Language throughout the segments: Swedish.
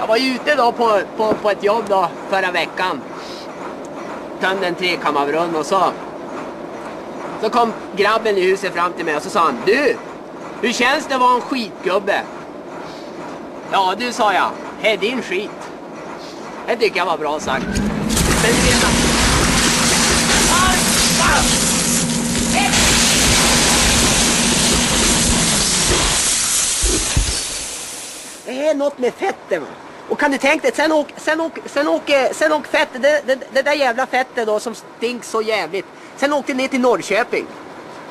Jag var ute då på, på, på ett jobb då förra veckan. Tömde en trekammarbrunn och så så kom grabben i huset fram till mig och så sa han Du! Hur känns det att vara en skitgubbe? Ja du, sa jag. Det är din skit. Det tycker jag var bra sagt. Men du vet att... Det är något med fettet va. Och kan du tänka dig, sen åker, sen åk, sen åk, sen åk fettet, det, det, det där jävla fettet då som stinks så jävligt. Sen åkte ner till Norrköping.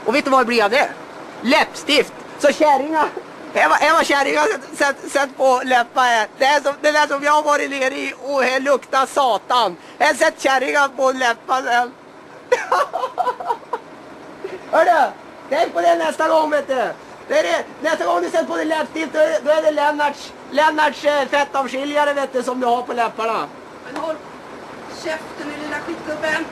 Och vet du vad det blir av det? Läppstift! Så kärringar, här var, kärringar sätt, sätt på läppar. Det är som, det där som jag har varit nere i och här luktar satan. Jag har sett kärringar på läppar sen. Hörru! Tänk på det nästa gång vet du. Det är det. Nästa gång du sätter på dig läppstift då är, då är det Lennarts, Lennarts fettavskiljare vet du som du har på läpparna. Men håll käften din lilla skitgubben.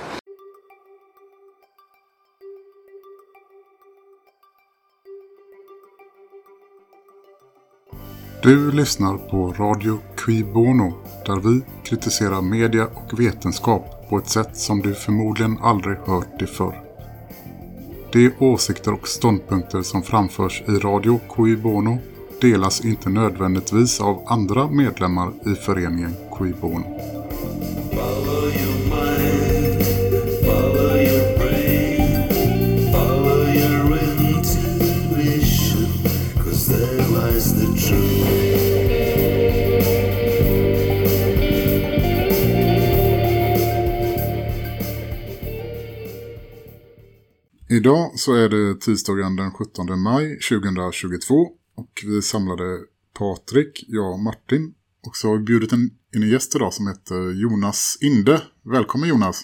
Du lyssnar på Radio Qui Bono där vi kritiserar media och vetenskap på ett sätt som du förmodligen aldrig hört det förr. De åsikter och ståndpunkter som framförs i Radio Qui Bono delas inte nödvändigtvis av andra medlemmar i föreningen Quibon. Idag så är det tisdagen den 17 maj 2022 och vi samlade Patrik, jag och Martin och så har vi bjudit in en gäst idag som heter Jonas Inde. Välkommen Jonas!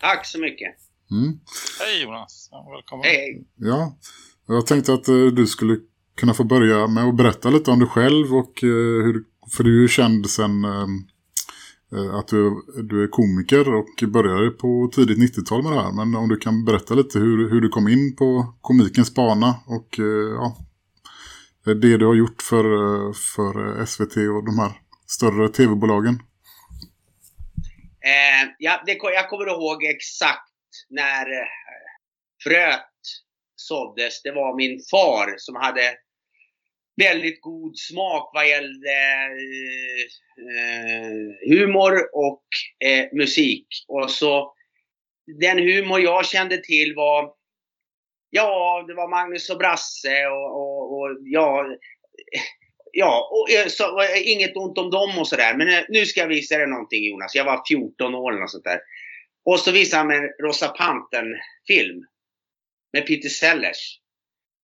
Tack så mycket. Mm. Hej Jonas, välkommen. Hej. Ja, jag tänkte att eh, du skulle kunna få börja med att berätta lite om dig själv och eh, hur, för du är ju känd sen eh, eh, att du, du är komiker och började på tidigt 90-tal med det här. Men om du kan berätta lite hur, hur du kom in på komikens bana och ja, det du har gjort för, för SVT och de här större tv-bolagen. Eh, ja, det, jag kommer ihåg exakt när eh, fröet såddes. Det var min far som hade väldigt god smak vad gällde eh, eh humor och eh, musik. Och så den humor jag kände till var Ja, det var Magnus och Brasse och, och, och ja, ja och, eh, så, och, eh, inget ont om dem och sådär. Men eh, nu ska jag visa dig någonting Jonas. Jag var 14 år eller något sånt där. Och så visade han mig en Rosa Pantern-film. Med Peter Sellers.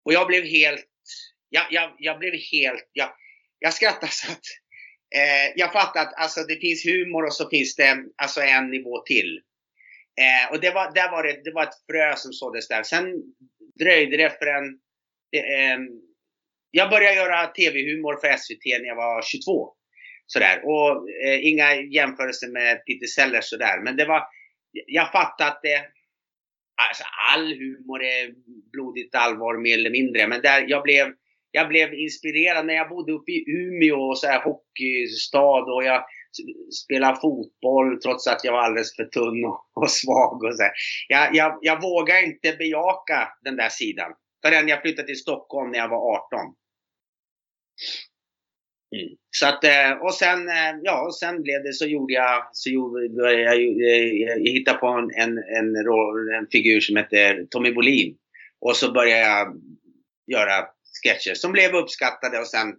Och jag blev helt, jag, jag, jag blev helt, jag, jag skrattade så att eh, jag fattade att alltså, det finns humor och så finns det alltså, en nivå till. Eh, och det var, där var det, det var ett frö som såddes där. Sen dröjde det förrän... Eh, jag började göra tv-humor för SVT när jag var 22. Sådär. Och eh, inga jämförelser med Peter Sellers sådär. Men det var... Jag fattade att det... Alltså all humor är blodigt allvar mer eller mindre. Men där jag blev... Jag blev inspirerad när jag bodde uppe i Umeå, och så här hockeystad och jag spelade fotboll trots att jag var alldeles för tunn och, och svag. Och så. Jag, jag, jag vågar inte bejaka den där sidan förrän jag flyttade till Stockholm när jag var 18. Mm. Så att, eh, och sen, eh, ja, och sen blev det så gjorde jag, så gjorde jag, jag, jag, jag hittade på en, en, en, en figur som heter Tommy Bolin. Och så började jag göra sketcher som blev uppskattade och sen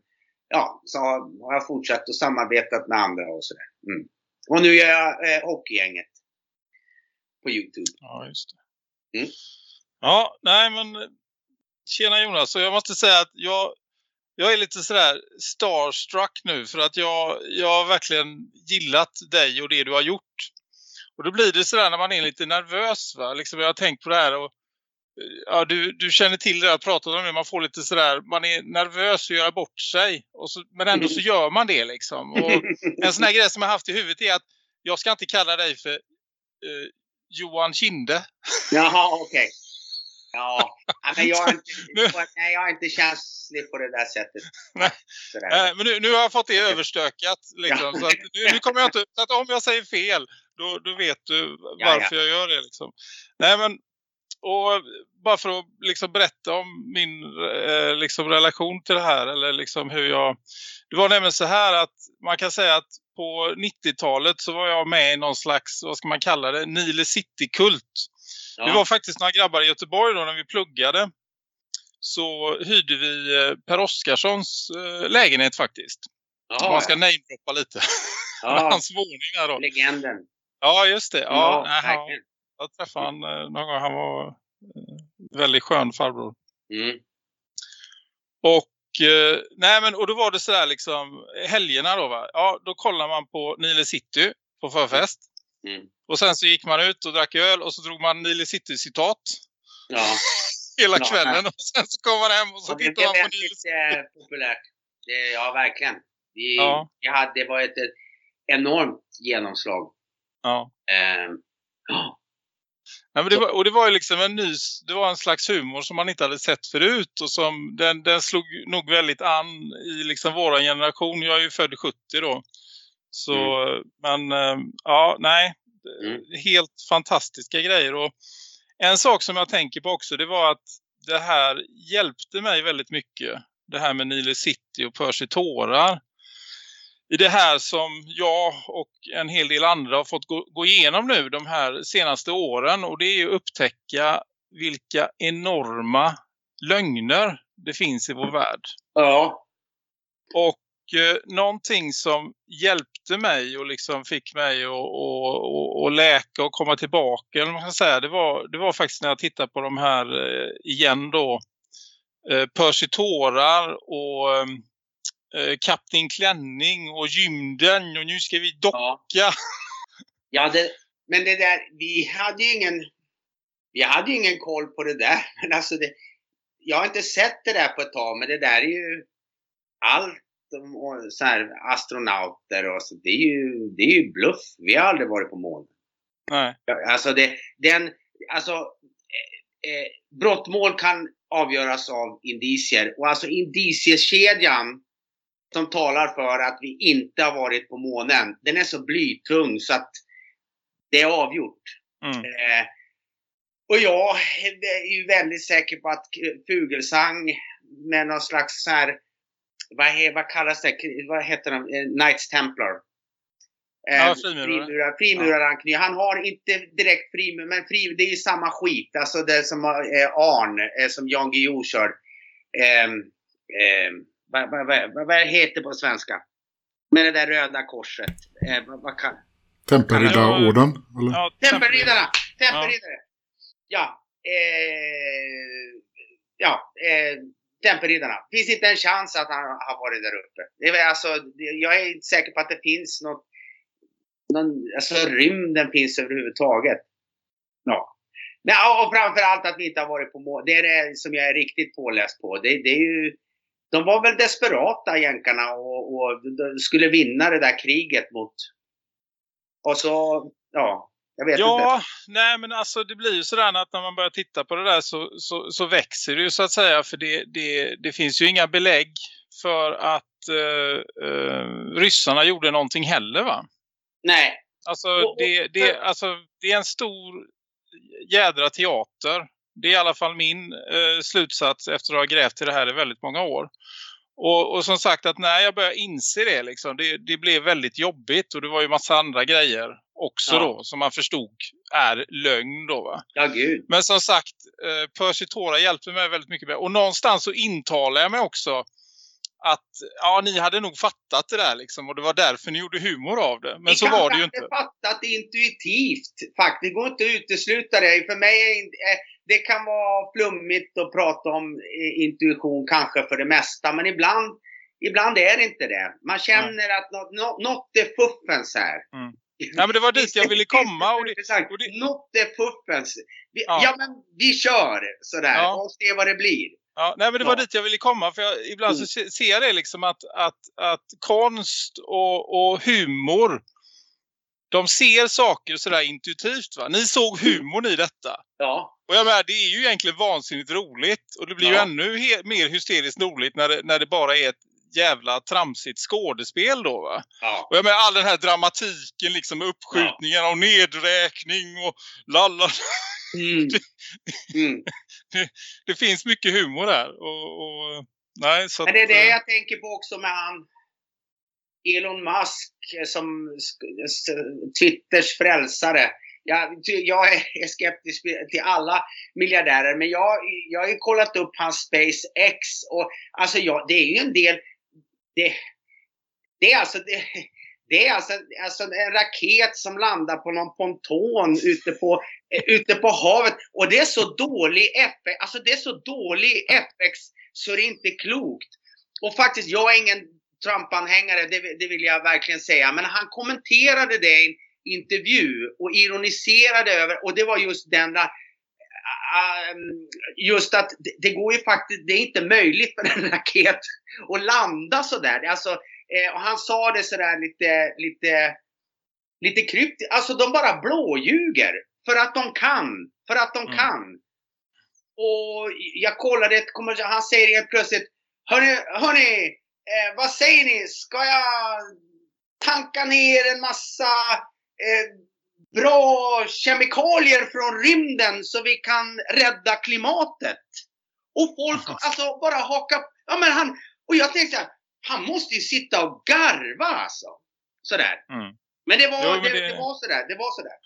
ja, så har jag fortsatt och samarbetat med andra och sådär. Mm. Och nu gör jag eh, Hockeygänget på Youtube. Ja, just det. Mm. Ja, nej men tjena Jonas, så jag måste säga att jag, jag är lite sådär starstruck nu för att jag, jag har verkligen gillat dig och det du har gjort. Och då blir det sådär när man är lite nervös va, liksom jag har tänkt på det här och ja, du, du känner till det jag pratade om det. Man får lite sådär, man är nervös att göra bort sig. Och så, men ändå så gör man det liksom. Och en sån här grej som jag haft i huvudet är att jag ska inte kalla dig för eh, Johan Kinde. Jaha, okej. Ja, ja, men jag är inte, nej, jag är inte känslig på det där sättet. Nej. Sådär. Men nu, nu har jag fått det överstökat. Liksom, Ja. så att nu, nu kommer jag inte, så att om jag säger fel, då, då vet du varför jag gör det. Liksom. Nej, men, och bara för att liksom berätta om min eh, liksom relation till det här. Eller liksom hur jag, det var nämligen så här att man kan säga att på 90-talet så var jag med i någon slags, vad ska man kalla det, Nile City-kult. Ja. Vi var faktiskt några grabbar i Göteborg då när vi pluggade. Så hyrde vi eh, Per Oskarssons eh, lägenhet faktiskt. Jaha, Man ska namedroppa lite. ja. Hans våning då. Legenden. Ja, just det. Ja, verkligen. Jag träffade han eh, någon gång. Han var eh, väldigt skön farbror. Mm. Och, eh, nej men, och då var det sådär liksom, helgerna då va. Ja, då kollar man på Nile City på förfest. Mm. Och sen så gick man ut och drack öl och så drog man Nile City-citat Ja. hela Ja, kvällen. Och sen så kom man hem och så det tittar blev man på Nile väldigt eh, populärt. Det, ja, verkligen. Vi, Ja. vi hade, det var ett, ett enormt genomslag. Ja. Eh, ja. Ja, men det var, och det var ju liksom en ny, det var en slags humor som man inte hade sett förut och som den, den slog nog väldigt an i liksom våran generation. Jag är ju född 70 då. Så, men eh, ja, nej. Mm. Helt fantastiska grejer och en sak som jag tänker på också det var att det här hjälpte mig väldigt mycket. Det här med Nile City och Percy tårar. I det här som jag och en hel del andra har fått gå, gå igenom nu de här senaste åren. Och det är ju att upptäcka vilka enorma lögner det finns i vår värld. ja. Och eh, någonting som hjälpte mig och liksom fick mig att och, och, och läka och komma tillbaka eller man kan säga, det var, det var faktiskt när jag tittade på de här eh, igen då. Eh, Percy tårar och eh, Kapten Klänning och Gymden och nu ska vi docka. Ja. Ja, det, men det där, vi hade ju ingen, vi hade ingen koll på det där. Men alltså det, jag har inte sett det där på ett tag, men det där är ju allt och så här astronauter och så. Det är ju, det är ju bluff. Vi har aldrig varit på månen. Nej. Alltså det, den, alltså eh, eh, brottmål kan avgöras av indicier och alltså indiciekedjan som talar för att vi inte har varit på månen, den är så blytung så att det är avgjort. Mm. Eh, och jag är ju väldigt säker på att Fugelsang med någon slags så här, vad, vad kallas det, vad heter de, Eh, Knights Templar. Eh, Ja. Frimurar, frimuraranknytning. Han har inte direkt frimur, men fri, det är ju samma skit. Alltså det som eh, Arn, eh, som Jan Guillou kör. Eh, vad, vad, vad, vad heter det på svenska? Med det där röda korset. Eh, vad, vad kan... Temperida-orden? Eller? Ja, Tempelriddarna! Tempelriddare! Ja. Eh, ja. Eh, Tempelriddarna. Finns inte en chans att han har varit där uppe. Det är, alltså, jag är inte säker på att det finns något... Någon, alltså rymden finns överhuvudtaget. Ja. Nej, och framförallt att vi inte har varit på mål. Det är det som jag är riktigt påläst på. Det, det är ju... De var väl desperata jänkarna och, och skulle vinna det där kriget mot... Och så, ja, jag vet inte. Ja, nej men alltså det blir ju sådär att när man börjar titta på det där så, så, så växer det ju så att säga. För det, det, det finns ju inga belägg för att eh, eh, ryssarna gjorde någonting heller va? Nej. Alltså det, det, alltså det är en stor jädra teater. Det är i alla fall min eh, slutsats efter att ha grävt i det här i väldigt många år. Och, och som sagt att när jag började inse det liksom, det, det blev väldigt jobbigt och det var ju massa andra grejer också Ja. då som man förstod är lögn då va. Ja, gud. Men som sagt, eh, Percy Tora hjälpte mig väldigt mycket med. Och någonstans så intalar jag mig också att ja, ni hade nog fattat det där liksom. Och det var därför ni gjorde humor av det. Men Vi så var det ju kanske inte. hade fattat det intuitivt. Faktiskt. Det går inte att utesluta det. För mig är det kan vara flummigt att prata om eh, intuition kanske för det mesta. Men ibland, ibland är det inte det. Man känner att något, nå- något är fuffens här. Mm. Nej, men det var dit jag ville komma, och det- och det- Något är fuffens. Vi, Ja. ja. men vi kör sådär Ja. och ser vad det blir. Ja, nej men det var Ja. dit jag ville komma. För jag, ibland så se- ser jag det liksom att, att, att konst och, och humor de ser saker sådär intuitivt va. Ni såg humorn i detta. Ja. Och jag menar, det är ju egentligen vansinnigt roligt. Och det blir ju Ja. ännu he- mer hysteriskt roligt när det, när det bara är ett jävla tramsigt skådespel då va. ja. Och jag menar all den här dramatiken liksom uppskjutningen och nedräkning och lalla. Mm. Mm. Det finns mycket humor där. Och, och nej, så Men det är att, det eh, jag tänker på också med han Elon Musk som Twitters frälsare. Jag, jag är skeptisk till alla miljardärer men jag, jag har ju kollat upp hans SpaceX och alltså jag, det är ju en del det, det är alltså det, det är alltså, alltså en raket som landar på någon ponton ute på, ute på havet och det är så dålig FX, alltså det är så dålig FX så det är inte klokt. Och faktiskt, jag är ingen Trump-anhängare, det, det vill jag verkligen säga. Men han kommenterade det i en intervju och ironiserade över, och det var just den där ehm, Just att det, går ju faktiskt, det är inte möjligt för en raket att landa sådär. Alltså, eh, och han sa det sådär lite, lite, lite kryptiskt. Alltså de bara blåljuger. För att de kan. För att de Mm. kan. Och jag kollade, han säger helt plötsligt Hörni, hörni eh, vad säger ni? Ska jag tanka ner en massa eh, bra kemikalier från rymden så vi kan rädda klimatet? Och folk alltså bara haka Ja men han, och jag tänkte här, han måste ju sitta och garva alltså. Sådär. Mm. Men det var, Jo, men det, det- det var sådär, det var sådär.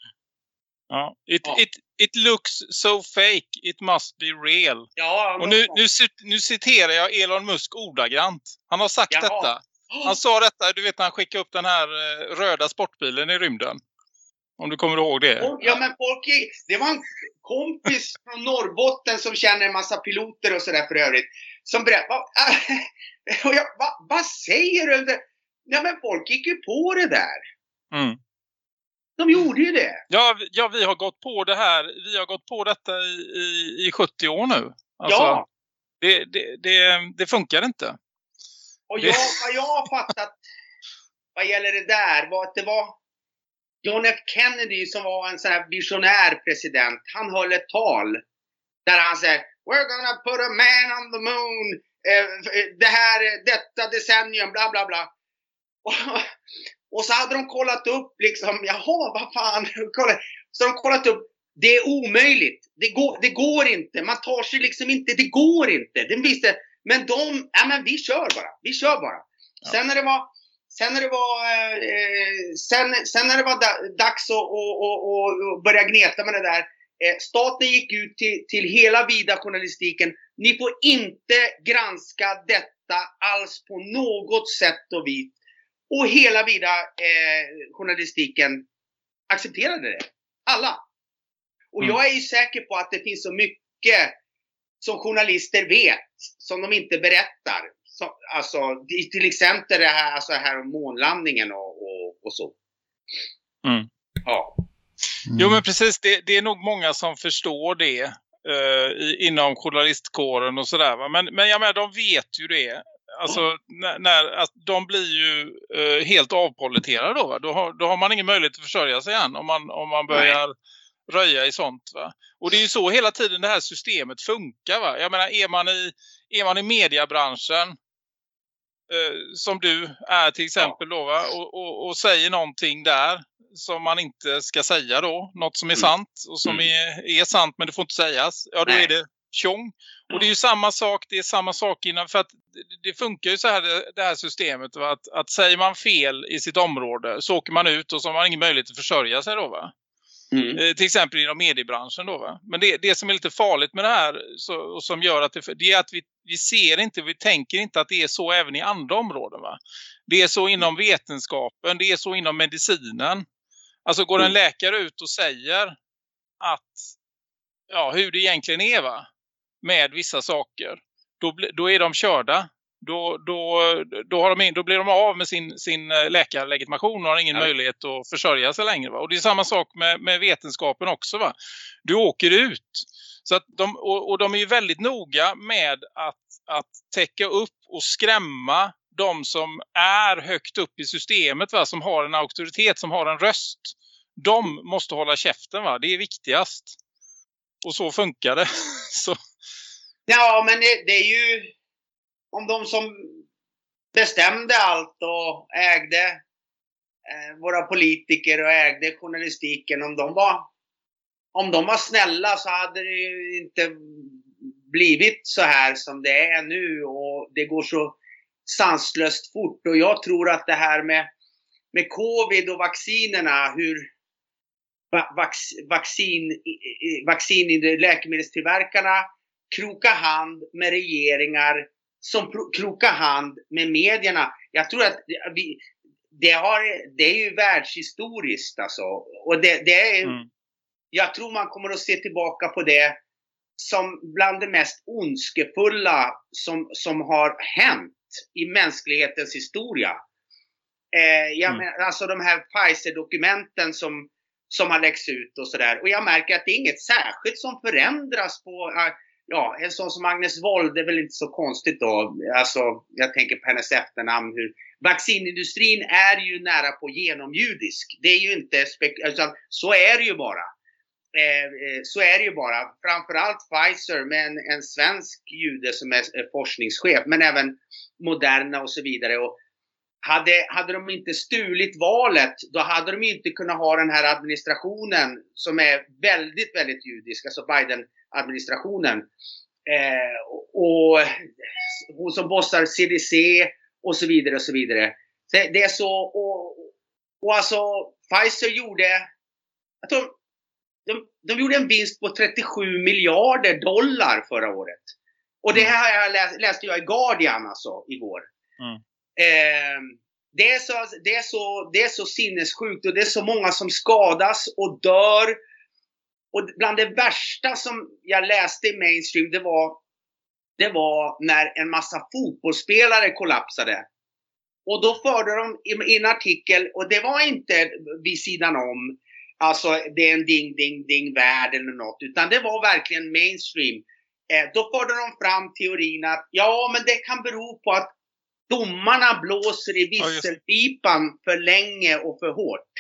Ja. It, Ja. It, it looks so fake, it must be real. Ja, Och nu, nu, nu citerar jag Elon Musk ordagrant. Han har sagt Jaha. detta. Han sa detta, du vet när han skickade upp den här eh, röda sportbilen i rymden. Om du kommer ihåg det. Ja men folk, är- det var en kompis från Norrbotten som känner en massa piloter och sådär för övrigt. Som berättade, va, jag, va, vad säger du? Ja men folk gick ju på det där. Mm. De gjorde ju det. Ja, vi- ja, vi har gått på det här. Vi har gått på detta i, i, i 70 år nu. Alltså, Ja. det, det, det, det funkar inte. Och jag, vad jag har fattat vad gäller det där var att det var John F Kennedy som var en sån här visionär president. Han höll ett tal där han säger We're gonna put a man on the moon. Eh, det här, detta decennium, bla bla bla. Och, och så hade de kollat upp liksom, jaha vad fan. Så de kollat upp, det är omöjligt. Det går, det går inte. Man tar sig liksom inte, det går inte. Den visste, men de, ja men vi kör bara. Vi kör bara. Ja. Sen när det var, sen när det var, eh, sen, sen när det var da, dags att och, och, och börja gneta med det där. Eh, staten gick ut till, till hela vida journalistiken. Ni får inte granska detta alls på något sätt och vis. Och hela vida eh, journalistiken accepterade det. Alla. Och Mm. jag är ju säker på att det finns så mycket som journalister vet som de inte berättar. Så, alltså till exempel det här, alltså här om månlandningen och, och, och så. Mm. Ja. Mm. Jo men precis, det, det är nog många som förstår det eh, inom journalistkåren och sådär. Men, men jag menar, de vet ju det. Alltså, när, när, att de blir ju eh, helt avpoliterade då. Va? Då, har, då har man ingen möjlighet att försörja sig än om man, om man börjar röja i sånt. Va? Och det är ju så hela tiden det här systemet funkar. Va? Jag menar, är man i, är man i mediebranschen eh, som du är till exempel då va? Och, och, och säger någonting där som man inte ska säga då. Något som är Mm. sant och som Mm. är, är sant men det får inte sägas. Ja då Nej. är det tjong. Och det är ju samma sak, det är samma sak innan för att det, funkar ju så här det, det här systemet va? Att, att säger man fel i sitt område så åker man ut och så har man ingen möjlighet att försörja sig då va. Mm. Eh, till exempel inom mediebranschen då va. Men det, det som är lite farligt med det här så, och som gör att det, det är att vi, vi ser inte, vi tänker inte att det är så även i andra områden va. Det är så inom vetenskapen, det är så inom medicinen. Alltså går en Mm. läkare ut och säger att ja, hur det egentligen är va med vissa saker. Då, då är de körda. Då, då, då, har de in, då blir de av med sin, sin eh, läkarlegitimation och har ingen Ja. möjlighet att försörja sig längre. Va? Och det är samma sak med, med vetenskapen också. Va? Du åker ut. Så att de, och, och de är ju väldigt noga med att, att täcka upp och skrämma de som är högt upp i systemet, va? som har en auktoritet, som har en röst. De måste hålla käften, va? det är viktigast. Och så funkar det. så. Ja, men det, det är ju om de som bestämde allt och ägde eh, våra politiker och ägde journalistiken, om de var om de var snälla så hade det ju inte blivit så här som det är nu och det går så sanslöst fort. Och jag tror att det här med, med covid och vaccinerna, hur va- vax, vaccin, vaccin, läkemedelstillverkarna krokar hand med regeringar som krokar hand med medierna. Jag tror att vi, det, har, det är ju världshistoriskt alltså. Och det, det är, Mm. jag tror man kommer att se tillbaka på det som bland det mest ondskefulla som, som har hänt i mänsklighetens historia. Eh, jag Mm. menar, alltså de här Pfizer-dokumenten som, som har läckts ut och sådär. Och jag märker att det är inget särskilt som förändras på, eh, ja, en sån som Agnes Wold, det är väl inte så konstigt då. Alltså, jag tänker på hennes efternamn. Hur, vaccinindustrin är ju nära på genomjudisk. Det är ju inte, utan alltså, så är det ju bara. Eh, eh, så är det ju bara. Framförallt Pfizer med en, en svensk jude som är forskningschef, men även Moderna och så vidare. Och hade, hade de inte stulit valet, då hade de inte kunnat ha den här administrationen som är väldigt, väldigt judisk, alltså Biden-administrationen. Eh, och, hon som bossar CDC och så vidare och så vidare. Det, det är så, och, och alltså Pfizer gjorde, jag tror de, de gjorde en vinst på 37 miljarder dollar förra året. Och det här har jag läst, läste jag i Guardian alltså igår. Mm. Eh, det, är så, det, är så, det är så sinnessjukt och det är så många som skadas och dör. Och bland det värsta som jag läste i mainstream det var, det var när en massa fotbollsspelare kollapsade. Och då förde de i- en artikel, och det var inte vid sidan om, alltså det är en ding, ding, ding värld eller något, utan det var verkligen mainstream. Eh, då förde de fram teorin att ja, men det kan bero på att domarna blåser i Ja, visselpipan för länge och för hårt.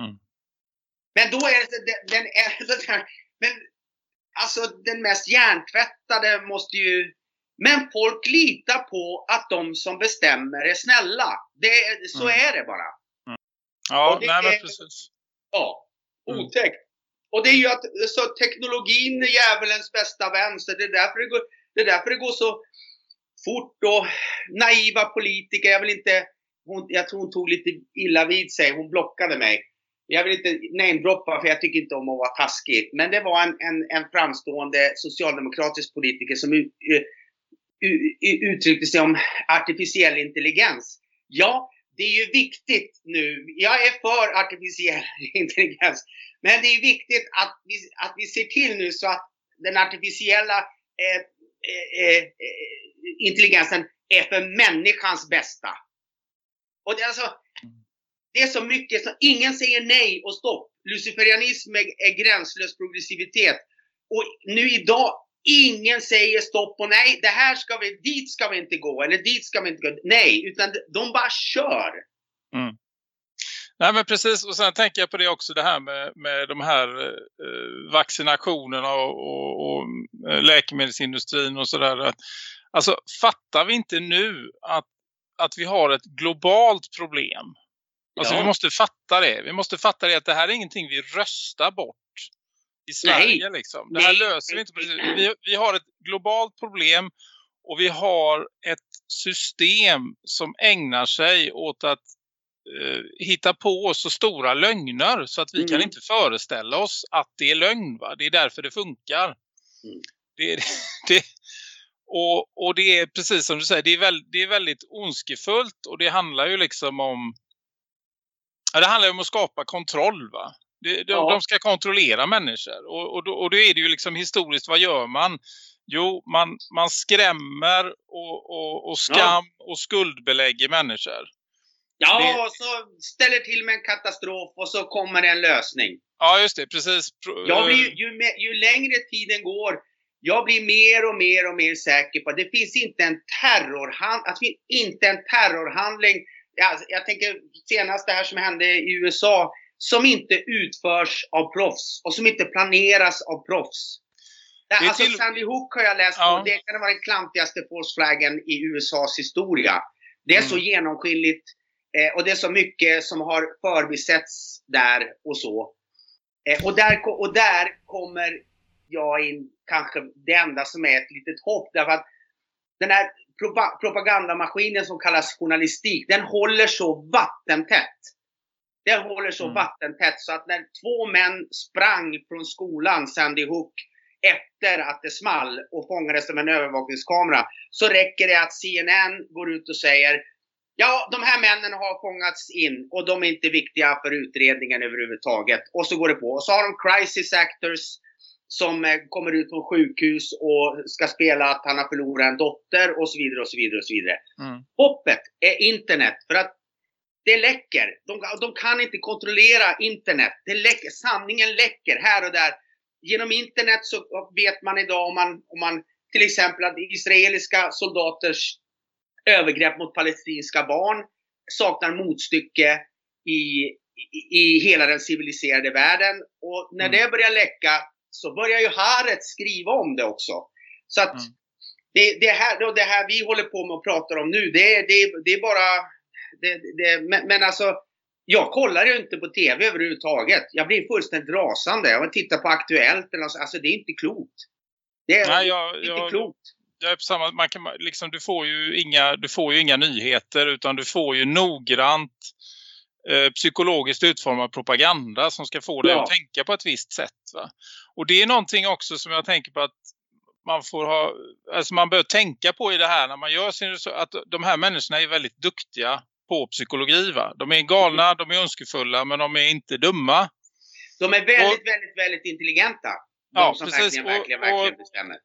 Mm. Men då är det den, den, men alltså den mest hjärntvättade måste ju men folk litar på att de som bestämmer är snälla. Det, så Mm. är det bara. Ja, Och det nej men är- precis. Ja, Mm. otäckt. Och det är ju att så teknologin är djävulens bästa vän, så det är därför det går, det är därför det går så fort och naiva politiker, jag vill inte, hon, jag tror hon tog lite illa vid sig, hon blockade mig. Jag vill inte namedroppa för jag tycker inte om att vara taskig. Men det var en, en, en framstående socialdemokratisk politiker som uttryckte sig om artificiell intelligens. Ja, det är ju viktigt nu. Jag är för artificiell intelligens. Men det är viktigt att vi, att vi ser till nu så att den artificiella eh, Eh, eh, eh, intelligensen är för människans bästa. Och det är alltså, det är så mycket, så ingen säger nej och stopp. Luciferianism är, är gränslös progressivitet. Och nu idag, ingen säger stopp och nej, det här ska vi, dit ska vi inte gå, eller dit ska vi inte gå. Nej, utan de bara kör. Mm. Nej men precis och sen tänker jag på det också det här med, med de här eh, vaccinationerna och, och, och eh, läkemedelsindustrin och sådär. Alltså fattar vi inte nu att, att vi har ett globalt problem? Alltså Ja. vi måste fatta det. Vi måste fatta det att det här är ingenting vi röstar bort i Sverige liksom. Det här Nej. löser vi inte precis. Vi, vi har ett globalt problem och vi har ett system som ägnar sig åt att hitta på så stora lögner så att vi Mm. kan inte föreställa oss att det är lögn. Va? Det är därför det funkar. Mm. Det, det, och, och det är precis som du säger, det är, väl, det är väldigt ondskefullt och det handlar ju liksom om ja, det handlar om att skapa kontroll va. Det, de, Ja. de ska kontrollera människor och, och, då, och då är det ju liksom historiskt, vad gör man? Jo, man, man skrämmer och, och, och skam och skuldbelägger människor. Ja, Det- och så ställer till med en katastrof och så kommer det en lösning. Ja, just det, precis. Jag blir, ju, ju, ju längre tiden går, jag blir mer och mer och mer säker på att det finns inte en terrorhandling, att inte en terrorhandling, jag, jag tänker senast det här som hände i USA, som inte utförs av proffs och som inte planeras av proffs. Alltså till- Sandy Hook har jag läst Ja. och det kan vara den klantigaste false flaggen i USAs historia. Det är så Mm. genomskinligt eh, och det är så mycket som har förbisetts där och så. Eh, och, där, och där kommer jag in kanske det enda som är ett litet hopp. Därför att den här propa- propagandamaskinen som kallas journalistik, den håller så vattentätt. Den håller så Mm. vattentätt så att när två män sprang från skolan, Sandy Hook, efter att det small och fångades med en övervakningskamera, så räcker det att CNN går ut och säger Ja, de här männen har fångats in och de är inte viktiga för utredningen överhuvudtaget. Och så går det på. Och så har de crisis actors som eh, kommer ut från sjukhus och ska spela att han har förlorat en dotter och så vidare och så vidare och så vidare. Mm. Hoppet är internet för att det läcker. De, de kan inte kontrollera internet. Det läcker. Sanningen läcker här och där. Genom internet så vet man idag om man, om man till exempel att israeliska soldaters övergrepp mot palestinska barn saknar motstycke i, i, i hela den civiliserade världen. Och när Mm. det börjar läcka så börjar ju Haaretz skriva om det också. Så att Mm. det, det, här, det här vi håller på med och pratar om nu, det, det, det är bara... Det, det, men, men alltså, jag kollar ju inte på TV överhuvudtaget. Jag blir fullständigt rasande. Jag tittar på Aktuellt eller sånt. Alltså det är inte klokt. Det är Nej, jag, inte jag, klokt. Jag är på samma, man kan, liksom, du, får ju inga, du får ju inga nyheter utan du får ju noggrant eh, psykologiskt utformad propaganda som ska få dig Ja. att tänka på ett visst sätt. Va? Och det är någonting också som jag tänker på att man får ha, alltså man bör tänka på i det här när man gör sin att de här människorna är väldigt duktiga på psykologi va. De är galna, de är önskefulla men de är inte dumma. De är väldigt, Och- väldigt, väldigt intelligenta. De Ja, som precis. verkligen, verkligen, och- verkligen bestämmer.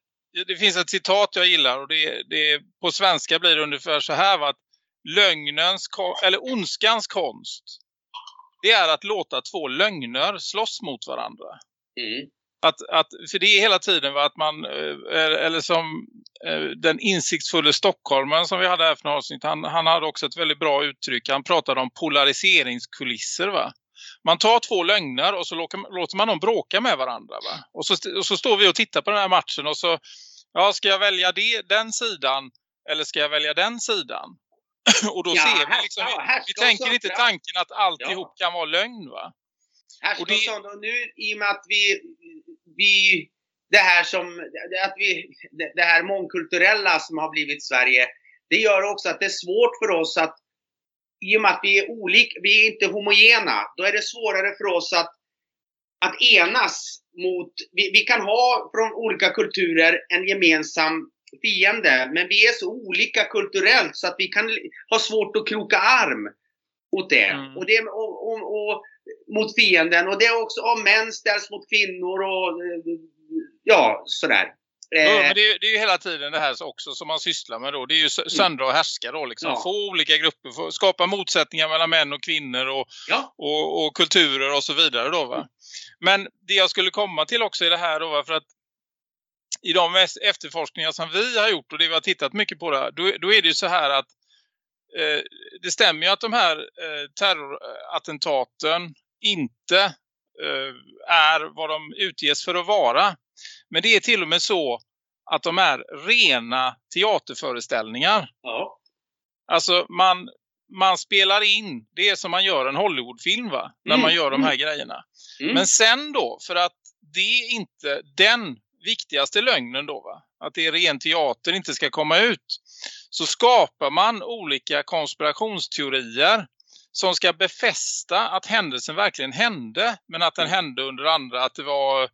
Det finns ett citat jag gillar och det, det på svenska blir det ungefär så här va, att lögnens eller ondskans konst det är att låta två lögner slåss mot varandra. Mm. Att, att, för det är hela tiden va, att man, eh, eller som eh, den insiktsfulla stockholmaren som vi hade här för några avsnitt, han, han hade också ett väldigt bra uttryck. Han pratade om polariseringskulisser va. Man tar två lögner och så låter, man dem bråka med varandra va. Och så, och så står vi och tittar på den här matchen och så, ja ska jag välja det, den sidan eller ska jag välja den sidan? och då Ja, ser vi liksom, ja, vi, vi tänker inte tanken att alltihop Ja. kan vara lögn va. Här Och det- sånt, och nu i och med att vi, vi det här som, att vi, det här mångkulturella som har blivit Sverige, det gör också att det är svårt för oss att, i och med att vi är olika, vi är inte homogena, då är det svårare för oss att, att enas mot, vi, vi kan ha från olika kulturer en gemensam fiende, men vi är så olika kulturellt så att vi kan ha svårt att kroka arm mot det. Mm. Och det och, och, och, mot fienden. Och det är också om män ställs mot kvinnor och eh, ja, sådär. Ja, Eh, men det, är- det är ju hela tiden det här också som man sysslar med då. Det är ju sö- söndra och härska då liksom. Ja. Få olika grupper, få skapa motsättningar mellan män och kvinnor och, ja, och, och kulturer och så vidare då va. Men det jag skulle komma till också i det här då va, för att i de efterforskningar som vi har gjort och det vi har tittat mycket på det då, då är det ju så här att eh, det stämmer ju att de här eh, terrorattentaten inte eh, är vad de utges för att vara. Men det är till och med så att de är rena teaterföreställningar. ja, Alltså man, man spelar in, det är som man gör en Hollywoodfilm va? När Mm, man gör de här grejerna. mm, Men sen då, för att det är inte den viktigaste lögnen då va? Att det är ren teater inte ska komma ut. Så skapar man olika konspirationsteorier som ska befästa att händelsen verkligen hände. Men att den hände under andra, att det var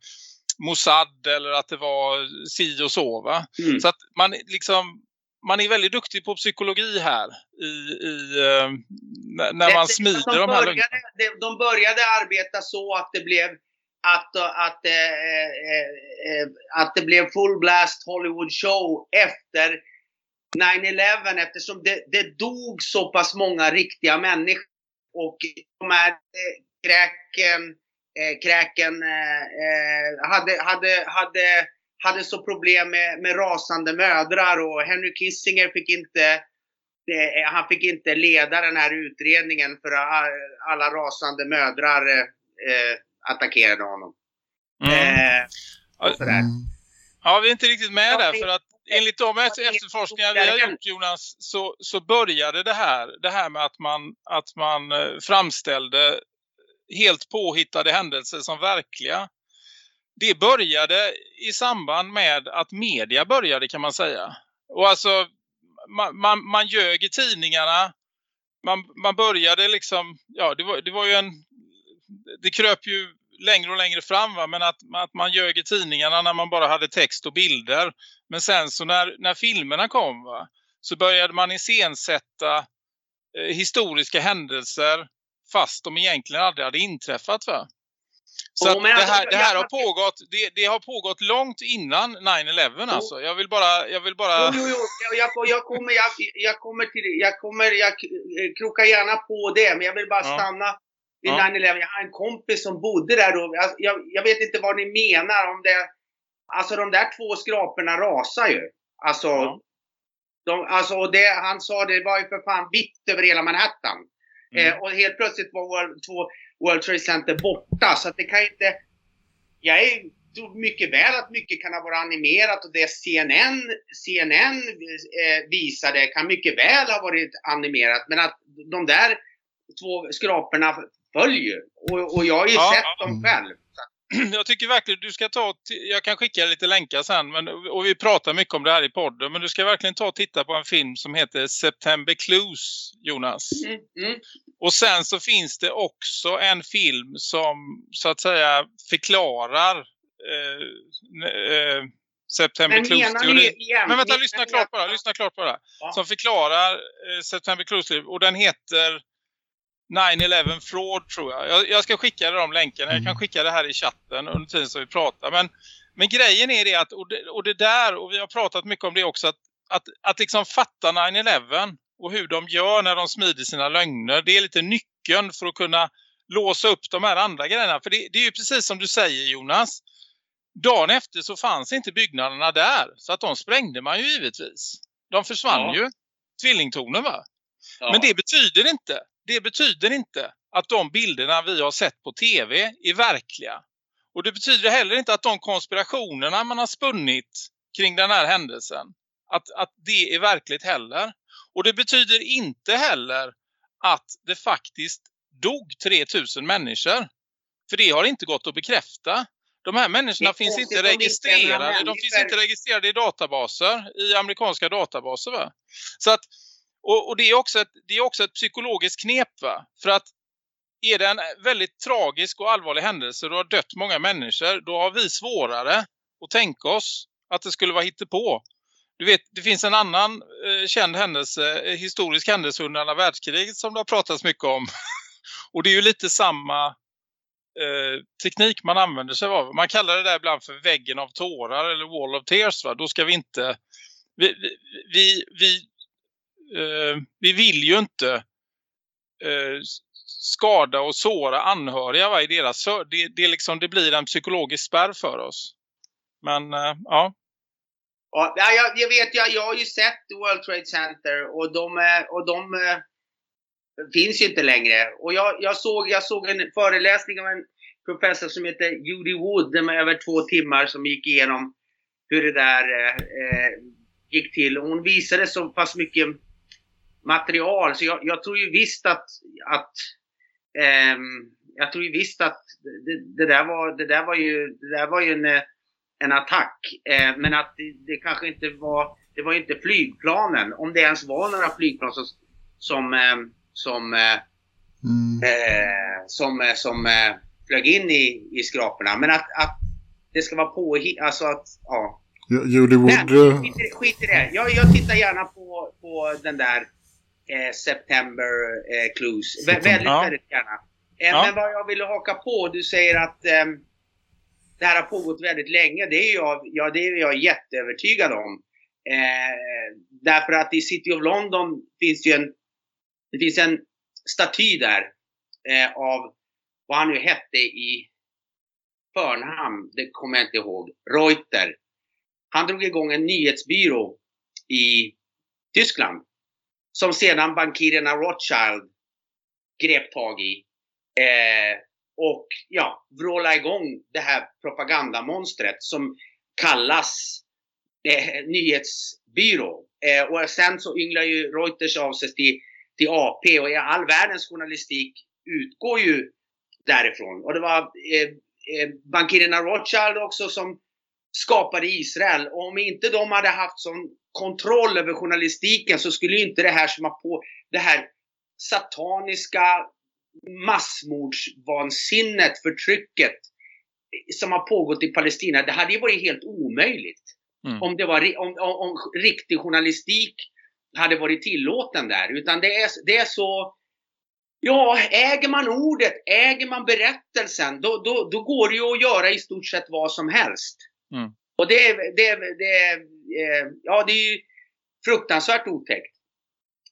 Mossad eller att det var si och så va? mm. Så att man liksom man är väldigt duktig på psykologi här i, i eh, när- Det- man smider de de här började, de, de började arbeta så att det blev att, att, eh, eh, eh, att det blev full blast Hollywood show efter 9-11 eftersom det, det dog så pass många riktiga människor. Och de här eh, kräken, eh, kräken eh, eh, hade, hade, hade, hade så problem med, med rasande mödrar och Henry Kissinger fick inte det, han fick inte leda den här utredningen för alla rasande mödrar eh, eh, attackerade honom. Mm. Eh, Ja, sådär. Mm. Ja, vi är inte riktigt med där det- för att enligt de efterforskningar vi har gjort Jonas så, så började det här, det här med att man, att man eh, framställde helt påhittade händelser som verkliga. Det började i samband med att media började kan man säga. Och alltså man, man, man ljög i tidningarna. Man, man började liksom, ja det var, det var ju en, det kröp ju längre och längre fram va? men att, att man ljög i tidningarna när man bara hade text och bilder. Men sen så när, när filmerna kom va? så började man iscensätta eh, historiska händelser fast de egentligen aldrig hade inträffat va. Så det, alltså, här, det här har pågått det, det har pågått långt innan 9-11 alltså. Jag vill bara, jag vill bara Jo, jo, jo. Jag, jag, kommer, jag, jag kommer till det. Jag kommer, jag eh, krokar gärna på det, men jag vill bara Ja. stanna vid Ja. 9-11. Jag har en kompis som bodde där då. Jag, jag, jag vet inte vad ni menar om det. Alltså de där två skraporna rasar ju. Alltså, Ja. de, alltså det, han sa det var ju för fan vitt över hela Manhattan. Mm. Eh, och helt plötsligt var World, två World Trade Center borta. Så att det kan inte... Jag är, tror mycket väl att mycket kan ha varit animerat och det CNN, CNN eh, visade kan mycket väl ha varit animerat. Men att de där två skraporna följer. Och, och jag har ju Ja. sett dem själv. jag tycker verkligen du ska ta, jag kan skicka lite länkar sen men, och vi pratar mycket om det här i podden men du ska verkligen ta och titta på en film som heter September Clues Jonas. Mm, mm. Och sen så finns det också en film som så att säga förklarar eh, eh, September Men Clues menar teori. ni igen? Men vänta, lyssna klart bara, lyssna klart bara. Ja. Som förklarar eh, September Clues och den heter 9-11 Fraud tror jag. jag. Jag ska skicka de länkarna. Jag kan skicka det här i chatten under tiden som vi pratar. Men, men grejen är det att, och det, och det där, och vi har pratat mycket om det också, att, att, att liksom fatta 9-11 och hur de gör när de smider sina lögner. Det är lite nyckeln för att kunna låsa upp de här andra grejerna. För det, det är ju precis som du säger Jonas. Dagen efter så fanns inte byggnaderna där. Så att de sprängde man ju givetvis. De försvann Ja. ju. Tvillingtornen va? Ja. Men det betyder inte, det betyder inte att de bilderna vi har sett på tv är verkliga. Och det betyder heller inte att de konspirationerna man har spunnit kring den här händelsen, att, att det är verkligt heller. Och det betyder inte heller att det faktiskt dog 3000 människor. För det har inte gått att bekräfta. De här människorna finns inte registrerade. De finns inte registrerade i databaser, i amerikanska databaser va. Så att, och, och det, är också ett, det är också ett psykologiskt knep va. För att är det en väldigt tragisk och allvarlig händelse och har dött många människor, då har vi svårare att tänka oss att det skulle vara hittepå. Du vet, det finns en annan eh, känd händelse, eh, historisk händelse under andra världskriget som det har pratats mycket om. och det är ju lite samma eh, teknik man använder sig av. Man kallar det där ibland för väggen av tårar eller wall of tears. Va? Då ska vi inte... Vi, vi, vi, vi, eh, vi vill ju inte eh, skada och såra anhöriga va, i deras... Det, det, liksom, det blir en psykologisk spärr för oss. Men eh, ja. Ja, jag, jag vet, jag, jag har ju sett World Trade Center och de, eh, och de eh, finns ju inte längre. Och jag, jag, såg, jag såg en föreläsning av en professor som heter Judy Wood, med över två timmar som gick igenom hur det där eh, eh, gick till. Och hon visade så pass mycket material så jag, jag tror ju visst att, att ehm, jag tror ju visst att det, det, där var, det där var ju, det där var ju en, en attack. Eh, men att det, det kanske inte var, det var ju inte flygplanen, om det ens var några flygplan som, som, eh, som, eh, Mm. eh, som, eh, som eh, flög in i, i skraporna. Men att, att det ska vara påhitt, alltså att, ja. Men, Wood... eh, skit, i skit i det. Jag, jag tittar gärna på, på den där eh, September eh, Clues. Vä väldigt, Ja. väldigt gärna. Eh, Ja. Men vad jag ville haka på, du säger att eh, det här har pågått väldigt länge. Det är jag, ja, det är jag jätteövertygad om. Eh, därför att i City of London finns ju en, det finns en staty där eh, av vad han nu hette i förnamn, det kommer jag inte ihåg, Reuter. Han drog igång en nyhetsbyrå i Tyskland. Som sedan bankirerna Rothschild grep tag i. Eh, och ja, vråla igång det här propagandamonstret som kallas eh, nyhetsbyrå. Eh, och sen så ynglar ju Reuters av sig till, till AP och all världens journalistik utgår ju därifrån. Och det var eh, eh, bankirerna Rothschild också som skapade Israel. Och om inte de hade haft sån kontroll över journalistiken så skulle ju inte det här som har på det här sataniska massmordsvansinnet, förtrycket som har pågått i Palestina, det hade ju varit helt omöjligt. Mm. Om, det var, om, om, om riktig journalistik hade varit tillåten där. Utan det är, det är så... Ja, äger man ordet, äger man berättelsen, då, då, då går det ju att göra i stort sett vad som helst. Mm. Och det, det, det, eh, ja, det är ju fruktansvärt otäckt.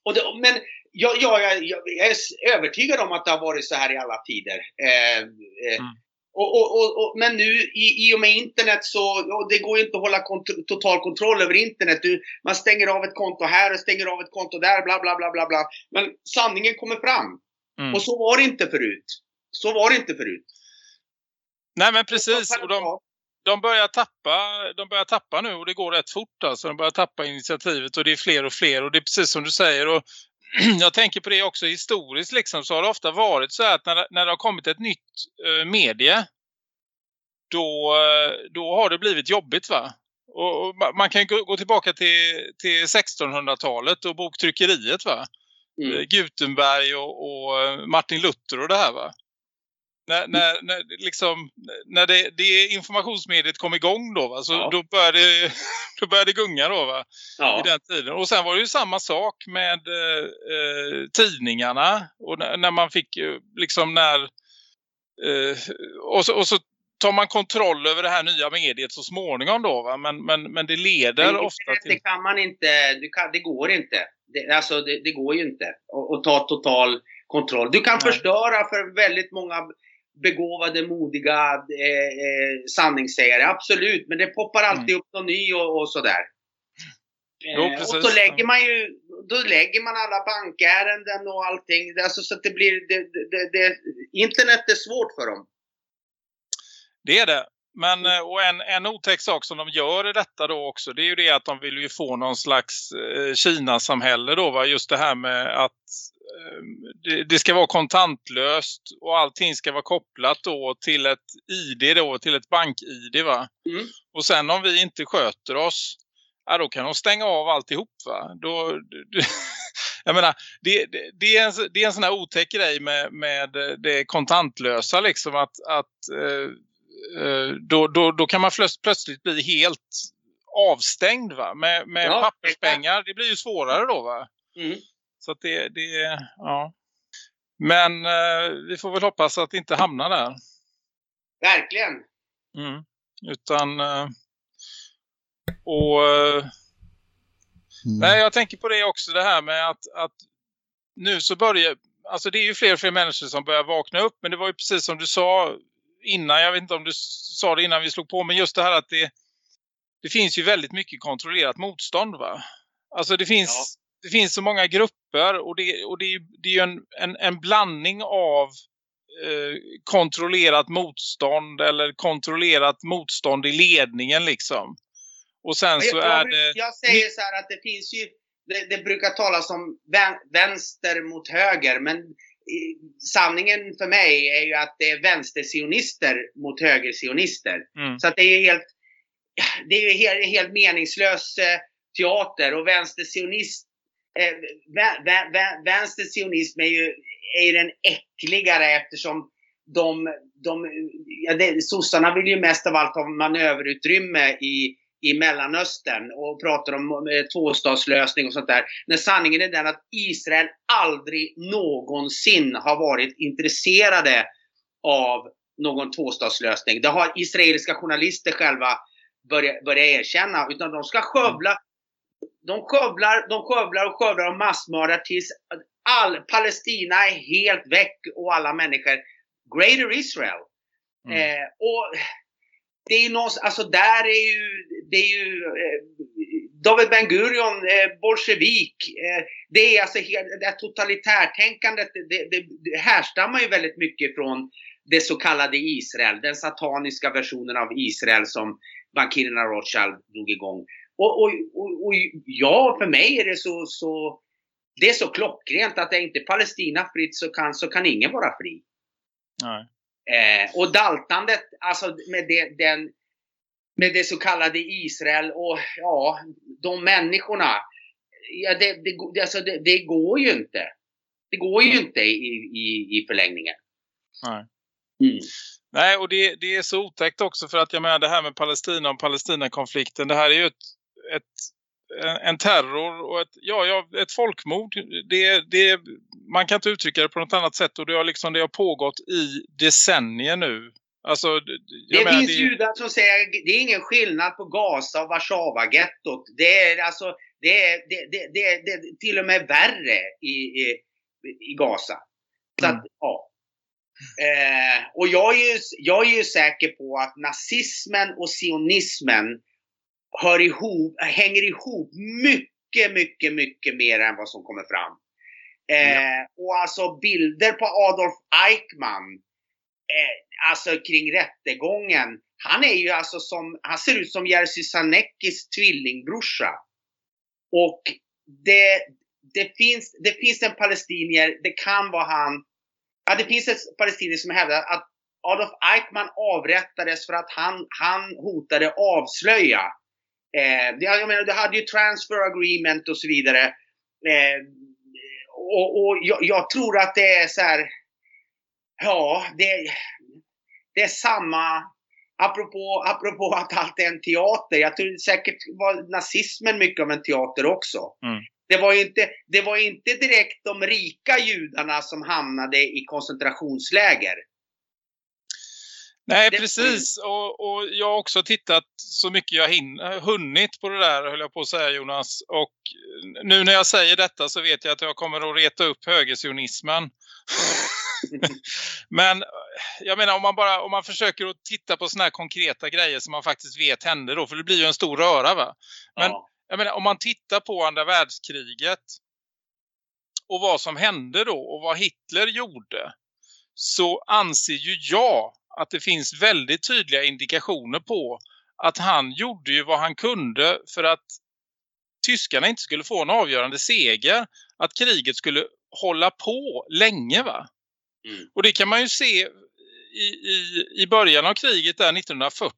Och det, men jag, jag, jag, jag är övertygad om att det har varit så här i alla tider. Eh, eh, Mm. och, och, och, men nu i, i och med internet så, det går ju inte att hålla kont- total kontroll över internet. Du, man stänger av ett konto här och stänger av ett konto där, bla bla bla bla bla. Men sanningen kommer fram. Mm. Och så var det inte förut. Så var det inte förut. Nej men precis. Och de, de börjar tappa de börjar tappa nu och det går rätt fort alltså. De börjar tappa initiativet och det är fler och fler och det är precis som du säger och jag tänker på det också historiskt liksom så har det ofta varit så att när, när det har kommit ett nytt eh, medie då, eh, då har det blivit jobbigt va? Och, och ma- man kan gå, gå tillbaka till, till 1600-talet och boktryckeriet va? Mm. Eh, Gutenberg och, och eh, Martin Luther och det här va? När, när, när, liksom, när det, det informationsmediet kom igång då va? Så Ja. då, började, då började det gunga då va? Ja. i den tiden. Och sen var det ju samma sak med eh, eh, tidningarna. Och när, när man fick eh, liksom när... Eh, och, så, och så tar man kontroll över det här nya mediet så småningom då va. Men, men, men det leder Men ofta till... Det kan man inte, du kan, det går inte. Det, alltså det, det går ju inte att ta total kontroll. Du kan Nej. förstöra för väldigt många begåvade, modiga eh, eh, sanningssägare, absolut. Men det poppar alltid upp någon ny och, och sådär. Mm. Jo, Eh, och så lägger man ju, då lägger man alla bankärenden och allting. Alltså så att det blir, det, det, det, internet är svårt för dem. Det är det. Men eh, och en, en otäck sak som de gör i detta då också det är ju det att de vill ju få någon slags eh, Kina-samhälle då va? Just det här med att det, det ska vara kontantlöst och allting ska vara kopplat då till ett ID då, till ett bank-ID va. Mm. Och sen om vi inte sköter oss ja, då kan de stänga av alltihop va. Då, jag menar, det, det, det, är en, det är en sån här otäck grej med, med det kontantlösa liksom att, att eh, eh, då, då, då kan man plöts- plötsligt bli helt avstängd va. Med, med Ja, papperspengar, det blir ju svårare då va. Mm. Så att det, det ja. Men eh, vi får väl hoppas att det inte hamnar där. Verkligen. Mm. Utan eh, och eh, Mm. nej jag tänker på det också det här med att, att nu så börjar alltså det är ju fler och fler människor som börjar vakna upp men det var ju precis som du sa innan, jag vet inte om du sa det innan vi slog på men just det här att det det finns ju väldigt mycket kontrollerat motstånd va. Alltså det finns det finns så många grupper och det, och det, det är ju en, en, en blandning av eh, kontrollerat motstånd eller kontrollerat motstånd i ledningen liksom. Och sen så jag, är jag, det... jag säger så här att det finns ju, det, det brukar talas om vän, vänster mot höger, men sanningen för mig är ju att det är vänstersionister mot högersionister. Mm. Så att det är ju helt, det är helt, helt meningslös eh, teater och vänstersionist, eh, vä, vä, vä, vänstersionism är ju, är ju den äckligare eftersom de, de ja, det, sossarna vill ju mest av allt ha manöverutrymme i, i Mellanöstern och pratar om eh, tvåstatslösning och sånt där. När sanningen är den att Israel aldrig någonsin har varit intresserade av någon tvåstatslösning. Det har israeliska journalister själva börjat, börjat erkänna. Utan de ska skövla. De skövlar, de skövlar och skövlar och massmördar tills all Palestina är helt väck och alla människor. Greater Israel. Mm. Eh, och det är någonstans, alltså där är ju, det är ju eh, David Ben Gurion, eh, bolsjevik. Eh, det är alltså helt, det här totalitärtänkandet, det, det, det härstammar ju väldigt mycket från det så kallade Israel, den sataniska versionen av Israel som bankirerna Rothschild drog igång. Och, och, och, och ja, för mig är det så, så det är så klockrent att är inte Palestina fritt så kan, så kan ingen vara fri. Nej. Eh, och daltandet, alltså med det, den, med det så kallade Israel och ja, de människorna. Ja, det, det, alltså det, det går ju inte. Det går ju inte i, i, i förlängningen. Nej. Mm. Nej, och det, det är så otäckt också för att jag menar det här med Palestina och Palestina-konflikten. Det här är ju ett, ett, en terror och ett, ja, ja, ett folkmord. Det, det, man kan inte uttrycka det på något annat sätt och det har, liksom, det har pågått i decennier nu. Alltså, Det menar, finns judar som säger det är ingen skillnad på Gaza och Warszawa-gettot. Det är alltså, det är, det, det, det, det till och med värre i, i, i Gaza. Så att, ja. Eh, och jag är, ju, jag är ju säker på att nazismen och sionismen hör ihop, hänger ihop mycket, mycket, mycket mer än vad som kommer fram. Eh, Och alltså bilder på Adolf Eichmann, eh, alltså kring rättegången. Han är ju alltså som, han ser ut som Jerzy Sarneckis tvillingbrorsa. Och det, det, finns, det finns en palestinier, det kan vara han, ja det finns en palestinier som hävdar att Adolf Eichmann avrättades för att han, han hotade avslöja. Eh, jag menar, det hade ju transfer agreement och så vidare. Eh, och och jag, jag tror att det är så här, ja, det, det är samma, apropå, apropå att allt är en teater. Jag tror säkert var nazismen mycket av en teater också. Mm. Det var inte, det var inte direkt de rika judarna som hamnade i koncentrationsläger. Nej, precis. Och, och jag har också tittat så mycket jag hin- hunnit på det där, höll jag på att säga Jonas. Och nu när jag säger detta så vet jag att jag kommer att reta upp högersionismen. Men jag menar om man bara om man försöker att titta på såna här konkreta grejer som man faktiskt vet händer då, för det blir ju en stor röra va. Men- ja. Jag menar om man tittar på andra världskriget och vad som hände då och vad Hitler gjorde så anser ju jag att det finns väldigt tydliga indikationer på att han gjorde ju vad han kunde för att tyskarna inte skulle få en avgörande seger. Att kriget skulle hålla på länge va? Mm. Och det kan man ju se i, i, i början av kriget där 1940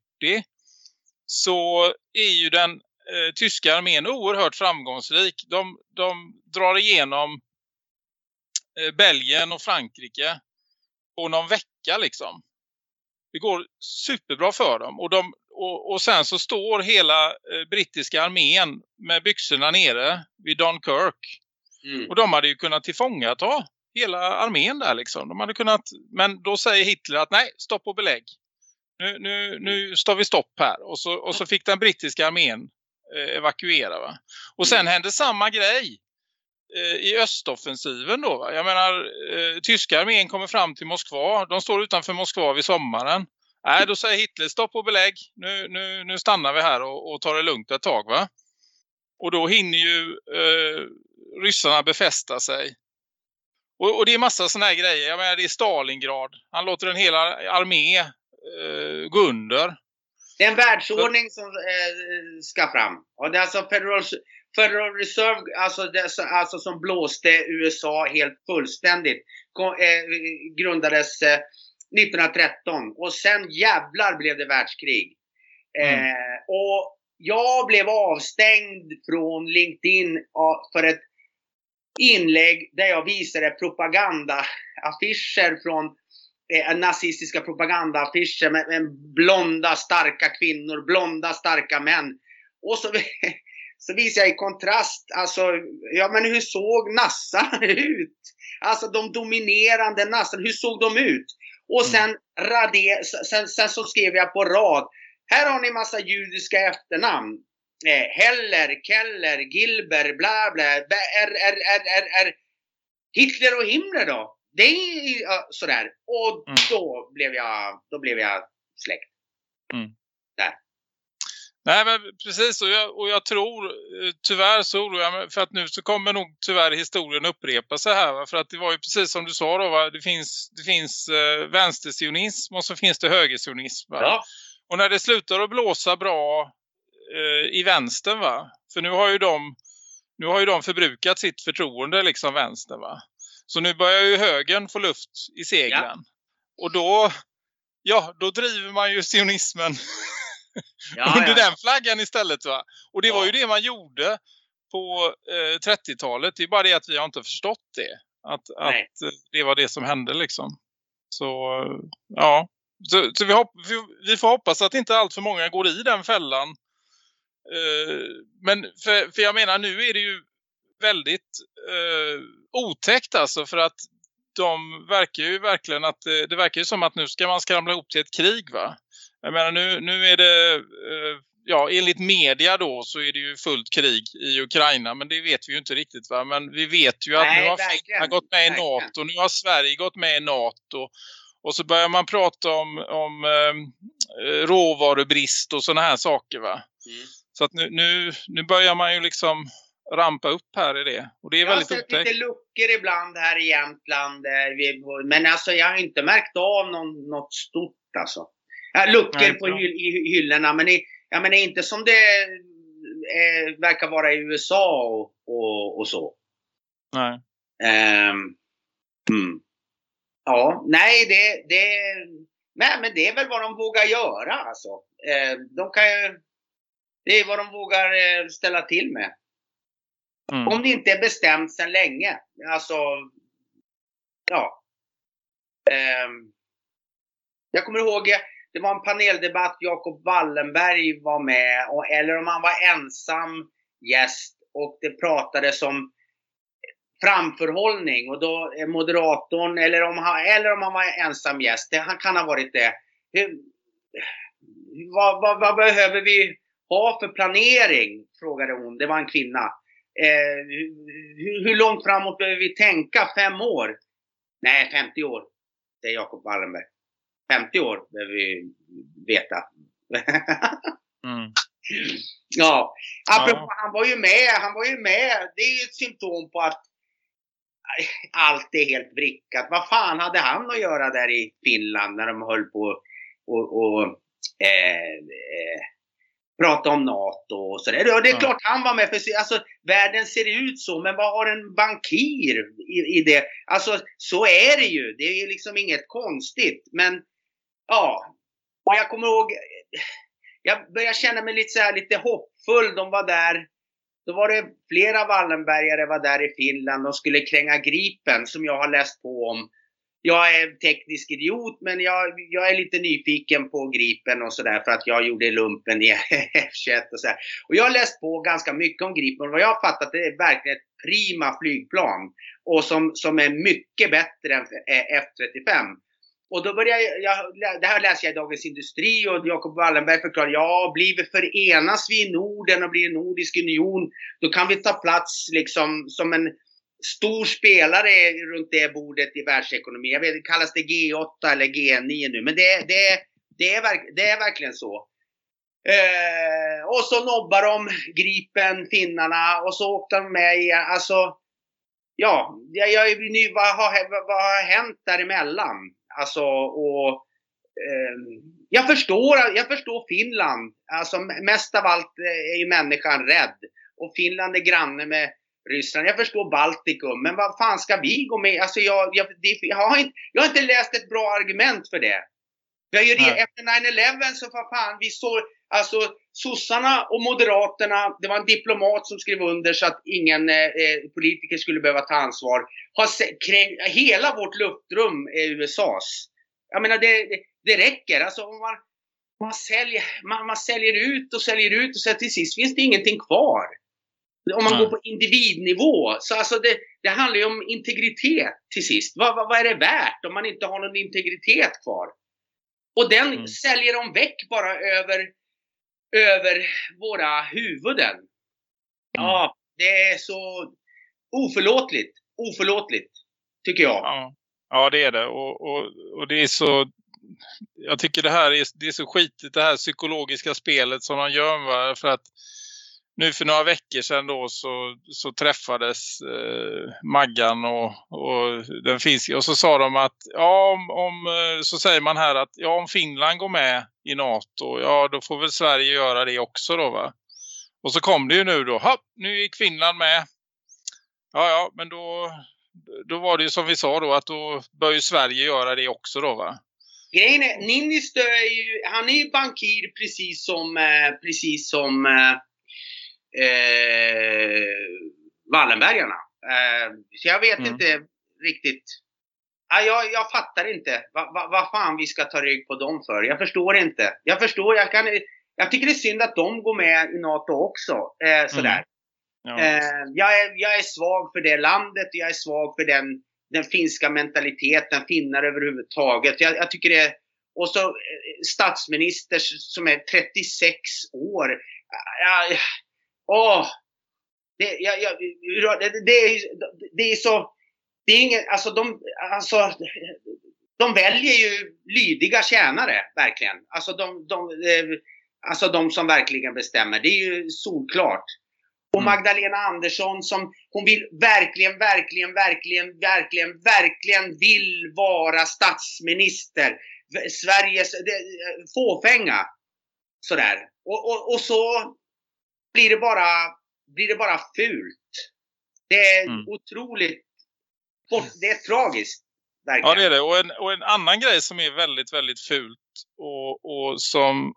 så är ju den eh, tyska armén oerhört framgångsrik. De, de drar igenom eh, Belgien och Frankrike på någon vecka liksom. Det går superbra för dem. Och, de, och, och sen så står hela eh, brittiska armén med byxorna nere vid Dunkirk. Mm. Och de hade ju kunnat tillfångata hela armén där liksom. De hade kunnat, men då säger Hitler att nej, stopp och belägg. Nu, nu, nu står vi stopp här. Och så, och så fick den brittiska armén eh, evakuera. Va? Och sen hände samma grej i östoffensiven då. Va? Jag menar, eh, tyska armén kommer fram till Moskva. De står utanför Moskva vid sommaren. Nej, då säger Hitler stopp och belägg. Nu, nu, nu stannar vi här och, och tar det lugnt ett tag va. Och då hinner ju eh, ryssarna befästa sig. Och, och det är massa såna här grejer. Jag menar det är Stalingrad. Han låter en hel ar- armé eh, gå under. Det är en världsordning som eh, ska fram. Och det är alltså Federal, Federal Reserve, alltså, det, alltså som blåste USA helt fullständigt. Kom, eh, grundades eh, 1913 och sen jävlar blev det världskrig. Eh, och jag blev avstängd från LinkedIn för ett inlägg där jag visade propagandaaffischer från eh, nazistiska propagandaaffischer med, med blonda starka kvinnor, blonda starka män. Och så, så visar jag i kontrast, alltså, ja men hur såg nassarna ut? Alltså de dominerande nassarna, hur såg de ut? Och sen, rade, sen, sen så skrev jag på rad, här har ni massa judiska efternamn. Eh, Heller, Keller, Gilber, bla bla, är, är, är, är, är Hitler och Himmler då? Det är ja, sådär. Och Mm. då blev jag, då blev jag släckt. Nej men precis och jag, och jag tror eh, tyvärr så oroar jag mig för att nu så kommer nog tyvärr historien upprepa sig här va? för att det var ju precis som du sa då va? det finns, det finns eh, vänstersionism och så finns det högersionism? Ja. Och när det slutar att blåsa bra eh, i vänstern va för nu har ju de nu har ju de förbrukat sitt förtroende liksom vänstern va så nu börjar ju högern få luft i seglen och då ja då driver man ju sionismen Ja, under ja. den flaggan istället va. Och det var Ja. ju det man gjorde på eh, 30-talet. Det är bara det att vi har inte förstått det. Att, Nej. att eh, det var det som hände liksom. Så eh, ja. Så, så vi, hopp, vi, vi får hoppas att inte allt för många går i den fällan. Eh, men för, för jag menar nu är det ju väldigt eh, otäckt alltså för att de verkar ju verkligen att det, det verkar ju som att nu ska man skramla ihop till ett krig va. Jag menar nu, nu är det, eh, ja enligt media då så är det ju fullt krig i Ukraina men det vet vi ju inte riktigt va. Men vi vet ju att Nej, nu har Finland gått med i verkligen. NATO, nu har Sverige gått med i NATO. Och så börjar man prata om, om eh, eh, råvarubrist och sådana här saker va. Mm. Så att nu, nu, nu börjar man ju liksom rampa upp här i det. Och det är Jag har väldigt sett otäckt. lite luckor ibland här i Jämtland. eh, vi- Men alltså jag har inte märkt av någon, något stort alltså. Ja, luckor på hyll, i hyllorna men i, jag menar inte som det eh, verkar vara i USA och, och, och så. Nej. Ehm, mm. Ja, nej det, det, nej, men det är väl vad de vågar göra alltså. Eh, de kan ju, det är vad de vågar eh, ställa till med. Mm. Om det inte är bestämt sedan länge. Alltså, ja. Ehm, jag kommer ihåg, det var en paneldebatt, Jakob Wallenberg var med, och, eller om han var ensam gäst och det pratades om framförhållning och då moderatorn, eller om han, eller om han var ensam gäst, det, han kan ha varit det. Hur, vad, vad, vad behöver vi ha för planering? Frågade hon. Det var en kvinna. Eh, hur, hur långt framåt behöver vi tänka? Fem år? Nej, 50 år. Säger Jakob Wallenberg. 50 år behöver vi veta. Mm. ja, apropå, Ja. han var ju med. Han var ju med. Det är ju ett symptom på att allt är helt vrickat. Vad fan hade han att göra där i Finland när de höll på och, och eh, eh, prata om NATO och sådär. Ja, det är Ja. klart han var med för alltså, världen ser ut så, men vad har en bankir i, i det? Alltså så är det ju. Det är ju liksom inget konstigt. Men ja, och jag kommer ihåg, eh, jag började känna mig lite så här, lite hoppfull. De var där, då var det flera Wallenbergare var där i Finland och skulle kränga Gripen som jag har läst på om. Jag är teknisk idiot men jag, jag är lite nyfiken på Gripen och sådär för att jag gjorde lumpen i F21 och sådär. Och jag har läst på ganska mycket om Gripen och vad jag har fattat det är verkligen ett prima flygplan. Och som, som är mycket bättre än F35. Och då började jag, jag, det här läser jag i Dagens Industri och Jakob Wallenberg förklarar, ja, blir vi förenas vi i Norden och blir en nordisk union, då kan vi ta plats liksom som en stor spelare runt det bordet i världsekonomin. Jag vet, kallas det G8 eller G9 nu, men det, det, det, är, verk, det är verkligen så. Eh, och så nobbar de Gripen, finnarna, och så åkte de med i, alltså, ja, jag, jag, nu, vad, har, vad har hänt däremellan? Alltså, och eh, jag förstår, jag förstår Finland. Alltså mest av allt är ju människan rädd. Och Finland är granne med Ryssland. Jag förstår Baltikum, men vad fan ska vi gå med? Alltså jag, jag, jag, har, inte, jag har inte läst ett bra argument för det. Vi har ju, efter 9-11 så vad fan, vi står, alltså sossarna och moderaterna, det var en diplomat som skrev under så att ingen eh, eh, politiker skulle behöva ta ansvar. Har kräng, hela vårt luftrum är USAs. Jag menar det, det, det räcker. Alltså om man, man, säljer, man, man säljer ut och säljer ut och så till sist finns det ingenting kvar. Om man Nej. går på individnivå. Så alltså det, det handlar ju om integritet till sist. Vad, vad, vad är det värt om man inte har någon integritet kvar? Och den Mm. säljer de väck bara över, över våra huvuden. Ja, det är så oförlåtligt. Oförlåtligt, tycker jag. Ja, ja det är det. Och, och, och det är så... jag tycker det här är, det är så skitigt det här psykologiska spelet som de gör va? för att nu för några veckor sedan då så, så träffades eh, Maggan och, och den finska och så sa de att ja om, om eh, så säger man här att ja om Finland går med i NATO ja då får väl Sverige göra det också då va. Och så kom det ju nu då, hopp, nu gick Finland med. Ja ja men då, då var det ju som vi sa då att då bör ju Sverige göra det också då va. Grejen är, Niinistö är ju, han är ju bankir precis som, eh, precis som eh, eh, Wallenbergarna. Eh, så jag vet Mm. inte riktigt. Ja, jag, jag fattar inte vad va, vad fan vi ska ta rygg på dem för. Jag förstår inte. Jag förstår, jag kan... Jag tycker det är synd att de går med i NATO också. Eh, sådär. Ja. Eh, jag, är, jag är svag för det landet. Jag är svag för den, den finska mentaliteten. Finnar överhuvudtaget. Jag, jag tycker det... Och så eh, statsminister som är 36 år. Åh! Det, jag, jag, det, det, är, det är så... Det är ingen, alltså de, alltså, de väljer ju lydiga tjänare, verkligen. Alltså de, de, eh, alltså de som verkligen bestämmer. Det är ju solklart. Och Mm. Magdalena Andersson som, hon vill verkligen, verkligen, verkligen, verkligen, verkligen vill vara statsminister. Sveriges det, eh, fåfänga. Sådär. Och, och, och så blir det bara, blir det bara fult. Det är Mm. otroligt, bort, det är tragiskt. Verkligen. Ja det är det. Och en, och en annan grej som är väldigt, väldigt fult och, och som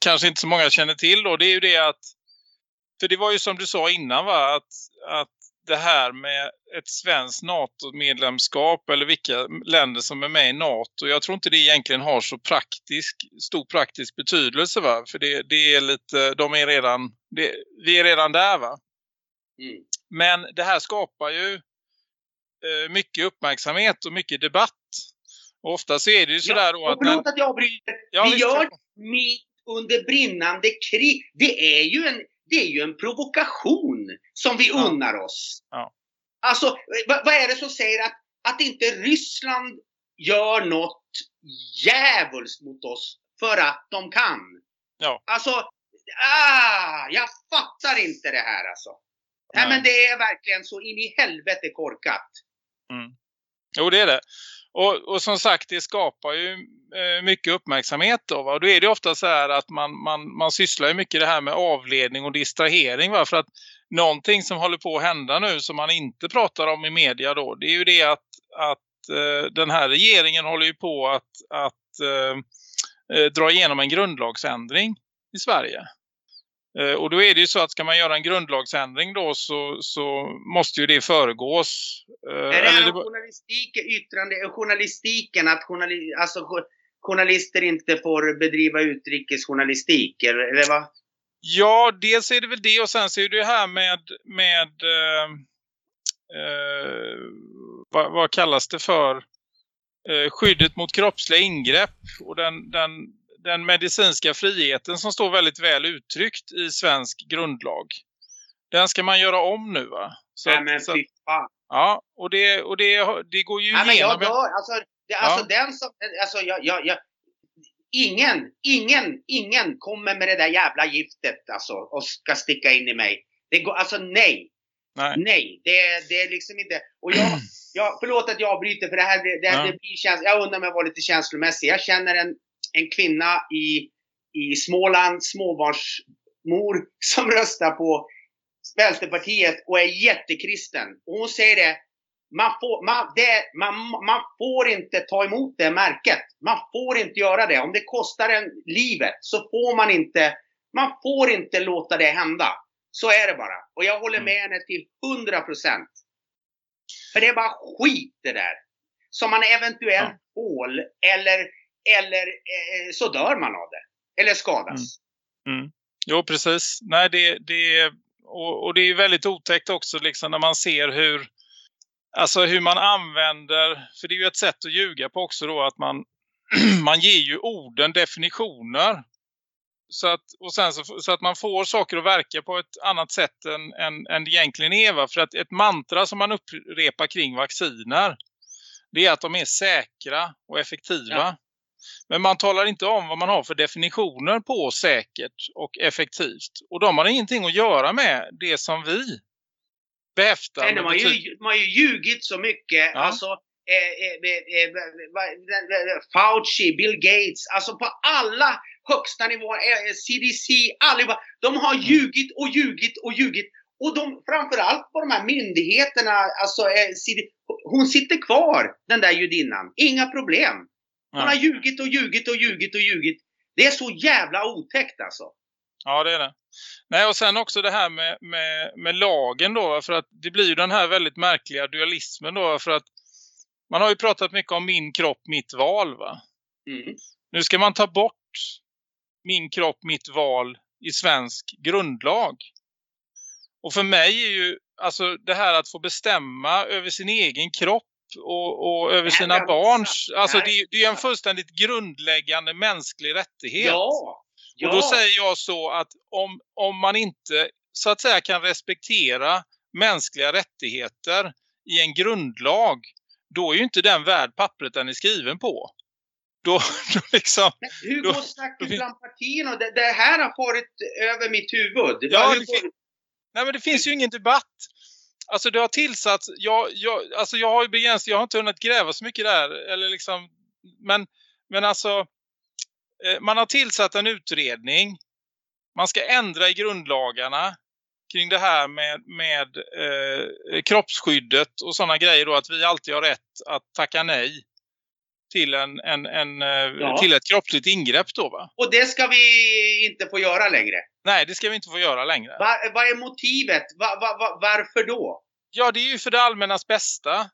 kanske inte så många känner till då, det är ju det att för det var ju som du sa innan va, att, att det här med ett svenskt NATO-medlemskap eller vilka länder som är med i NATO, jag tror inte det egentligen har så praktisk, stor praktisk betydelse va, för det, det är lite, de är redan, det, vi är redan där va. Mm. Men det här skapar ju mycket uppmärksamhet och mycket debatt. Och ofta så är det ju sådär då och att... när- förlåt att jag bryter. Ja, vi visst, gör ja. mitt under brinnande krig. Det är ju en, det är ju en provokation som vi Ja. unnar oss. Ja. Alltså, vad, vad är det som säger att, att inte Ryssland gör något djävulskt mot oss för att de kan? Ja. Alltså, ah, jag fattar inte det här alltså. Nej, Nej. men det är verkligen så in i helvete korkat. Mm. Jo, det är det. Och, och som sagt, det skapar ju eh, mycket uppmärksamhet då. Va? Och då är det ofta så här att man, man, man sysslar ju mycket det här med avledning och distrahering. Va? För att någonting som håller på att hända nu som man inte pratar om i media då, det är ju det att, att eh, den här regeringen håller ju på att, att eh, eh dra igenom en grundlagsändring i Sverige. Eh, Och då är det ju så att ska man göra en grundlagsändring då så, så måste ju det föregås. eh, Är det eller det- journalistik, yttrande, journalistiken, att journali, alltså, jo- journalister inte får bedriva utrikesjournalistik, eller, eller vad? Ja, dels är det väl det och sen så är det här med, med eh, eh, vad, vad kallas det för? Eh, skyddet mot kroppsliga ingrepp och den, den, den medicinska friheten som står väldigt väl uttryckt i svensk grundlag. Den ska man göra om nu va? Så, Nej men fy fan. ja, och det, och det, det går ju Nej men jag igenom. dör. Alltså, det, alltså den som, alltså jag, jag, jag, ingen, ingen, ingen kommer med det där jävla giftet alltså och ska sticka in i mig. Det går, alltså nej. Nej. Nej, det, det är liksom inte. Och jag, jag, förlåt att jag avbryter för det här, det, det, Ja. det blir käns- Jag undrar om jag var lite känslomässig. Jag känner en, en kvinna i, i Småland, småbarnsmor, som röstar på Vänsterpartiet och är jättekristen. Och hon säger det, man får, man, det, man, man får inte ta emot det märket. Man får inte göra det. Om det kostar en livet så får man inte, man får inte låta det hända. Så är det bara. Och jag håller med henne till 100 procent. För det är bara skit det där. Som man eventuellt tål eller, eller eh, så dör man av det. Eller skadas. Mm. Jo, precis. Nej, det, det, och, och det är väldigt otäckt också liksom när man ser hur alltså hur man använder, för det är ju ett sätt att ljuga på också då att man, man ger ju orden definitioner. Så att, och sen så, så att man får saker att verka på ett annat sätt än, än, än det egentligen är. Va? För att ett mantra som man upprepar kring vacciner det är att de är säkra och effektiva. Ja. Men man talar inte om vad man har för definitioner på säkert och effektivt. Och de har ingenting att göra med det som vi behäftar Nej, de, har ju, de har ju ljugit så mycket. Ja. Alltså, eh, eh, eh, eh, Fauci, Bill Gates, alltså på alla högsta nivåer, eh, CDC, allihopa. De har Mm. ljugit och ljugit och ljugit. Och de, framförallt på de här myndigheterna, alltså eh, hon sitter kvar, den där judinnan. Inga problem. Ja. har ljugit och ljugit och ljugit och ljugit. Det är så jävla otäckt alltså. Ja, det är det. Nej, och sen också det här med, med, med lagen då. För att det blir ju den här väldigt märkliga dualismen då. För att man har ju pratat mycket om min kropp, mitt val va. Mm. Nu ska man ta bort min kropp, mitt val i svensk grundlag. Och för mig är ju alltså det här att få bestämma över sin egen kropp och, och över Det sina är barns. Alltså Det det, är- det en fullständigt grundläggande mänsklig rättighet. Ja. ja. Och då säger jag så att om, om man inte så att säga kan respektera mänskliga rättigheter i en grundlag, då är ju inte den värd pappret den är skriven på. Då, då liksom, Men hur Då- går snacket då bland partierna? Det, det här har farit över mitt huvud. Ja, det går- fin- nej men det finns ju ingen debatt. Alltså det har tillsatts, jag, jag, alltså jag har ju begränsat, jag har inte hunnit gräva så mycket där, eller liksom, men, men alltså, eh, man har tillsatt en utredning, man ska ändra i grundlagarna kring det här med, med eh, kroppsskyddet och sådana grejer då, att vi alltid har rätt att tacka nej till, en, en, en, eh, Ja. till ett kroppsligt ingrepp då va? Och det ska vi inte få göra längre. Nej, det ska vi inte få göra längre. Va, vad är motivet? Va, va, va, varför då? Ja, det är ju för det allmännas bästa.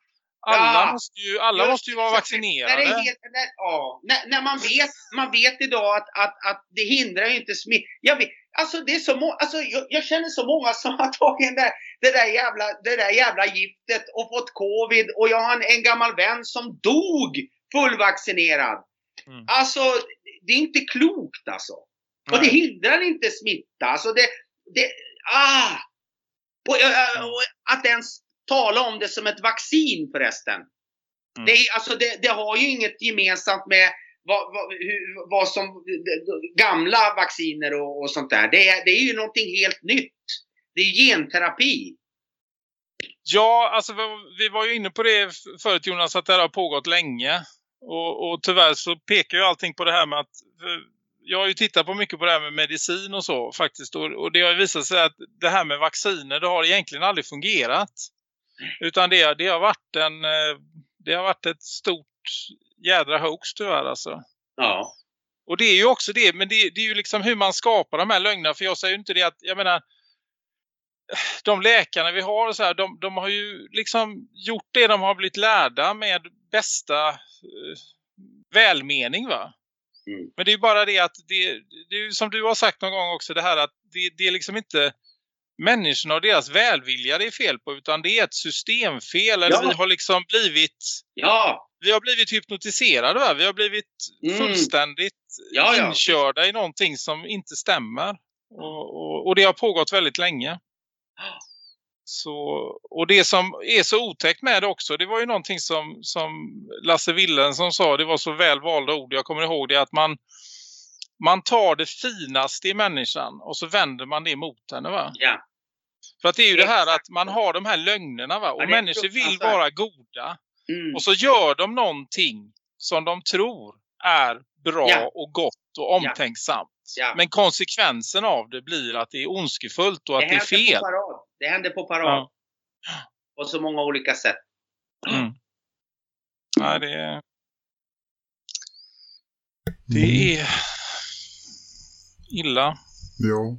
Alla Ja. måste ju, alla Just- måste ju vara När, vaccinerade. det är helt, när, ja, när, när man, vet, man vet idag att, att, att det hindrar ju inte smitt. Jag, vet, alltså det är så må, alltså jag, jag känner så många som har tagit där, det, där jävla, det där jävla giftet och fått covid. Och jag har en, en gammal vän som dog fullvaccinerad. Mm. Alltså, det är inte klokt alltså. Och det hindrar inte smitta. Alltså det, det, ah! Och, äh, och att ens tala om det som ett vaccin förresten. Mm. Det, alltså det, det har ju inget gemensamt med vad, vad, hur, vad som gamla vacciner och, och sånt där. Det är, det är ju någonting helt nytt. Det är genterapi. Ja, alltså vi- var ju inne på det förut Jonas att det här har pågått länge. Och, och tyvärr så pekar ju allting på det här med att för jag har ju tittat på mycket på det här med medicin och så faktiskt. Och, och det har ju visat sig att det här med vacciner det har egentligen aldrig fungerat. Utan det, det har varit en eh, det har varit ett stort jädra hoax tyvärr alltså. Ja. Och det är ju också det, men det, det är ju liksom hur man skapar de här lögnerna. För jag säger ju inte det att, jag menar, de läkarna vi har så här, de, de har ju liksom gjort det de har blivit lärda med bästa eh, välmening va. Mm. Men det är bara det att det, det är som du har sagt någon gång också det här att det, det är liksom inte människorna och deras välvilja det är fel på utan det är ett systemfel eller Ja. vi har liksom blivit Ja. vi har blivit hypnotiserade va? Vi har blivit Mm. fullständigt Ja, ja. inkörda i någonting som inte stämmer. Och, och, och det har pågått väldigt länge. Så, och det som är så otäckt med det också, det var ju någonting som, som Lasse Willensson sa, det var så väl valda ord, jag kommer ihåg det, att man, man tar det finaste i människan och så vänder man det mot henne va? Ja. För att det är ju det här Exakt. att man har de här lögnerna va? Och Ja, det är människor vill vara goda. Mm. Och så gör de någonting som de tror är bra Ja. och gott och omtänksamt. Ja. Men konsekvensen av det blir att det är ondskefullt och att det, är fel. Parad. Det händer på parad. Ja. På så många olika sätt. Mm. Nej, det är... Det Mm. är illa. Ja.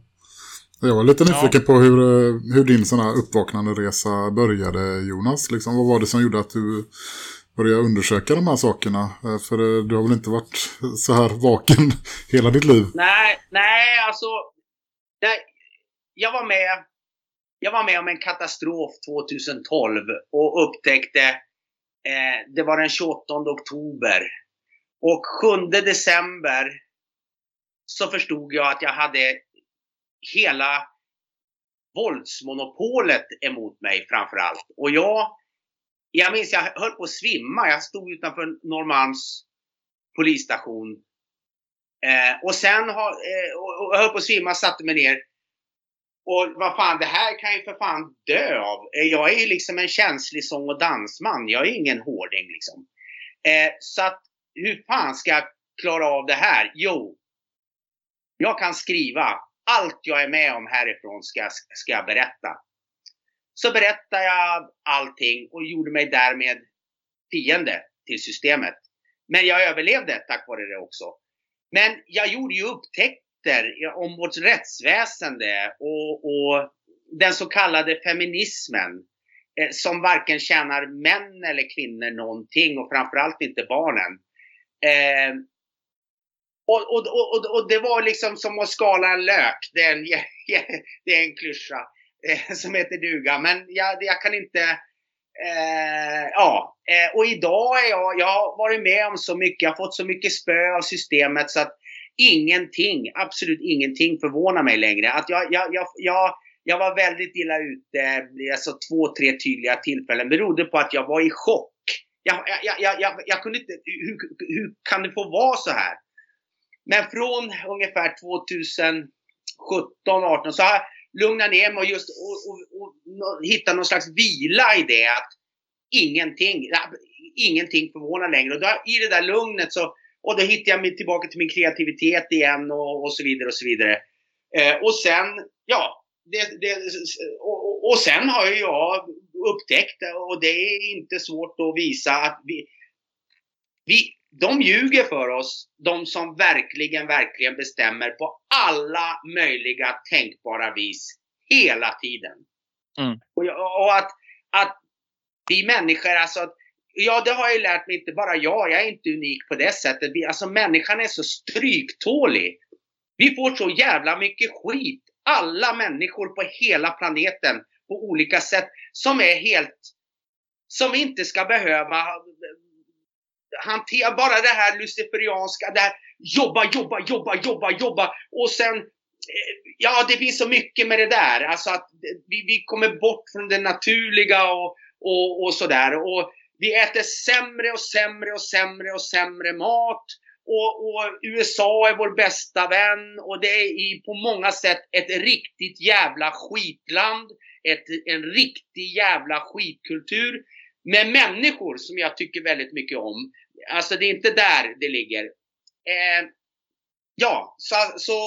Jag var lite nyfiken på hur, eh, hur din sån här uppvaknande resa började, Jonas. Liksom, vad var det som gjorde att du började undersöka de här sakerna? Eh, För eh, du har väl inte varit så här vaken hela ditt liv? Nej, nej alltså. Nej, jag var med. Jag var med om en katastrof 2012 och upptäckte, eh, det var den 28 oktober. Och 7 december så förstod jag att jag hade hela våldsmonopolet emot mig framför allt. Och jag, jag minns jag höll på att svimma. Jag stod utanför Norrmalms polisstation. Eh, och sen har, eh, och, och jag höll på att svimma, satte mig ner. Och vad fan, det här kan ju för fan dö av. Eh, jag är ju liksom en känslig sång och dansman. Jag är ingen hårding liksom. Eh, så att hur fan ska jag klara av det här? Jo, jag kan skriva. Allt jag är med om härifrån ska, ska jag berätta. Så berättade jag allting och gjorde mig därmed fiende till systemet. Men jag överlevde tack vare det också. Men jag gjorde ju upptäckter om vårt rättsväsende och, och den så kallade feminismen eh, som varken tjänar män eller kvinnor någonting och framförallt inte barnen. Eh, och, och, och, och det var liksom som att skala en lök. Det är en, det är en klyscha eh, som heter duga. Men jag, jag kan inte... Eh, ja, eh, och idag är jag... Jag har varit med om så mycket. Jag har fått så mycket spö av systemet så att ingenting, absolut ingenting förvånar mig längre. Att jag, jag, jag, jag, jag var väldigt illa ute, alltså två, tre tydliga tillfällen. berodde på att jag var i chock. Jag, jag, jag, jag, jag kunde inte... Hur, hur kan det få vara så här? Men från ungefär 2017, 18 så har jag lugnat ner mig och just och, och, och, och hittat någon slags vila i det att ingenting, ingenting förvånar längre. Och då, i det där lugnet så, och då hittar jag mig tillbaka till min kreativitet igen och, och så vidare och så vidare. Eh, och sen, ja, det, det, och, och sen har ju jag upptäckt, och det är inte svårt att visa, att vi, vi, de ljuger för oss, de som verkligen, verkligen bestämmer på alla möjliga tänkbara vis hela tiden. Mm. Och, och, att, att vi människor, alltså, ja det har jag ju lärt mig, inte bara jag, jag är inte unik på det sättet. Vi, alltså människan är så stryktålig. Vi får så jävla mycket skit, alla människor på hela planeten på olika sätt som är helt, som vi inte ska behöva hantera bara det här luciferianska, det här jobba, jobba, jobba, jobba, jobba och sen eh, Ja, det finns så mycket med det där. Alltså att vi, vi kommer bort från det naturliga och, och, och sådär. Och vi äter sämre och sämre och sämre och sämre mat. Och, och, USA är vår bästa vän och det är i, på många sätt ett riktigt jävla skitland. Ett, en riktig jävla skitkultur. Med människor som jag tycker väldigt mycket om. Alltså det är inte där det ligger. Eh, ja, så, så,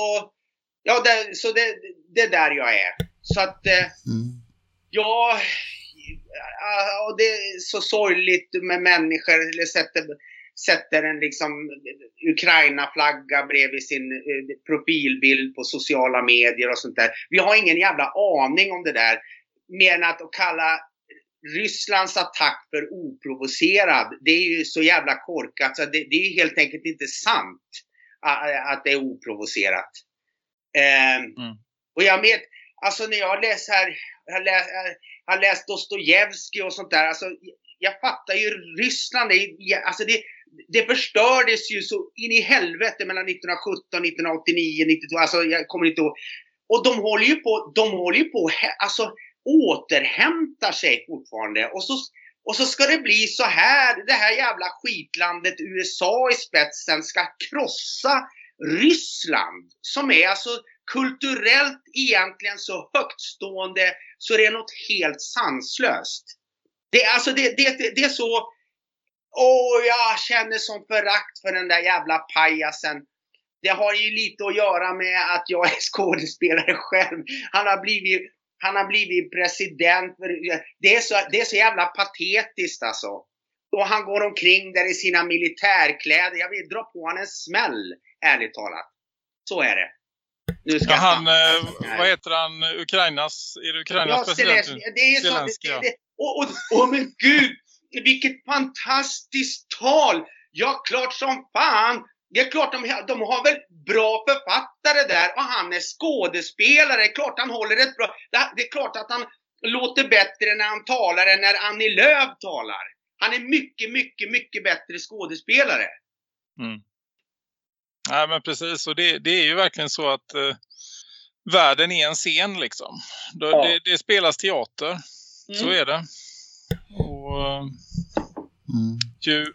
ja, det, så det, det är där jag är. Så att eh, Mm. ja, ja, och det är så sorgligt med människor. Eller sätter, sätter en liksom Ukraina-flagga bredvid sin eh, profilbild på sociala medier och sånt där. Vi har ingen jävla aning om det där. Mer än att kalla Rysslands attack för oprovocerad, det är ju så jävla korkat så det, det är helt enkelt inte sant att, att det är oprovocerat. Eh, Mm. Och jag vet, alltså när jag läser här, jag läst, jag har läst Dostojevskij och sånt där, alltså jag fattar ju Ryssland, det, är- alltså det, det förstördes ju så in i helvete mellan 1917, 1989, 92, alltså jag kommer inte ihåg. Och de håller ju på, de håller ju på, alltså återhämtar sig fortfarande. Och så, och så ska det bli så här, det här jävla skitlandet USA i spetsen ska krossa Ryssland. Som är alltså kulturellt egentligen så högtstående så det är något helt sanslöst. Det, är alltså, det, det, det, det är så... Åh, jag känner som förakt för den där jävla pajasen. Det har ju lite att göra med att jag är skådespelare själv. Han har blivit, han har blivit president. för- Det är, så, det är så jävla patetiskt alltså. Och han går omkring där i sina militärkläder. Jag vill dra på honom en smäll, ärligt talat. Så är det. Nu ska Ja, han, eh, vad heter han, Ukrainas, är det Ukrainas Ja, president? Det är så. Zelensky, Det, det, och, och, och men gud, vilket fantastiskt tal! Ja, klart som fan. Det är klart de, de har väl bra författare där och han är skådespelare. Det är klart han håller ett bra... Det, är klart att han låter bättre när han talar än när Annie Lööf talar. Han är mycket, mycket, mycket bättre skådespelare. Nej men precis och det, det är ju verkligen så att eh, världen är en scen liksom. Då, Ja. det, det spelas teater, så Mm. är det. Och eh, Mm. ju,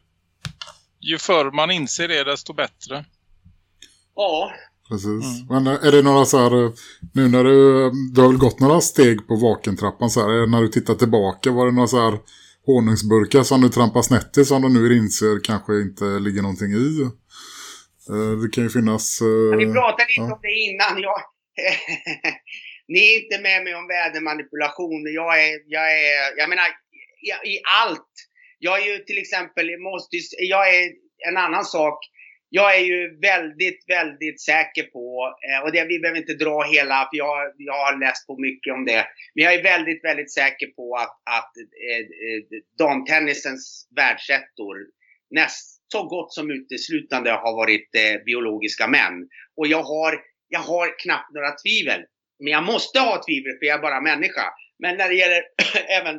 ju förr man inser det desto bättre. Ja, Precis. Men eh, är det några så här, eh, nu när du, du har väl gått några steg på vakentrappan så här, är det när du tittar tillbaka, var det några så här honungsburkar som du trampar snett i som du nu inser kanske inte ligger någonting i? Eh, Det kan ju finnas... eh, vi pratade lite ja. om det innan. Jag, ni är inte med mig om vädermanipulation. Jag är, jag är, jag menar, jag, i allt. Jag är ju till exempel, måste, jag är en annan sak. Jag är ju väldigt, väldigt säker på, eh, och det, vi behöver inte dra hela, för jag, jag har läst på mycket om det. Men jag är väldigt, väldigt säker på att, att eh, eh, damtennisens världsettor näst, så gott som uteslutande har varit eh, biologiska män. Och jag har, jag har knappt några tvivel. Men jag måste ha tvivel för jag är bara människa. Men när det gäller även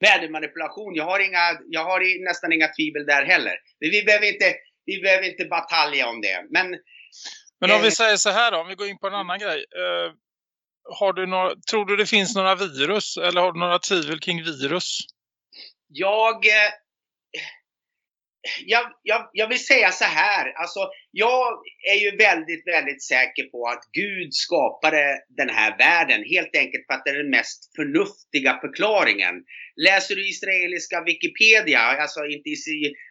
vädermanipulation, jag har, inga, jag har nästan inga tvivel där heller. Men vi behöver inte, vi behöver inte batalja om det. Men Men om vi Eh. säger så här då, om vi går in på en annan grej. Eh, har du några, tror du det finns några virus eller har du några tvivel kring virus? jag, eh, jag, jag, jag vill säga så här. Alltså, jag är ju väldigt, väldigt säker på att Gud skapade den här världen. Helt enkelt för att det är den mest förnuftiga förklaringen. Läser du israeliska Wikipedia, alltså, inte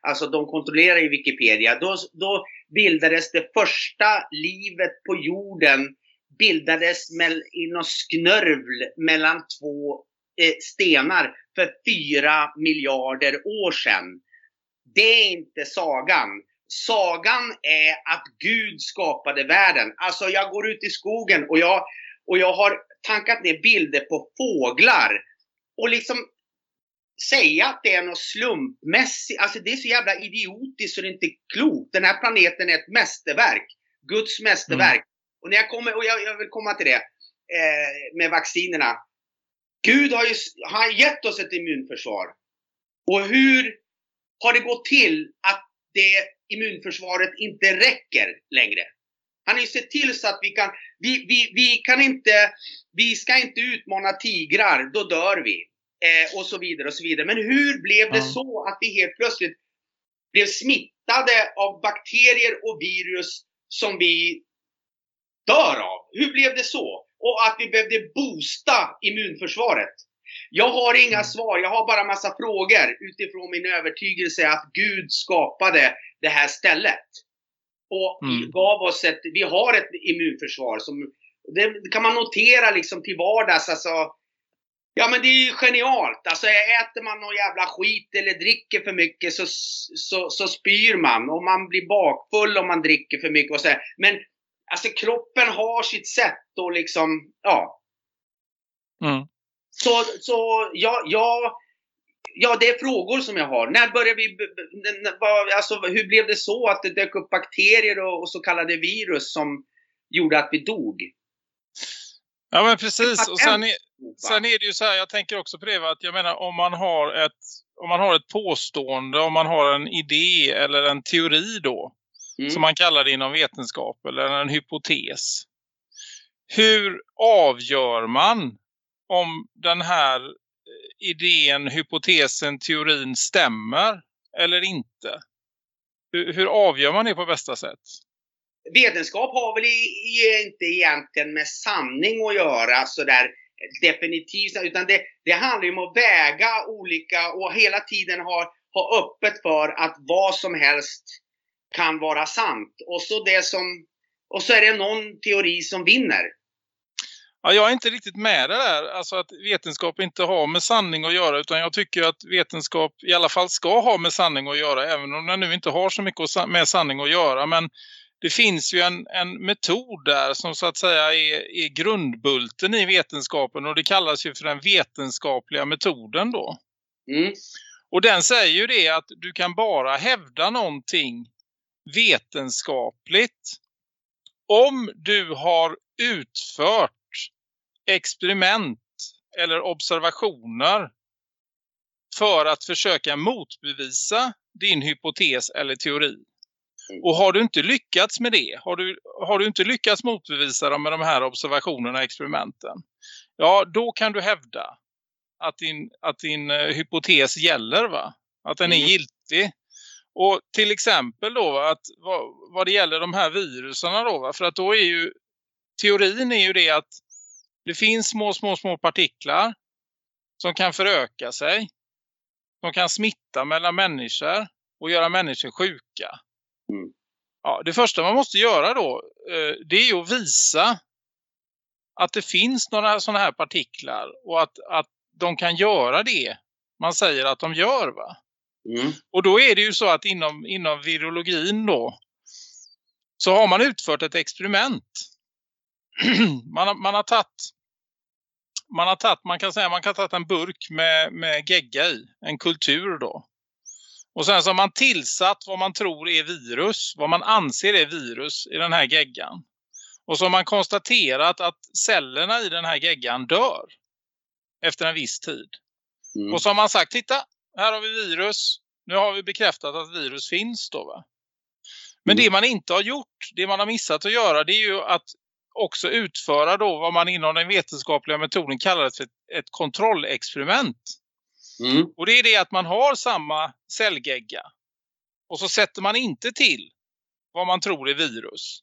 alltså de kontrollerar ju Wikipedia, då, då bildades det första livet på jorden bildades mell, i något sknörvl mellan två eh, stenar för fyra miljarder år sedan. Det är inte sagan. Sagan är att Gud skapade världen. Alltså jag går ut i skogen och jag, och jag har tankat ner bilder på fåglar. Och liksom säga att det är något slumpmässigt. Alltså det är så jävla idiotiskt så det är inte klokt. Den här planeten är ett mästerverk. Guds mästerverk. Och när jag kommer, och jag, jag vill komma till det eh, med vaccinerna. Gud har ju han har gett oss ett immunförsvar. Och hur har det gått till att det immunförsvaret inte räcker längre? Han har ju sett till så att vi kan, vi, vi, vi kan inte, vi ska inte utmana tigrar, då dör vi. Eh, och så vidare och så vidare. Men hur blev det så att vi helt plötsligt blev smittade av bakterier och virus som vi dör av? Hur blev det så? Och att vi behövde boosta immunförsvaret. Jag har inga Mm. svar, jag har bara massa frågor utifrån min övertygelse att Gud skapade det här stället. Och Mm. gav oss ett, vi har ett immunförsvar som, det kan man notera liksom till vardags alltså. Ja men det är ju genialt. Alltså äter man någon jävla skit eller dricker för mycket så, så, så spyr man. Och man blir bakfull om man dricker för mycket och så här. Men alltså kroppen har sitt sätt och liksom, ja. Mm. Så, så ja, ja, ja, det är frågor som jag har. När började vi, alltså hur blev det så att det dök upp bakterier och, och så kallade virus som gjorde att vi dog? Ja men precis. Och sen är, sen är det ju så här, jag tänker också på det att jag menar om man har ett om man har ett påstående, om man har en idé eller en teori då Mm. som man kallar det inom vetenskap eller en hypotes. Hur avgör man om den här eh, idén, hypotesen, teorin stämmer eller inte? Hur, hur avgör man det på bästa sätt? vetenskap har väl i, i, inte egentligen med sanning att göra sådär definitivt. Utan det, det handlar ju om att väga olika och hela tiden ha, ha öppet för att vad som helst kan vara sant. Och så, det som, och så är det någon teori som vinner. Ja, jag är inte riktigt med det där. Alltså att vetenskap inte har med sanning att göra. Utan jag tycker att vetenskap i alla fall ska ha med sanning att göra. Även om den nu inte har så mycket med sanning att göra. Men det finns ju en, en metod där som så att säga är, är grundbulten i vetenskapen. Och det kallas ju för den vetenskapliga metoden då. Mm. Och den säger ju det att du kan bara hävda någonting vetenskapligt om du har utfört experiment eller observationer för att försöka motbevisa din hypotes eller teori. Och har du inte lyckats med det, har du, har du inte lyckats motbevisa dem med de här observationerna och experimenten, ja då kan du hävda att din, att din eh, hypotes gäller va? Att den är Mm. giltig. Och till exempel då att vad, vad det gäller de här viruserna då, va? för att då är ju teorin är ju det att det finns små, små, små partiklar som kan föröka sig. De kan smitta mellan människor och göra människor sjuka. Mm. Ja, det första man måste göra då eh, det är ju att visa att det finns några sådana här partiklar och att, att de kan göra det man säger att de gör va. Mm. Och då är det ju så att inom, inom virologin då så har man utfört ett experiment. man, har, man har tagit man har tagit, man kan säga man kan ta en burk med, med gegga i, en kultur då. Och sen så har man tillsatt vad man tror är virus, vad man anser är virus i den här geggan. Och så har man konstaterat att cellerna i den här geggan dör efter en viss tid. Mm. Och så har man sagt, titta, här har vi virus. Nu har vi bekräftat att virus finns då va. Men Mm. det man inte har gjort, det man har missat att göra, det är ju att också utföra då vad man inom den vetenskapliga metoden kallar för ett, ett kontrollexperiment. Mm. Och det är det att man har samma cellgegga. Och så sätter man inte till vad man tror är virus.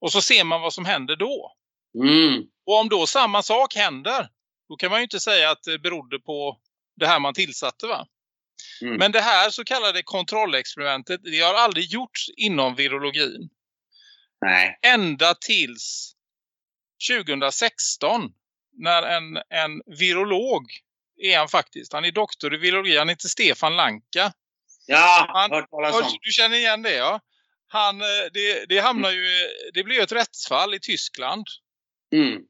Och så ser man vad som händer då. Mm. Och om då samma sak händer, då kan man ju inte säga att det berodde på det här man tillsatte va? Mm. Men det här så kallade kontrollexperimentet, det har aldrig gjorts inom virologin. Nej. Ända tills 2016 när en, en virolog är han faktiskt. Han är doktor i virologi. Han heter Stefan Lanka. Ja, Han- hört talas om. Du känner igen det ja. Han, eh, det, det hamnar ju, det blev ett rättsfall i Tyskland. Mm.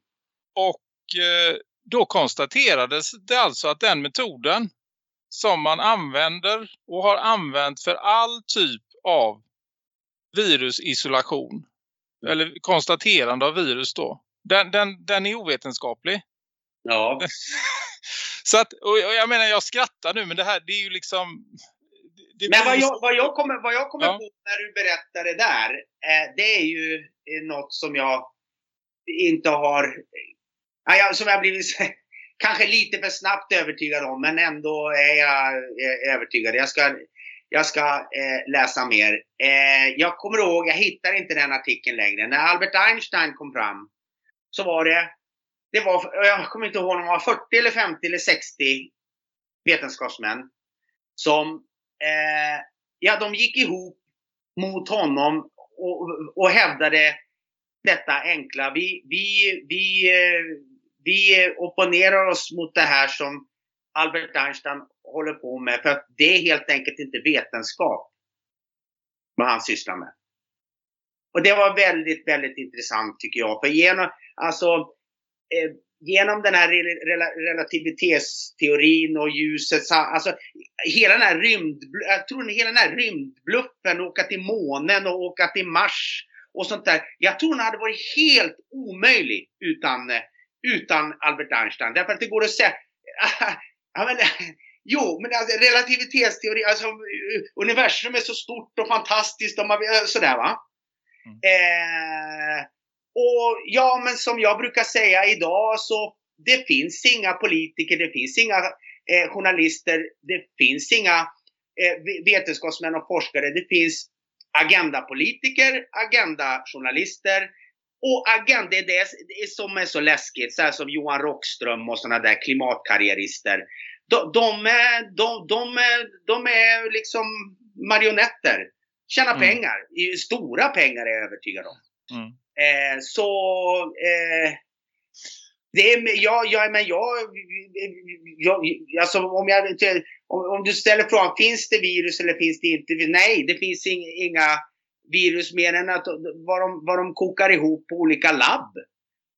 Och eh, då konstaterades det alltså att den metoden som man använder och har använt för all typ av virusisolation eller konstaterande av virus då. Den, den, den är ovetenskaplig. Ja. Så att, och jag menar jag skrattar nu men det här det är ju liksom det Men vad jag, vad jag kommer, vad jag kommer Ja. på när du berättar det där, eh, det är ju eh, något som jag inte har, jag- som jag blivit kanske lite för snabbt övertygad om, men ändå är jag eh, övertygad. Jag ska, jag ska eh, läsa mer. Eh, jag kommer ihåg, jag hittar inte den artikeln längre. När Albert Einstein kom fram så var det, det var, jag kommer inte ihåg om det var 40 eller 50 eller 60 vetenskapsmän som eh, ja, de gick ihop mot honom och, och hävdade detta enkla. Vi, vi, vi, eh, vi opponerar oss mot det här som Albert Einstein håller på med för att det är helt enkelt inte vetenskap vad han sysslar med. Och det var väldigt, väldigt intressant tycker jag. För genom, alltså, eh, genom den här rel- rela- relativitetsteorin och ljuset, alltså hela den här rymd, jag tror hela den här rymdbluffen, åka till månen och åka till Mars och sånt där. Jag tror den hade varit helt omöjlig utan, eh, utan Albert Einstein. Därför att det går att säga, ja, men, jo, men alltså, relativitetsteori, alltså universum är så stort och fantastiskt och man, eh, sådär va. Mm. Eh, och ja, men som jag brukar säga idag så det finns inga politiker, det finns inga eh, journalister, det finns inga eh, ve- vetenskapsmän och forskare. Det finns agendapolitiker, agendajournalister och agenda, det är det det är som är så läskigt, så här som Johan Rockström och sådana där klimatkarriärister. De, de, är, de, de, är, de är liksom marionetter. Tjäna Mm. pengar, stora pengar är jag övertygad om. Mm. Eh, så eh, det är, ja, ja, men jag, jag, alltså om, jag, om, om du ställer frågan, finns det virus eller finns det inte? Nej, det finns inga virus mer än att vad de, vad de kokar ihop på olika labb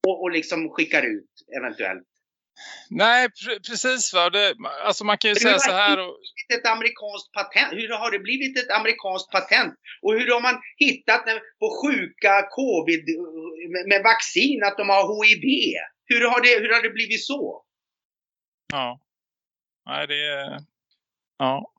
och, och liksom skickar ut eventuellt. Nej, pre- precis va. Det, alltså man kan ju säga så här. Och, Ett amerikanskt patent. Hur har det blivit ett amerikanskt patent? Och hur har man hittat på sjuka covid med, vaccin att de har HIV? Hur har det, hur har det blivit så? ja. Nej, det är... Ja.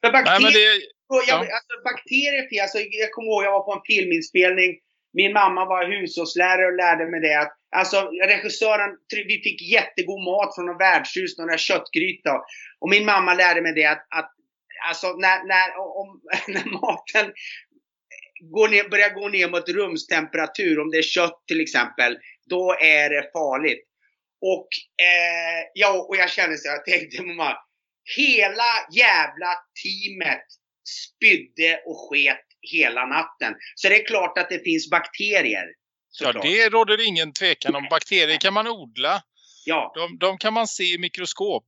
För Nej, bakterier, men det... jag, ja. alltså, bakterier alltså, jag kommer ihåg jag var på en filminspelning. Min mamma var hushållslärare och lärde mig det att alltså, regissören, vi fick jättegod mat från någon värdshus, där köttgryta. Och min mamma lärde mig det att, att alltså när, när, om, när maten går ner, börjar gå ner mot rumstemperatur, om det är kött till exempel, då är det farligt. Och, eh, ja, och jag kände så jag tänkte mamma, hela jävla teamet spydde och sket hela natten. Så det är klart att det finns bakterier. Ja, såklart. det råder ingen tvekan om. Bakterier kan man odla. ja. De, de kan man se i mikroskop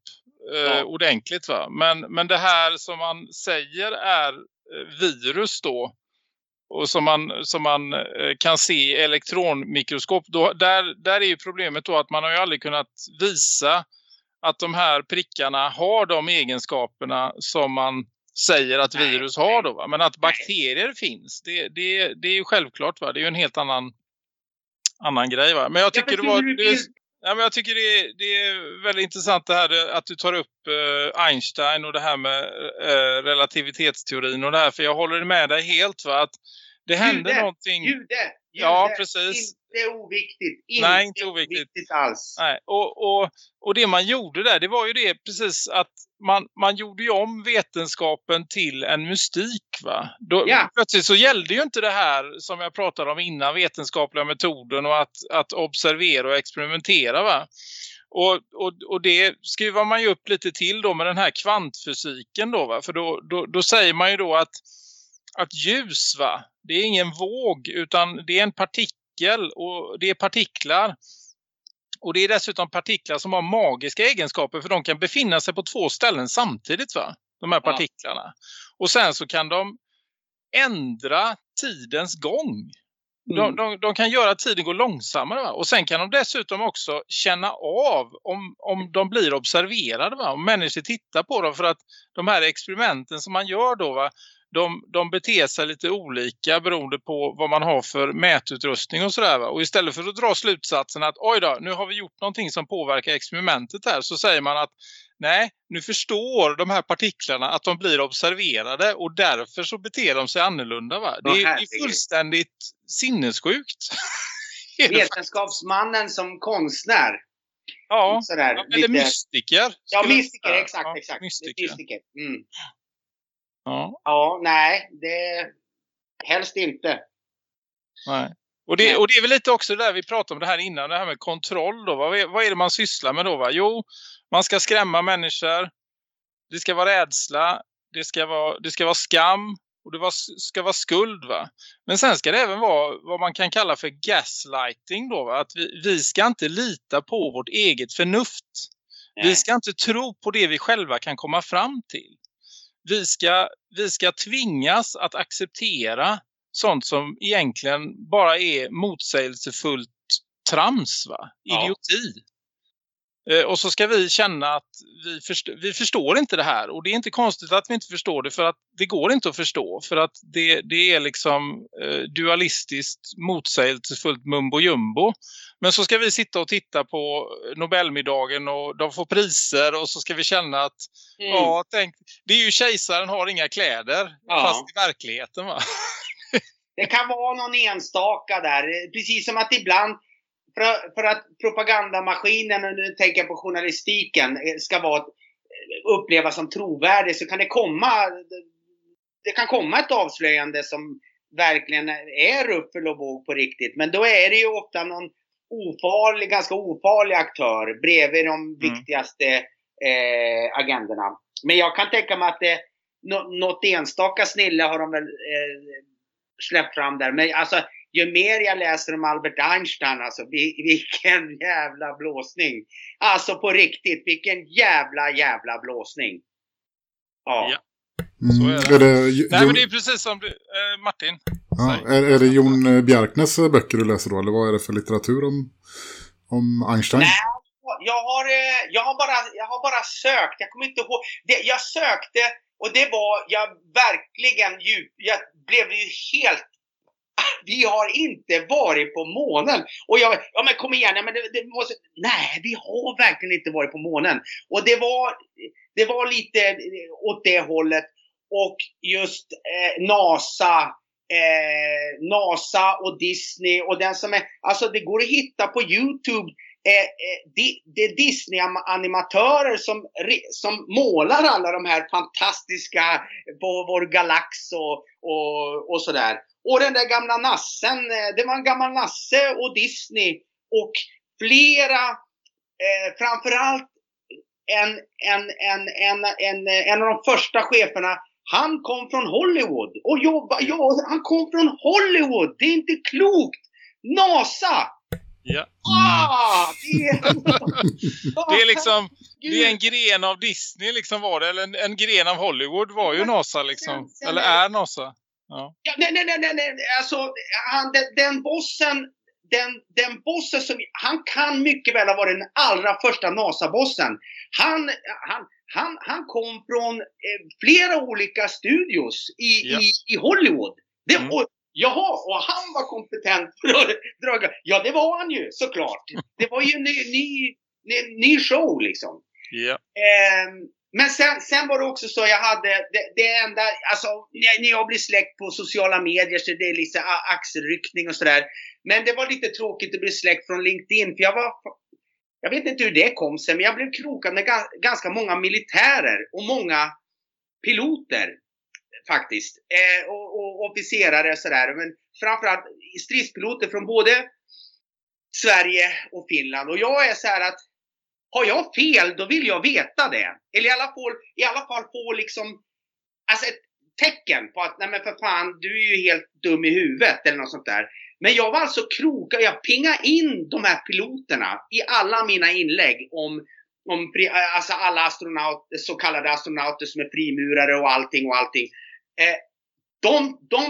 eh, Ja. ordentligt va. Men, men det här som man säger är eh, virus då. Och som man, som man eh, kan se i elektronmikroskop. Då, där, där är ju problemet då att man har ju aldrig kunnat visa att de här prickarna har de egenskaperna som man säger att virus har då va. Men att bakterier finns, det, det, det är ju självklart va. Det är ju en helt annan, annan grej va. Men jag tycker det var... Det, Ja, men jag tycker det är, det är väldigt intressant det här att du tar upp eh, Einstein och det här med eh, relativitetsteorin och det här. För jag håller med dig helt va. Att det hände Jude, någonting. Jude, jude, Ja, precis. Inte oviktigt. Inte, Nej, inte oviktigt. alls. Nej, och, och, och det man gjorde där, det var ju det precis att man, man gjorde ju om vetenskapen till en mystik va. Då, Ja. Plötsligt så gällde ju inte det här som jag pratade om innan, vetenskapliga metoden och att, att observera och experimentera va. Och, och, och det skruvar man ju upp lite till då med den här kvantfysiken då va. För då, då, då säger man ju då att, att ljus va, det är ingen våg utan det är en partikel och det är partiklar. Och det är dessutom partiklar som har magiska egenskaper för de kan befinna sig på två ställen samtidigt va? De här Ja. partiklarna. Och sen så kan de ändra tidens gång. De, Mm. de, de kan göra tiden går långsammare va? Och sen kan de dessutom också känna av om, om de blir observerade va? Om människor tittar på dem för att de här experimenten som man gör då va? De, de beter sig lite olika beroende på vad man har för mätutrustning och sådär? Och istället för att dra slutsatsen att oj då, nu har vi gjort någonting som påverkar experimentet här så säger man att nej, nu förstår de här partiklarna att de blir observerade och därför så beter de sig annorlunda va? Det är, det är fullständigt sinnessjukt. Vetenskapsmannen som konstnär. Ja, Sådär, eller mystiker. Ja, mystiker. Exakt, Ja, exakt. Mystiker. mystiker. Mm. Ja, Ja, nej. Det... Helst inte. nej. Och det, och det är väl lite också det där vi pratade om det här innan, det här med kontroll då. Vad är, vad är det man sysslar med då va? Jo, man ska skrämma människor. Det ska vara rädsla. Det ska vara, det ska vara skam. Och det var, ska vara skuld va. Men sen ska det även vara vad man kan kalla för gaslighting då va. Att vi, vi ska inte lita på vårt eget förnuft. Nej. Vi ska inte tro på det vi själva kan komma fram till. Vi ska, vi ska tvingas att acceptera sånt som egentligen bara är motsägelsefullt trams, va? Ja. Idioti. Eh, Och så ska vi känna att vi, först vi förstår inte det här. Och det är inte konstigt att vi inte förstår det för att det går inte att förstå. För att det, det är liksom eh, dualistiskt motsägelsefullt mumbo jumbo. Men så ska vi sitta och titta på Nobelmiddagen och de får priser och så ska vi känna att Mm. ja, tänk, det är ju kejsaren har inga kläder Ja. fast i verkligheten va? Det kan vara någon enstaka där. Precis som att ibland, för, att- för att propagandamaskinen, och nu tänker jag på journalistiken, ska vara, upplevas som trovärdig så kan det komma det kan komma ett avslöjande som verkligen är ruffel och båg på riktigt. Men då är det ju ofta någon ofarlig, ganska ofarlig aktör bredvid de viktigaste eh, agendorna. Men jag kan tänka mig att det, nå, något enstaka snille har de väl eh, släppt fram där. Men alltså, ju mer jag läser om Albert Einstein, alltså vi- vilken jävla blåsning. Alltså på riktigt, vilken jävla jävla blåsning. Ja. Ja. Mm. Så är är det. Jo- Nej men det är precis som du, eh, Martin. Ja, är, är det Jon eh, Bjerknes böcker du läser då? Eller vad är det för litteratur om, om Einstein? Nej, jag har, eh, jag, har bara, jag har bara sökt. Jag kommer inte ihåg. Det, jag sökte och det var, jag verkligen djup, jag blev ju helt vi har inte varit på månen. Och jag, ja men kom igen, ja, men det, det måste, nej vi har verkligen inte varit på månen. Och det var, det var lite eh, åt det hållet. Och just eh, NASA, eh, NASA och Disney och den som är, alltså det går att hitta på Youtube eh, eh di, det är Disney-animatörer som, som målar alla de här fantastiska på vår galax och, och, och sådär. Och den där gamla nassen, eh, det var en gammal nasse och Disney och flera, eh, framförallt en, en, en, en, en, en av de första cheferna, han kom från Hollywood och jobba, ja, han kom från Hollywood, det är inte klokt! NASA! Ja. Ah, det, är, Det är liksom, det är en gren av Disney liksom var det, eller en, en gren av Hollywood var ju NASA liksom. Eller är- NASA. Ja. Ja, nej, nej, nej, nej. Alltså, han, den, den bossen, den, den bossen som, han kan mycket väl ha varit den allra första NASA-bossen. Han, han, han, han kom från eh, flera olika studios i, Ja. i, i Hollywood. Det, Mm. och, jaha, och han var kompetent för att dra Ja, det var han ju såklart. Det var ju en ny, ny, ny, ny show liksom. Ja. Ehm, men sen, sen var det också så jag hade, det, det enda, alltså när, jag blir släkt på sociala medier så det är lite axelryckning och sådär. Men det var lite tråkigt att bli släkt från LinkedIn för jag var, jag vet inte hur det kom sig men jag blev krokad med ganska många militärer och många piloter faktiskt. Eh, och, och officerare och sådär. Men framförallt stridspiloter från både Sverige och Finland. Och jag är så här att har jag fel, då vill jag veta det. Eller i alla fall, i alla fall få liksom, alltså ett tecken på att, nej men för fan, du är ju helt dum i huvudet eller något sånt där. Men jag var alltså krokad, jag pingade in de här piloterna i alla mina inlägg om, om alltså alla astronauter, så kallade astronauter som är frimurare och allting och allting. Eh, de, de,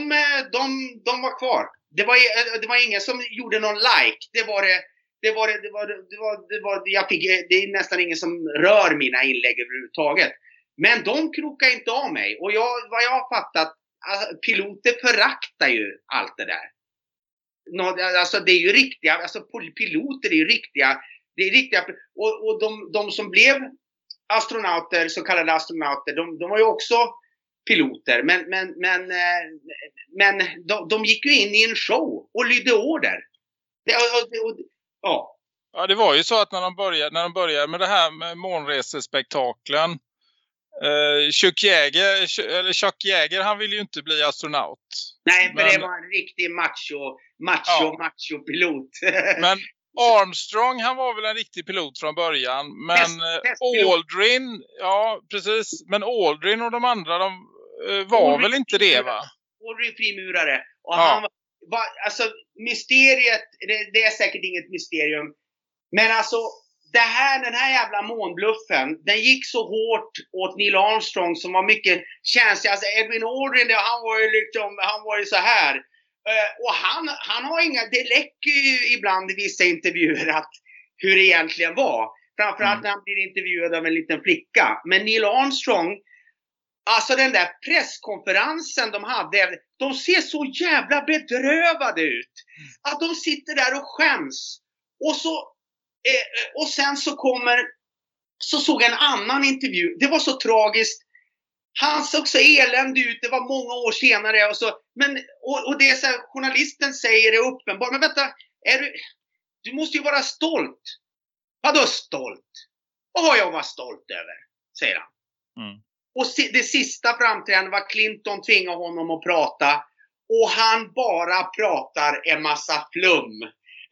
de, de var kvar. Det var, eh, det var ingen som gjorde någon like. Det var det, det var det, det var, det det var, det var, jag fick, det är nästan ingen som rör mina inlägg överhuvudtaget. Men de krokar inte av mig. Och jag, vad jag har fattat, alltså, piloter föraktar ju allt det där. Nå- Alltså det är ju riktiga, alltså piloter är ju riktiga, det är riktiga, och, och de, de som blev astronauter, så kallade astronauter, de, de var ju också piloter. Men, men, men, eh, men de, de gick ju in i en show och lydde order. Det, och, och, ja. Ja, det var ju så att när de började, när de började med det här med månresespektaklen eh, Chuck Jäger, eller Chuck Jäger, han ville ju inte bli astronaut. Nej, för Men- det var en riktig macho, macho, Ja. macho-pilot. Men Armstrong, han var väl en riktig pilot från början. Men Test- eh, testpilot. Aldrin, ja precis. Men Aldrin och de andra, de eh, var Aldrin- väl inte det va? Aldrin frimurare. Och Ja. han var, alltså mysteriet, det, det är säkert inget mysterium. Men alltså, det här, den här jävla månbluffen, den gick så hårt åt Neil Armstrong som var mycket känslig. Alltså Edwin Aldrin, han var ju liksom, han var ju så här. Eh, och han, han har inga, det läcker ju ibland i vissa intervjuer att hur det egentligen var. Framförallt Mm. när han blir intervjuad av en liten flicka. Men Neil Armstrong, Alltså den där presskonferensen de hade, de ser så jävla bedrövade ut. Att de sitter där och skäms. Och så, eh, eh, och sen så kommer, så såg jag en annan intervju. Det var så tragiskt. Han såg så eländig ut, det var många år senare. Och, så, men, och, och det är så här, journalisten säger det uppenbart. Men vänta, är du, du måste ju vara stolt. Vadå stolt? Vad har jag att vara stolt över? Säger han. Mm. Och det sista framträdandet var Clinton tvingade honom att prata. Och han bara pratar en massa flum.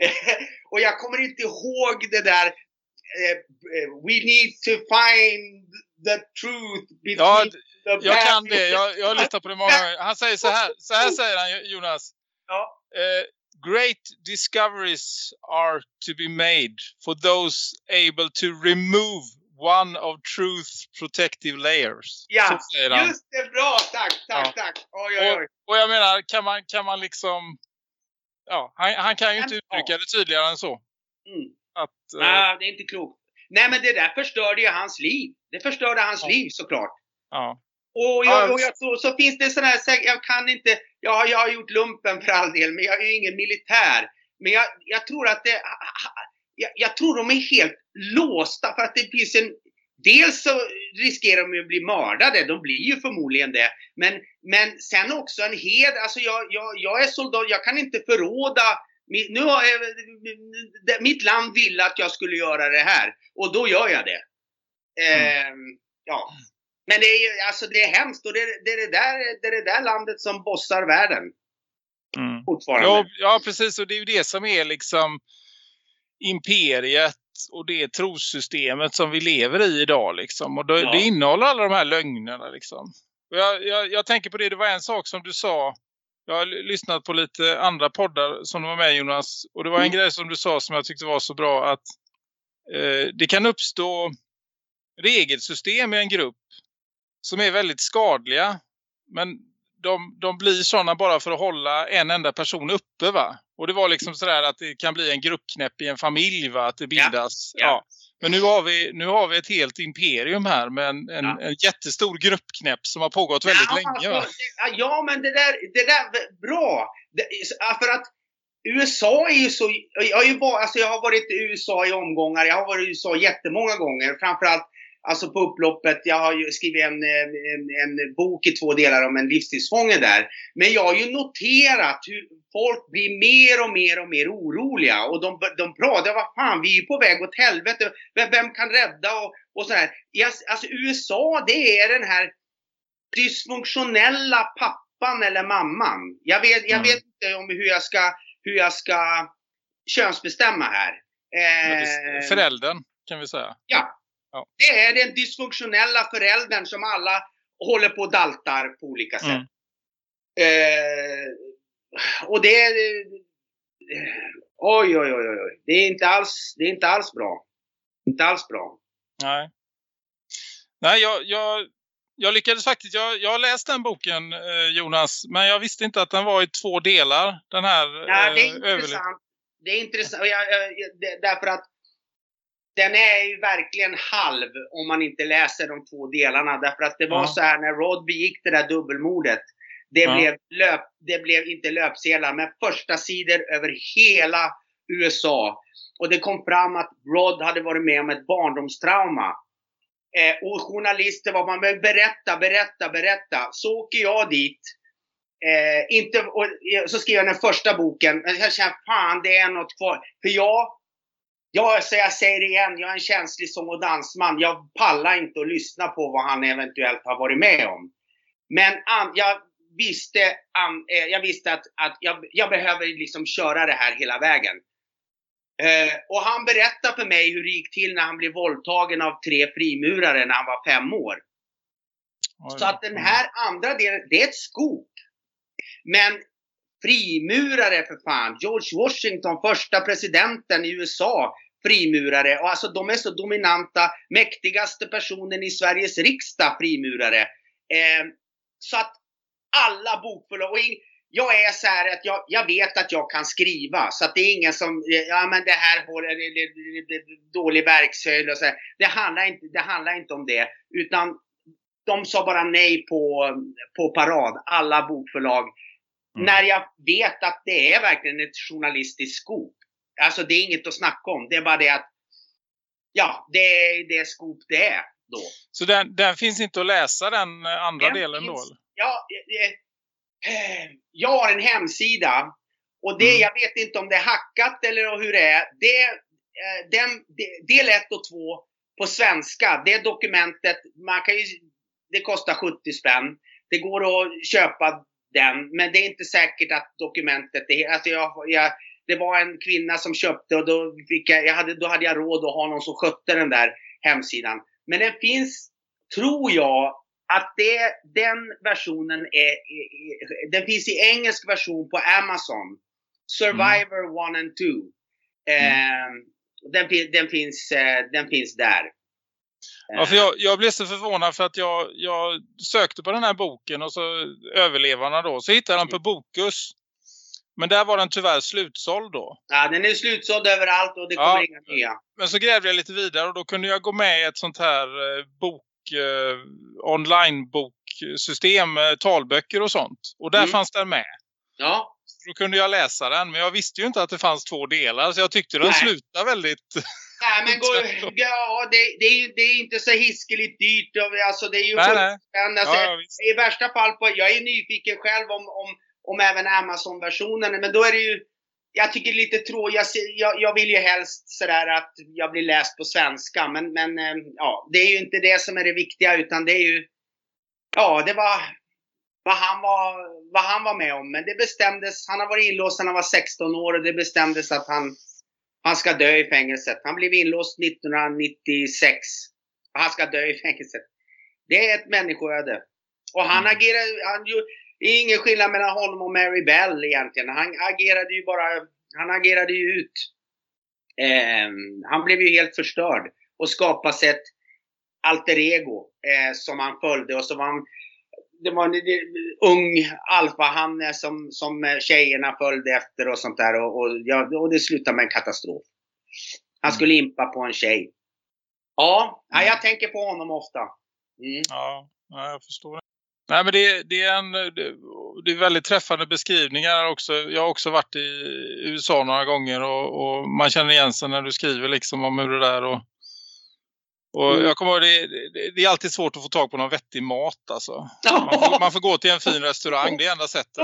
och jag kommer inte ihåg det där eh, eh, We need to find the truth between Ja, the Jag bad kan det, jag, jag har lyssnat på det många gånger. Han säger så här, så här säger han Jonas. Ja. Eh, great discoveries are to be made for those able to remove one of truth protective layers. Ja, just det. Bra, tack, tack, Ja. tack. Oj, oj, oj. Och jag menar, kan man, kan man liksom... Ja, han, han kan ju inte uttrycka det tydligare än så. Mm. Att, eh, Nej, det är inte klokt. Nej, men det där förstörde ju hans liv. Det förstörde hans Ja. liv såklart. ja. Och, Ja, jag, och jag, så, så finns det sådana här, jag kan inte, jag, har- jag har gjort lumpen för all del, men jag är ju ingen militär. Men jag, jag tror att det, jag, jag tror de är helt låsta för att det finns en, dels så riskerar de ju att bli mördade, de blir ju förmodligen det. Men, men sen också en hed, alltså jag, jag, jag är soldat, jag kan inte förråda Nu har jag, mitt land ville att jag skulle göra det här och då gör jag det. Eh, ja. Men det är alltså det är hemskt och det det, är det, där, det, är det där landet som bossar världen Mm. fortfarande. Ja, ja, precis. Och det är ju det som är liksom imperiet och det trossystemet som vi lever i idag. Liksom. Och det, Ja. det innehåller alla de här lögnerna. Liksom. Jag, jag, jag tänker på det, det var en sak som du sa. Jag har lyssnat på lite andra poddar som du var med Jonas. Och det var en Mm. grej som du sa som jag tyckte var så bra att eh, det kan uppstå regelsystem i en grupp som är väldigt skadliga. Men de, de blir sådana bara för att hålla en enda person uppe va? Och det var liksom sådär att det kan bli en gruppknäpp i en familj va? Att det bildas. Ja. ja. Men nu har, vi, nu har vi ett helt imperium här med en, en, Ja. en jättestor gruppknäpp som har pågått väldigt ja, länge va? Ja, men det där, det där bra. Det, för att USA är ju så... Jag har, ju alltså jag har varit i USA i omgångar. Jag har varit i USA jättemånga gånger. Framförallt alltså på upploppet. Jag har ju skrivit en, en, en bok i två delar om en livstidsfånge där. Men jag har ju noterat hur folk blir mer och mer och mer oroliga. Och de, de pratar, vad fan, vi är ju på väg åt helvete. Vem, vem kan rädda och, och sådär. Alltså USA, det är den här dysfunktionella pappan eller mamman. Jag vet, jag Mm. vet inte om hur jag ska, hur jag ska könsbestämma här. Eh, Föräldern kan vi säga. ja. Ja. Det är den dysfunktionella föräldern som alla håller på och daltar på olika sätt. Mm. Eh, och det är... eh, Oj, oj, oj, oj. Det är inte alls, det är inte alls bra. Inte alls bra. Nej. Nej, jag, jag, jag lyckades faktiskt. Jag, jag har läst den boken eh, Jonas. Men jag visste inte att den var i två delar. Den här Ja, det är eh, intressant. Det är intressant. jag, jag- det, därför att den är ju verkligen halv om man inte läser de två delarna. Därför att det var Ja. så här när Rod begick det där dubbelmordet. Det, Ja. blev löp, det blev inte löpsedlar, men första sidor över hela USA. Och det kom fram att Rod hade varit med om ett barndomstrauma. Eh, och journalister var man men berätta, berätta, berätta. Så åker jag dit. Eh, inte, och, eh, så skrev jag den första boken. Jag känner fan det är något kvar. För jag, jag, så jag säger det igen, jag är en känslig sång och dansman. Jag pallar inte att lyssna på vad han eventuellt har varit med om. Men an, jag visste, an, eh, jag visste att, att jag, jag behöver liksom köra det här hela vägen. Eh, och han berättade för mig hur det gick till när han blev våldtagen av tre frimurare när han var fem år. Oj. Så att den här andra delen, det är ett skop. Men frimurare för fan. George Washington, första presidenten i USA, frimurare. Och alltså de är så dominanta, mäktigaste personen i Sveriges riksdag, frimurare. Eh, så att alla bokförlag, och jag är så här att jag, jag vet att jag kan skriva. Så att det är ingen som, ja men det här håller, det, det, det, det, dålig verkshöjd och så här. Det handlar, inte, det handlar inte om det. Utan de sa bara nej på, på parad, alla bokförlag. Mm. När jag vet att det är verkligen ett journalistiskt skop. Alltså det är inget att snacka om. Det är bara det att, ja, det är det skop det är då. Så den, den finns inte att läsa den andra Den delen då? finns- eller? Ja, eh, eh, jag har en hemsida och det, Mm. jag vet inte om det är hackat eller hur det är. Det, eh, den, det, del 1 och 2 på svenska, det dokumentet, man kan ju, det kostar 70 spänn. Det går att köpa den, men det är inte säkert att dokumentet är, alltså jag, jag, det var en kvinna som köpte och då, fick jag, jag hade, då hade jag råd att ha någon som skötte den där hemsidan. Men den finns, tror jag, att det, den versionen är, den finns i engelsk version på Amazon. Survivor 1 and 2. Eh, den, den, finns, eh, den finns där. Ja, för jag, jag blev så förvånad för att jag, jag sökte på den här boken och så överlevarna då. Så hittade jag den på Bokus. Men där var den tyvärr slutsåld då. Ja, den är slutsåld överallt och det Ja. kommer inga nya. Men så grävde jag lite vidare och då kunde jag gå med i ett sånt här eh, bok, eh, online-boksystem, eh, talböcker och sånt. Och där Mm. fanns den med. Ja, Så Då kunde jag läsa den, men jag visste ju inte att det fanns två delar. Så jag tyckte den Nej. slutade väldigt... Nej, men gå, ja det, det, är, det är inte så hiskeligt dyrt. Alltså, det är ju Nej, nej. Alltså, Ja, ja. I värsta fall, på, jag är nyfiken själv om, om, om även Amazon-versionen. Men då är det ju jag tycker lite tråkigt. Jag, jag, jag vill ju helst sådär att jag blir läst på svenska. Men, men eh, ja, det är ju inte det som är det viktiga utan det är ju... Ja, det var vad han var, vad han var med om. Men det bestämdes, han har varit inlåst sedan han var 16 år och det bestämdes att han, han ska dö i fängelset. Han blev inlåst 1996. Och han ska dö i fängelset. Det är ett människoöde. Och han Mm. agerar, han, ingen skillnad mellan honom och Mary Bell egentligen. Han agerade ju bara, han agerade ju ut. Ehm, han blev ju helt förstörd och skapade sig ett alter ego eh, som han följde och var han det var en det, ung alfahanne som, som eh, tjejerna följde efter och sånt där och, och, ja, och det slutade med en katastrof. Han Mm. skulle impa på en tjej. Ja, ja jag tänker på honom ofta. Mm. Ja, jag förstår. Nej, men det, det, är en, det, är väldigt träffande beskrivningar också. Jag har också varit i USA några gånger och, och man känner igen sig när du skriver liksom om hur det där och, och Mm. jag kommer ihåg, det, det, det är alltid svårt att få tag på någon vettig mat alltså. Man får, man får gå till en fin restaurang, det är enda sättet.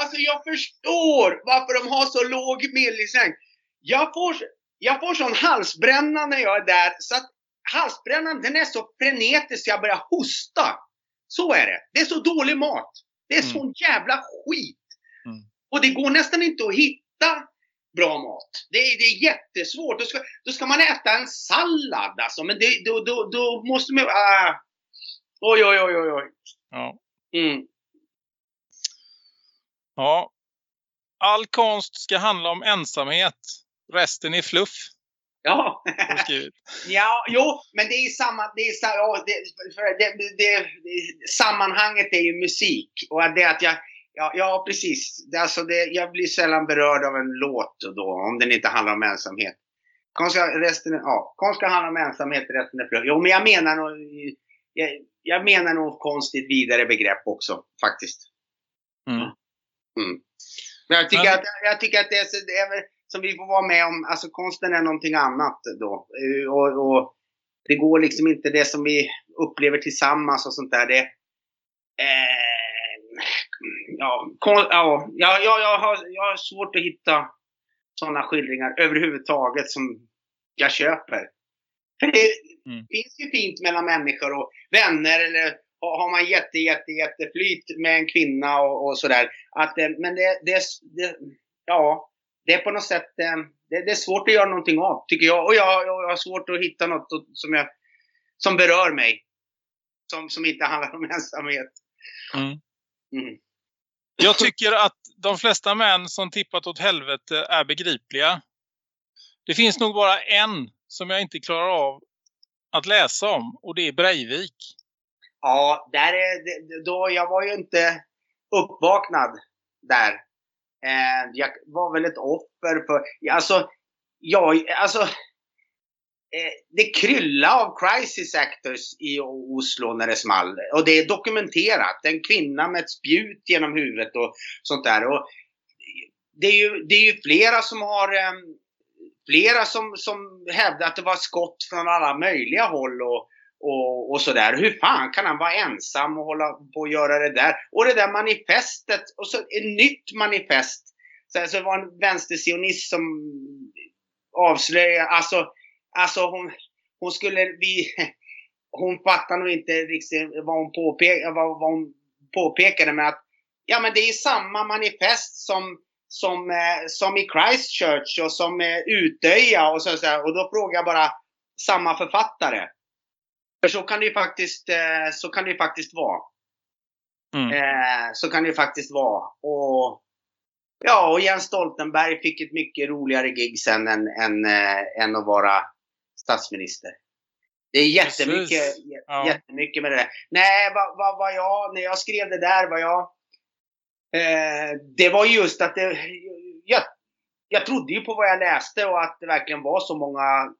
alltså jag förstår varför de har så låg medellivslängd. Jag får, jag får sån halsbränna när jag är där så att halsbrännan den är så frenetisk jag börjar hosta. Så är det. Det är så dålig mat. Det är Mm. sån jävla skit. Mm. Och det går nästan inte att hitta bra mat. Det är, det är jättesvårt. Då ska, då ska man äta en sallad alltså. Men det, då, då, då måste man... Oj, oj, oj, oj, oj. Ja. Mm. ja. All konst ska handla om ensamhet. Resten är fluff. Ja. Ja, jo, men det är samma, det är, det, det, det, sammanhanget är ju musik. Och det att jag, ja, ja precis. Det, alltså det, jag blir sällan berörd av en låt då, om den inte handlar om ensamhet. Konst resten, ja, konst ska handla om ensamhet, resten är fluff. Jo, men jag menar nog, jag, jag menar nog konst i ett vidare begrepp också, faktiskt. Mm. Mm. Men jag tycker, Men- att, jag tycker att det är, så- det är som vi får vara med om, alltså konsten är någonting annat då. Eh, Och, och det går liksom inte det som vi upplever tillsammans och sånt där. Det, eh, ja, kon, ja, ja, ja, jag, har, jag har svårt att hitta sådana skildringar överhuvudtaget som jag köper. För det Mm. finns ju fint mellan människor och vänner eller har man jätte, jätte, jätteflyt med en kvinna och, och sådär. Att, men det, det, det, ja, det är på något sätt, eh, det, det är svårt att göra någonting av, tycker jag. Och jag, jag har svårt att hitta något som, jag, som berör mig. Som, som inte handlar om ensamhet. Mm. Mm. Jag tycker att de flesta män som tippat åt helvete är begripliga. Det finns nog bara en som jag inte klarar av att läsa om och det är Breivik. Ja, där är, då, jag var ju inte uppvaknad där. Eh, jag var väl ett offer för, alltså, jag, alltså, eh, det kryllar av crisis actors i Oslo när det small. Och det är dokumenterat. En kvinna med ett spjut genom huvudet och sånt där. Och det, är ju, det är ju flera som har eh, flera som, som hävdar att det var skott från alla möjliga håll och, och, och sådär. Hur fan kan han vara ensam och hålla på och göra det där? Och det där manifestet, och så ett nytt manifest. Så, alltså, det var en vänstersionist som avslöjade, alltså, alltså hon, hon skulle, vi, hon fattar nog inte riktigt vad hon, påpek, vad, vad hon påpekade med att ja men det är samma manifest som som, eh, som i Christchurch och som eh, Utöja och så, så här. Och då frågar jag bara samma författare. För så kan det ju faktiskt, eh, så kan det ju faktiskt vara. Mm. Eh, så kan det ju faktiskt vara. Och, ja, och Jens Stoltenberg fick ett mycket roligare gig sen än, än, eh, än att vara statsminister. Det är jättemycket, Precis. Ja. jättemycket med det där. Nej, vad, vad, vad jag, när jag skrev det där var jag Eh, det var just att det, jag, jag trodde ju på vad jag läste och att det verkligen var så många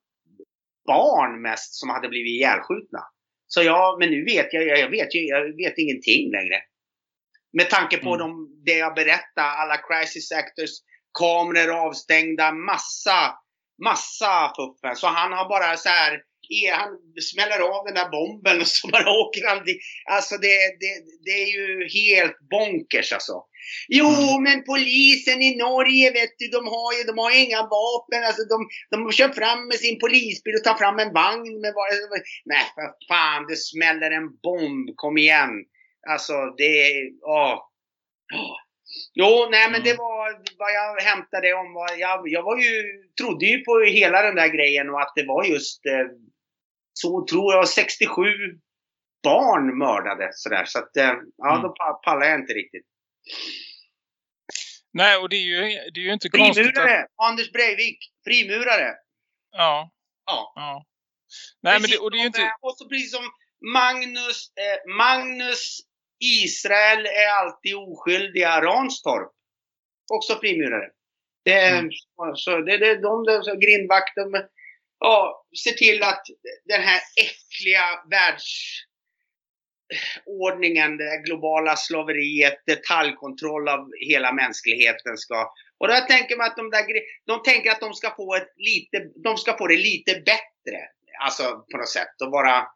barn mest som hade blivit ihjälskjutna. Så jag, men nu vet jag, jag vet ju, jag vet ingenting längre. Med tanke på Mm. de, det jag berättar, alla crisis actors, kameror avstängda, massa, massa fuffen. Så han har bara så här är, han smäller av den där bomben och så bara åker han dit. Alltså det, det, det är ju helt bonkers alltså. Jo, men polisen i Norge vet du, de har ju de har inga vapen. Alltså de, de kör fram med sin polisbil och tar fram en vagn med bara... Nej, för fan, det smäller en bomb. Kom igen. Alltså det. Åh. Åh. Jo, nej men det var vad jag hämtade om. Jag, jag var ju, trodde ju på hela den där grejen och att det var just eh, så tror jag 67 barn mördade sådär. Så att eh, ja, Mm. då pa- pallar jag inte riktigt. Nej, och det är ju, det är ju inte konstigt att... Frimurare! Anders Breivik! Frimurare! Ja, Ja. ja. Nej, men det, och det är ju inte... eh, Och så precis som Magnus, eh, Magnus Israel är alltid oskyldiga Ranstorp. Också frimurare. Det, Mm. så det, det, de, de, de ja, ser till att den här äckliga världsordningen, det globala slaveriet, detaljkontroll av hela mänskligheten ska och då tänker man att de där de tänker att de ska få ett lite, de ska få det lite bättre. Alltså på något sätt och bara,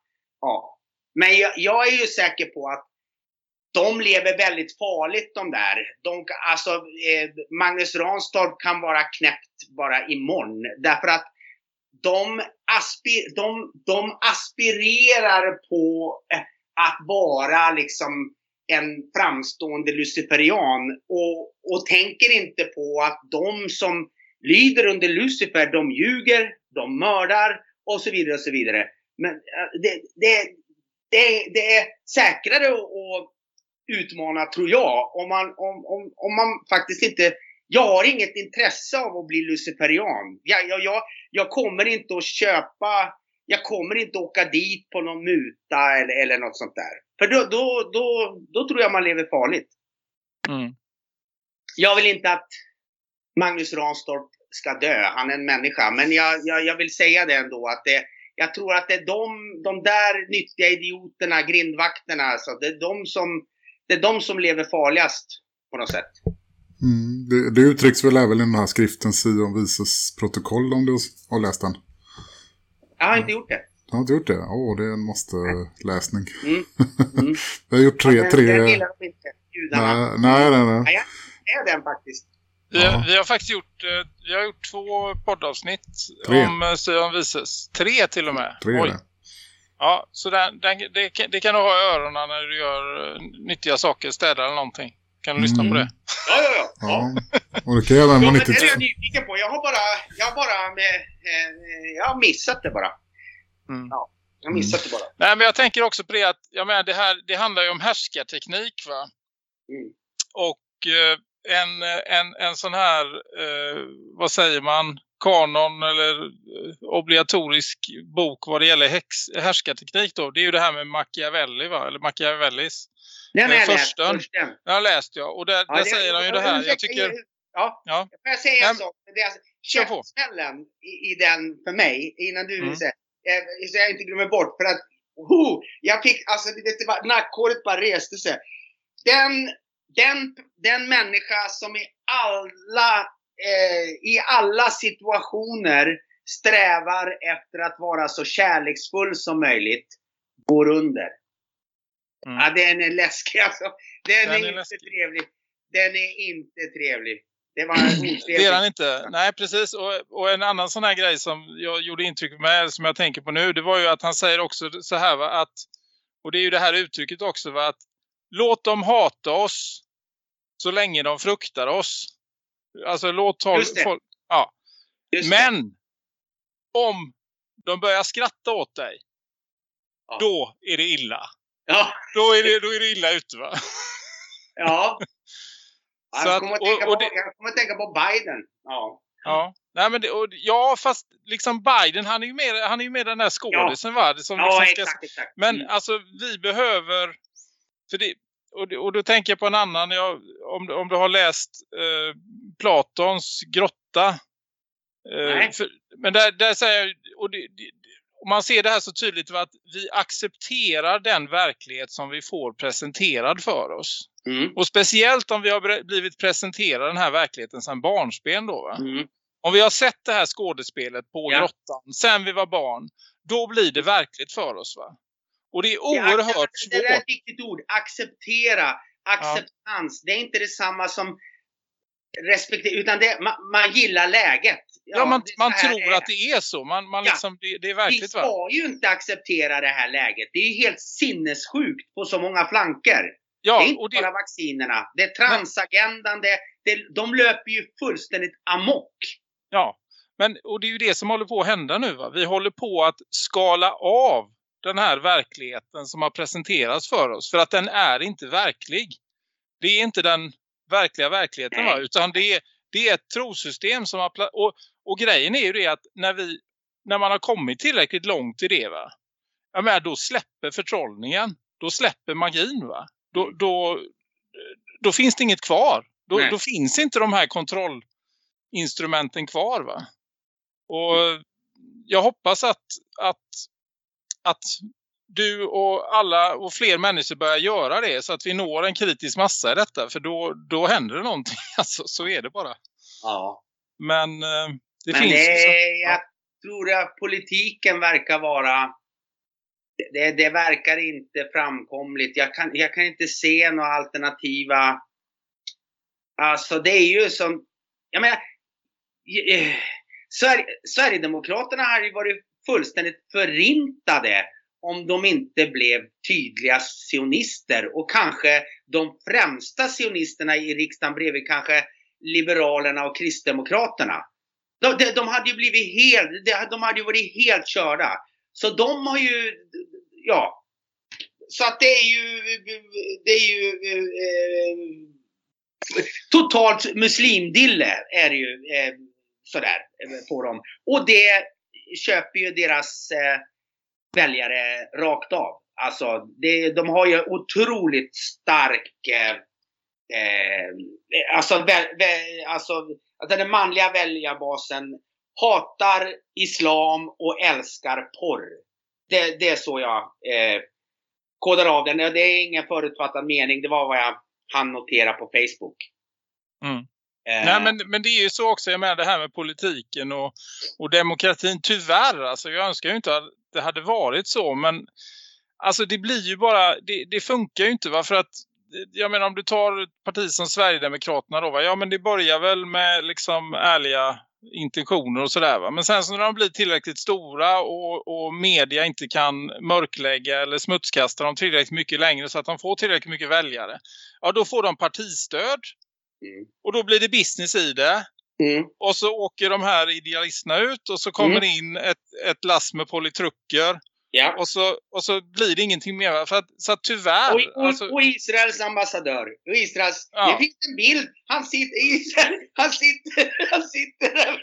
ja. Men jag, jag är ju säker på att de lever väldigt farligt de där. De, alltså eh, Magnus Ranstorp kan vara knäppt bara imorgon. Därför att de, aspi, de, de aspirerar på eh, att vara liksom en framstående luciferian och, och tänker inte på att de som lyder under Lucifer, de ljuger, de mördar och så vidare och så vidare. Men eh, det, det, det, det är säkrare att att utmana, tror jag, om man, om, om, om man faktiskt inte jag har inget intresse av att bli luciferian. Jag, jag, jag, jag kommer inte att köpa, jag kommer inte att åka dit på någon muta eller, eller något sånt där. För då, då, då, då tror jag man lever farligt. Mm. Jag vill inte att Magnus Ranstorp ska dö, han är en människa. Men jag, jag, jag vill säga det ändå att det, jag tror att det är de, de där nyttiga idioterna, grindvakterna, alltså, det, är de som, det är de som lever farligast på något sätt. Mm, det, det uttrycks väl även i den här skriften Sion vises protokoll om du har läst den. Jag har inte gjort det. Jag har inte gjort det. Åh, det är en måste läsning. Mm. Mm. Jag har gjort tre, tre... Den gillar de inte, judarna. Nej, nej, nej. nej. Nej, jag är den faktiskt. Vi, Ja. vi har faktiskt gjort, eh, vi har gjort två poddavsnitt Tre. om eh, Sion Vises. Tre till och med. Tre det. Ja, så den, den, det, kan- det kan du ha i öronen när du gör eh, nyttiga saker, städar eller någonting. Kan du lyssna på Mm. det? Ja, ja, ja. ja. Och det kan även Ja, vara men det är jag nyfiken på. Jag har bara, jag har bara med, eh, jag har missat det bara. Mm. Ja, jag har missat det bara. Nej, men jag tänker också på det att jag menar, det, här, det handlar ju om härskarteknik va? Mm. Och eh, en, en, en sån här, eh, vad säger man, kanon eller eh, obligatorisk bok vad det gäller häx, härskarteknik då. Det är ju det här med Machiavelli va? Eller Machiavellis. Den har jag läst. Första. Först den. Den har läst jag och där, Ja, där säger han ju det här. Jag tycker... Ja, Ja. får jag säga en sak? Det är alltså, käftsmällen i, i den för mig, innan du Mm. vill säga, eh, så jag inte glömmer bort. För att, oh, jag fick, alltså det, det, var- nackhåret bara reste sig. Den, den, den människa som i alla, eh, i alla situationer strävar efter att vara så kärleksfull som möjligt, går under. Mm. Ja, den är läskig alltså. Den, Den är, är inte läskig. trevlig. Den är inte trevlig. Det var. Det är han inte. Nej, precis. Och, och en annan sån här grej som jag gjorde intryck med, som jag tänker på nu, det var ju att han säger också så här va, att, och det är ju det här uttrycket också va, att låt dem hata oss så länge de fruktar oss. Alltså låt folk, ja. Just det. Men om de börjar skratta åt dig, Ja. då är det illa. Ja, Då är det, då är det illa ute va? ja. Så att- kommer att och- tänka och på, det- jag kommer att tänka på Biden. Ja. Ja. Nej, men det, och, ja, fast liksom Biden, han är ju mer, han är ju mer den där skådisen va? Som Ja, liksom ska, exakt, exakt. Men Mm. alltså vi behöver, för det, och, och då tänker jag på en annan, jag, om, om du har läst eh, Platons grotta. Eh, för, men där, där säger jag, och, det, och man ser det här så tydligt va, att vi accepterar den verklighet som vi får presenterad för oss. Mm. Och speciellt om vi har blivit presenterade den här verkligheten sedan barnsben då va. Mm. Om vi har sett det här skådespelet på Ja. grottan sen vi var barn, då blir det verkligt för oss va? Och det är Det är oerhört Det där är svårt. ett viktigt ord. Acceptera. Acceptans. Det är inte detsamma som respektera. Utan det, man, man gillar läget. Ja, man, man tror att det är så. Man, man Ja. liksom, det, det är Vi verkligt va? ska ju inte acceptera det här läget. Det är helt sinnessjukt på så många flanker. det är Ja, inte det, bara vaccinerna. Det är transagendan. Det, det, de löper ju fullständigt amok. Ja, men och det är ju det som håller på att hända nu va. Vi håller på att skala av den här verkligheten som har presenterats för oss. För att den är inte verklig. Det är inte den verkliga verkligheten va. Utan det är, det är ett trosystem som har... Och, och grejen är ju det att när, vi, när man har kommit tillräckligt långt i det va. Jag menar, då släpper förtrollningen. Då släpper magin va. Då, Mm. då, då finns det inget kvar. Då, då finns inte de här kontrollinstrumenten kvar va. Och jag hoppas att, att, att du och alla och fler människor börjar göra det så att vi når en kritisk massa i detta. För då, då händer det någonting. Alltså, så är det bara. Ja. Men eh, det Men finns... det, så- är- jag tror att politiken verkar vara... Det, det verkar inte framkomligt. Jag kan, jag kan inte se några alternativa... Alltså det är ju som... Jag menar... eh, Sverige, Sverigedemokraterna hade ju varit fullständigt förintade om de inte blev tydliga sionister. Och kanske de främsta sionisterna i riksdagen bredvid kanske Liberalerna och Kristdemokraterna. De, de, hade ju blivit helt, de, hade ju varit helt körda. Så de har ju, ja. Så att det är ju, det är ju eh, eh totalt muslimdille är det ju eh, sådär eh, på dem. Och det köper ju deras eh, väljare rakt av. Alltså, det, de har ju otroligt stark eh, eh, alltså, vä, vä, alltså alltså, den manliga väljarbasen hatar islam och älskar porr. Det, det är så jag eh, kodar av den. Det är ingen förutfattad mening. Det var vad jag hann notera på Facebook. Mm. Eh, Nej, men, men det är ju så också, jag menar det här med politiken och, och demokratin. Tyvärr, alltså jag önskar ju inte att det hade varit så, men alltså det blir ju bara, det, det funkar ju inte va, för att jag menar om du tar ett parti som Sverigedemokraterna då va, ja men det börjar väl med liksom ärliga intentioner och sådär va. Men sen så när de blir tillräckligt stora och, och media inte kan mörklägga eller smutskasta dem tillräckligt mycket längre så att de får tillräckligt mycket väljare. Ja då får de partistöd Mm. och då blir det business i det. Mm. Och så åker de här idealisterna ut och så kommer det in ett, ett lass med politrucker. Ja. Och så, och så blir det ingenting mer. För att, så att tyvärr. Och, och, alltså, och Israels ambassadör. Och Israels, Ja. Det finns en bild. Han sitter, Israel, han sitter, han sitter där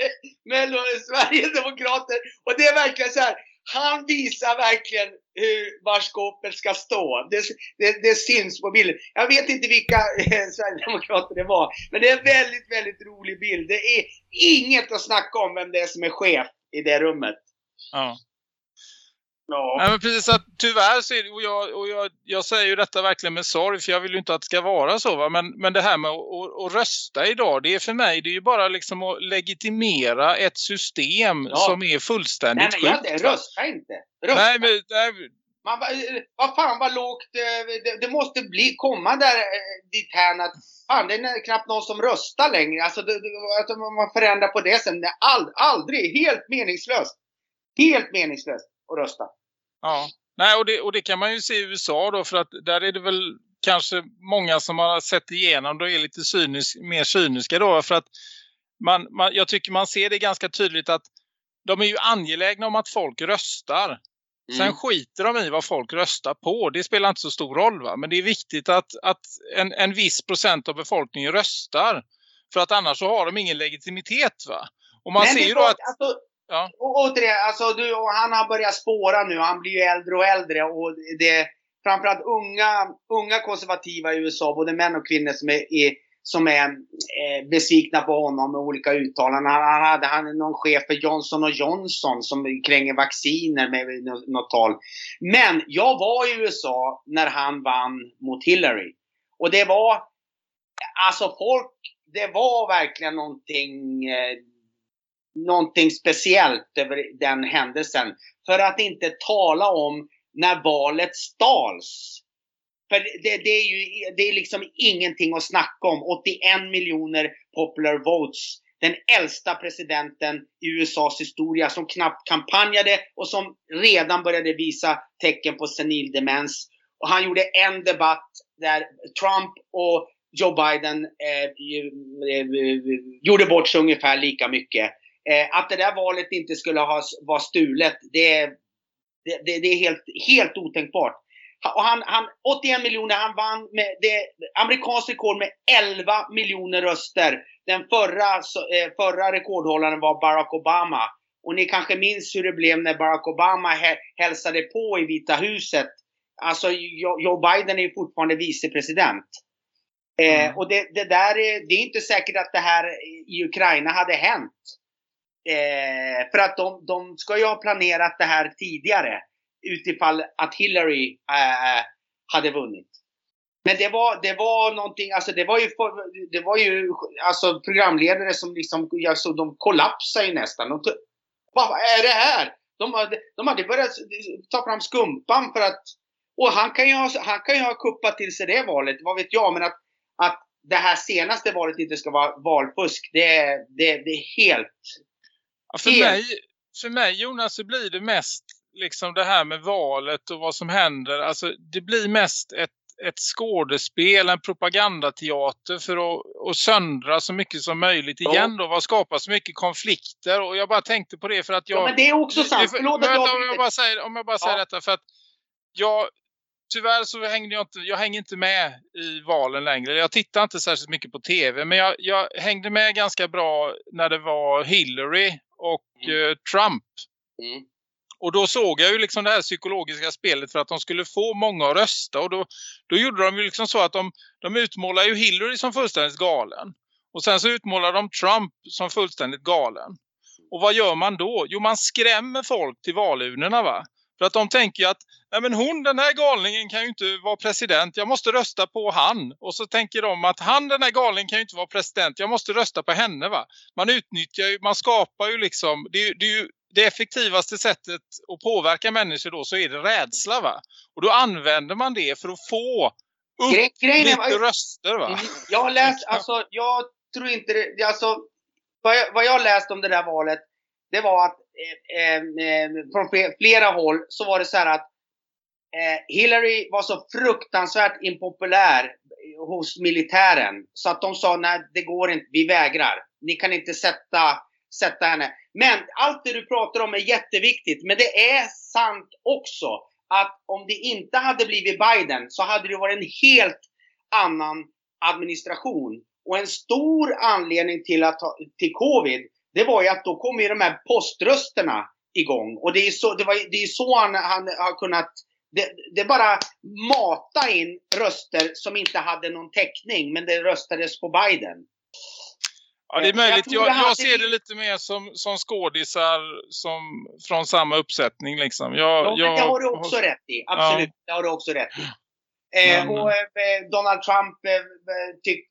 med, med Sverigedemokrater. Och det är verkligen så här. Han visar verkligen hur, var skåpet ska stå. Det, det, det syns på bilden. Jag vet inte vilka eh, Sverigedemokrater det var. Men det är en väldigt, väldigt rolig bild. Det är inget att snacka om vem det är som är chef i det rummet. ja. Ja. Nej, men precis att tyvärr så är det, och, jag, och jag, jag säger ju detta verkligen med sorg för jag vill ju inte att det ska vara så va? Men, men det här med att, att, rösta idag det är för mig det är ju bara liksom att legitimera ett system Ja. som är fullständigt Nej men jag, sjukt, va? rösta inte. Rösta. Nej men nej, Man, eh, vad fan vad lågt, eh, det, det måste bli, komma där eh, dit här att fan det är knappt någon som röstar längre. Alltså det, att man förändrar på det sen. Ald, aldrig, helt meningslöst. Helt meningslöst att rösta. Ja, nej och det, och det kan man ju se i USA då för att där är det väl kanske många som har sett igenom då är lite cynisk, mer cyniska då för att man, man, jag tycker man ser det ganska tydligt att de är ju angelägna om att folk röstar. Sen Mm. skiter de i vad folk röstar på. Det spelar inte så stor roll va. Men det är viktigt att, att en, en viss procent av befolkningen röstar. För att annars så har de ingen legitimitet va. Och man Men ser ju då att... Alltså, Ja. och, återigen, alltså du, och han har börjat spåra nu. Han blir ju äldre och äldre. Och det framförallt unga, unga konservativa i USA, både män och kvinnor som är, är som är eh, besvikna på honom med olika uttalanden. Han, han hade han är någon chef för Johnson Johnson som kränger vacciner med något tal. Men jag var i USA när han vann mot Hillary. Och det var, alltså folk, det var verkligen någonting eh, någonting speciellt över den händelsen. För att inte tala om när valet stals. För det, det, är ju det är liksom ingenting att snacka om. 81 miljoner popular votes. Den äldsta presidenten i USAs historia som knappt kampanjade och som redan började visa tecken på senildemens. Och han gjorde en debatt där Trump och Joe Biden eh, eh, eh gjorde bort sig ungefär lika mycket. Eh, att det där valet inte skulle ha vara stulet, det, det, det, det är helt, helt otänkbart. Och han, han, 81 miljoner, han vann med det amerikansk rekord med 11 miljoner röster. Den förra, eh, förra rekordhållaren var Barack Obama. Och ni kanske minns hur det blev när Barack Obama hälsade på i Vita huset. Alltså Joe Biden är fortfarande vicepresident. Eh, mm. och det, det, där är, det är inte säkert att det här i Ukraina hade hänt. Eh, för att de, de ska ju ha planerat det här tidigare utifall att Hillary eh, hade vunnit. Men det var, det var någonting, alltså det var ju, det var ju alltså programledare som liksom, alltså de kollapsade ju nästan. De, vad är det här? De hade, de hade börjat ta fram skumpan för att, och han kan ju ha, han kan ju ha kuppat till sig det valet, vad vet jag, men att, att det här senaste valet inte ska vara valfusk, det, det, det är helt... Ja, för. Mig, för mig Jonas så blir det mest liksom det här med valet och vad som händer. Alltså det blir mest ett, ett skådespel, en propagandateater för att, att söndra så mycket som möjligt igen då. Vad skapar så mycket konflikter och jag bara tänkte på det för att jag... Ja men det är också sant. Förlåt att jag... Om jag bara säger, om jag bara säger ja. detta för att jag... Tyvärr så hängde jag inte, jag hänger inte med i valen längre. Jag tittar inte särskilt mycket på tv. Men jag, jag hängde med ganska bra när det var Hillary och mm. eh, Trump. Mm. Och då såg jag ju liksom det här psykologiska spelet för att de skulle få många att rösta. Och då, då gjorde de ju liksom så att de, de utmålar ju Hillary som fullständigt galen. Och sen så utmålar de Trump som fullständigt galen. Och vad gör man då? Jo, man skrämmer folk till valurnorna va? För att de tänker att Nej, men hon, den här galningen kan ju inte vara president. Jag måste rösta på han. Och så tänker de att han, den här galningen kan ju inte vara president. Jag måste rösta på henne va. Man utnyttjar ju, man skapar ju liksom, det, det är ju det effektivaste sättet att påverka människor då så är det rädsla va. Och då använder man det för att få upp Gre grejen lite är, röster va. Mm, jag har läst, alltså jag tror inte det, alltså vad jag, vad jag läst om det där valet det var att från flera håll så var det så här att eh, Hillary var så fruktansvärt impopulär hos militären så att de sa nej det går inte, vi vägrar. Ni kan inte sätta, sätta henne. Men allt det du pratar om är jätteviktigt. Men det är sant också att om det inte hade blivit Biden så hade det varit en helt annan administration. Och en stor anledning till, att, till covid, det var ju att då kom ju de här poströsterna igång. Och det är så, det var, det är så han, han har kunnat det, det bara mata in röster som inte hade någon täckning, men det röstades på Biden. Ja, det är möjligt. Jag, jag, jag ser det lite mer som, som skådisar som, från samma uppsättning. Liksom. Jag, ja, jag, det har du också rätt i. Absolut, ja. det har du också rätt i. Eh, och, eh, Donald Trump eh, tyck,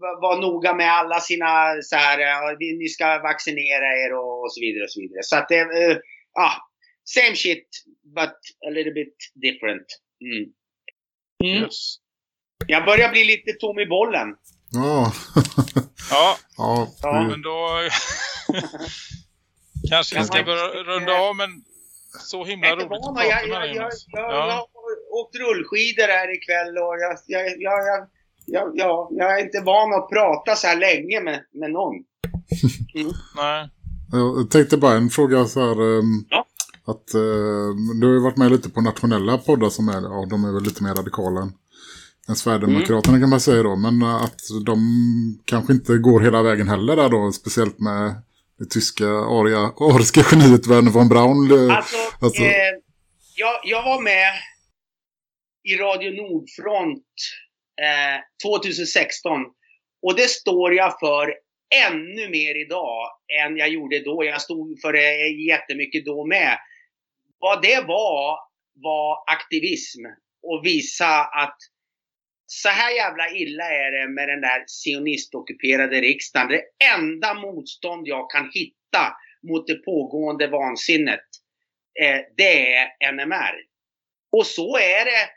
var noga med alla sina så här, eh, ni ska vaccinera er och, och så vidare. och så vidare. Så att det, eh, ah, same shit but a little bit different. Mm. Mm. Yes. Jag börjar bli lite tom i bollen. Ja. ja. ja. ja. Men då kanske vi ska börja runda av men så himla jag roligt att prata jag, med dig. Jag, jag, ja. jag har åkt rullskidor här ikväll och jag, jag, jag, jag, jag, jag, är inte van att prata så här länge med, med någon. Mm. Nej. Jag tänkte bara en fråga så här. Um, ja. Att uh, du har ju varit med lite på nationella poddar som är, ja, de är väl lite mer radikala än än Sverigedemokraterna mm. kan man säga då. Men eh, att de kanske inte går hela vägen heller där då. Speciellt med det tyska aria, ariska geniet Werner von Braun. Alltså, alltså. Eh, jag, jag var med i Radio Nordfront eh, 2016. Och det står jag för ännu mer idag än jag gjorde då. Jag stod för det jättemycket då med. Vad det var, var aktivism. Och visa att så här jävla illa är det med den där sionistockuperade riksdagen. Det enda motstånd jag kan hitta mot det pågående vansinnet, eh, det är NMR. Och så är det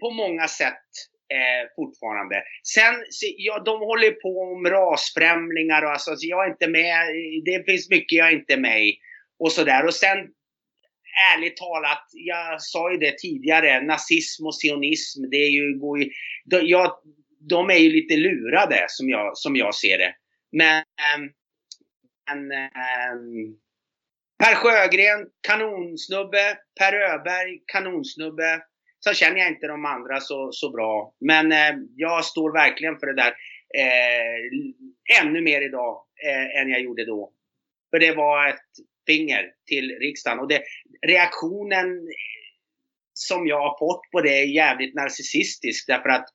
på många sätt eh, fortfarande. Sen, så, ja, de håller på om rasfrämlingar och alltså, så jag är inte med, det finns mycket jag inte är med i. Och sådär. Och sen, ärligt talat, jag sa ju det tidigare, nazism och sionism, det är ju, går ju, de, jag, de är ju lite lurade som jag, som jag ser det. Men, ehm, men eh, Per Sjögren, kanonsnubbe. Per Öberg, kanonsnubbe. Så känner jag inte de andra så, så bra. Men eh, jag står verkligen för det där eh, ännu mer idag eh, än jag gjorde då. För det var ett finger till riksdagen. Och det, reaktionen som jag har fått på det är jävligt narcissistisk. Därför att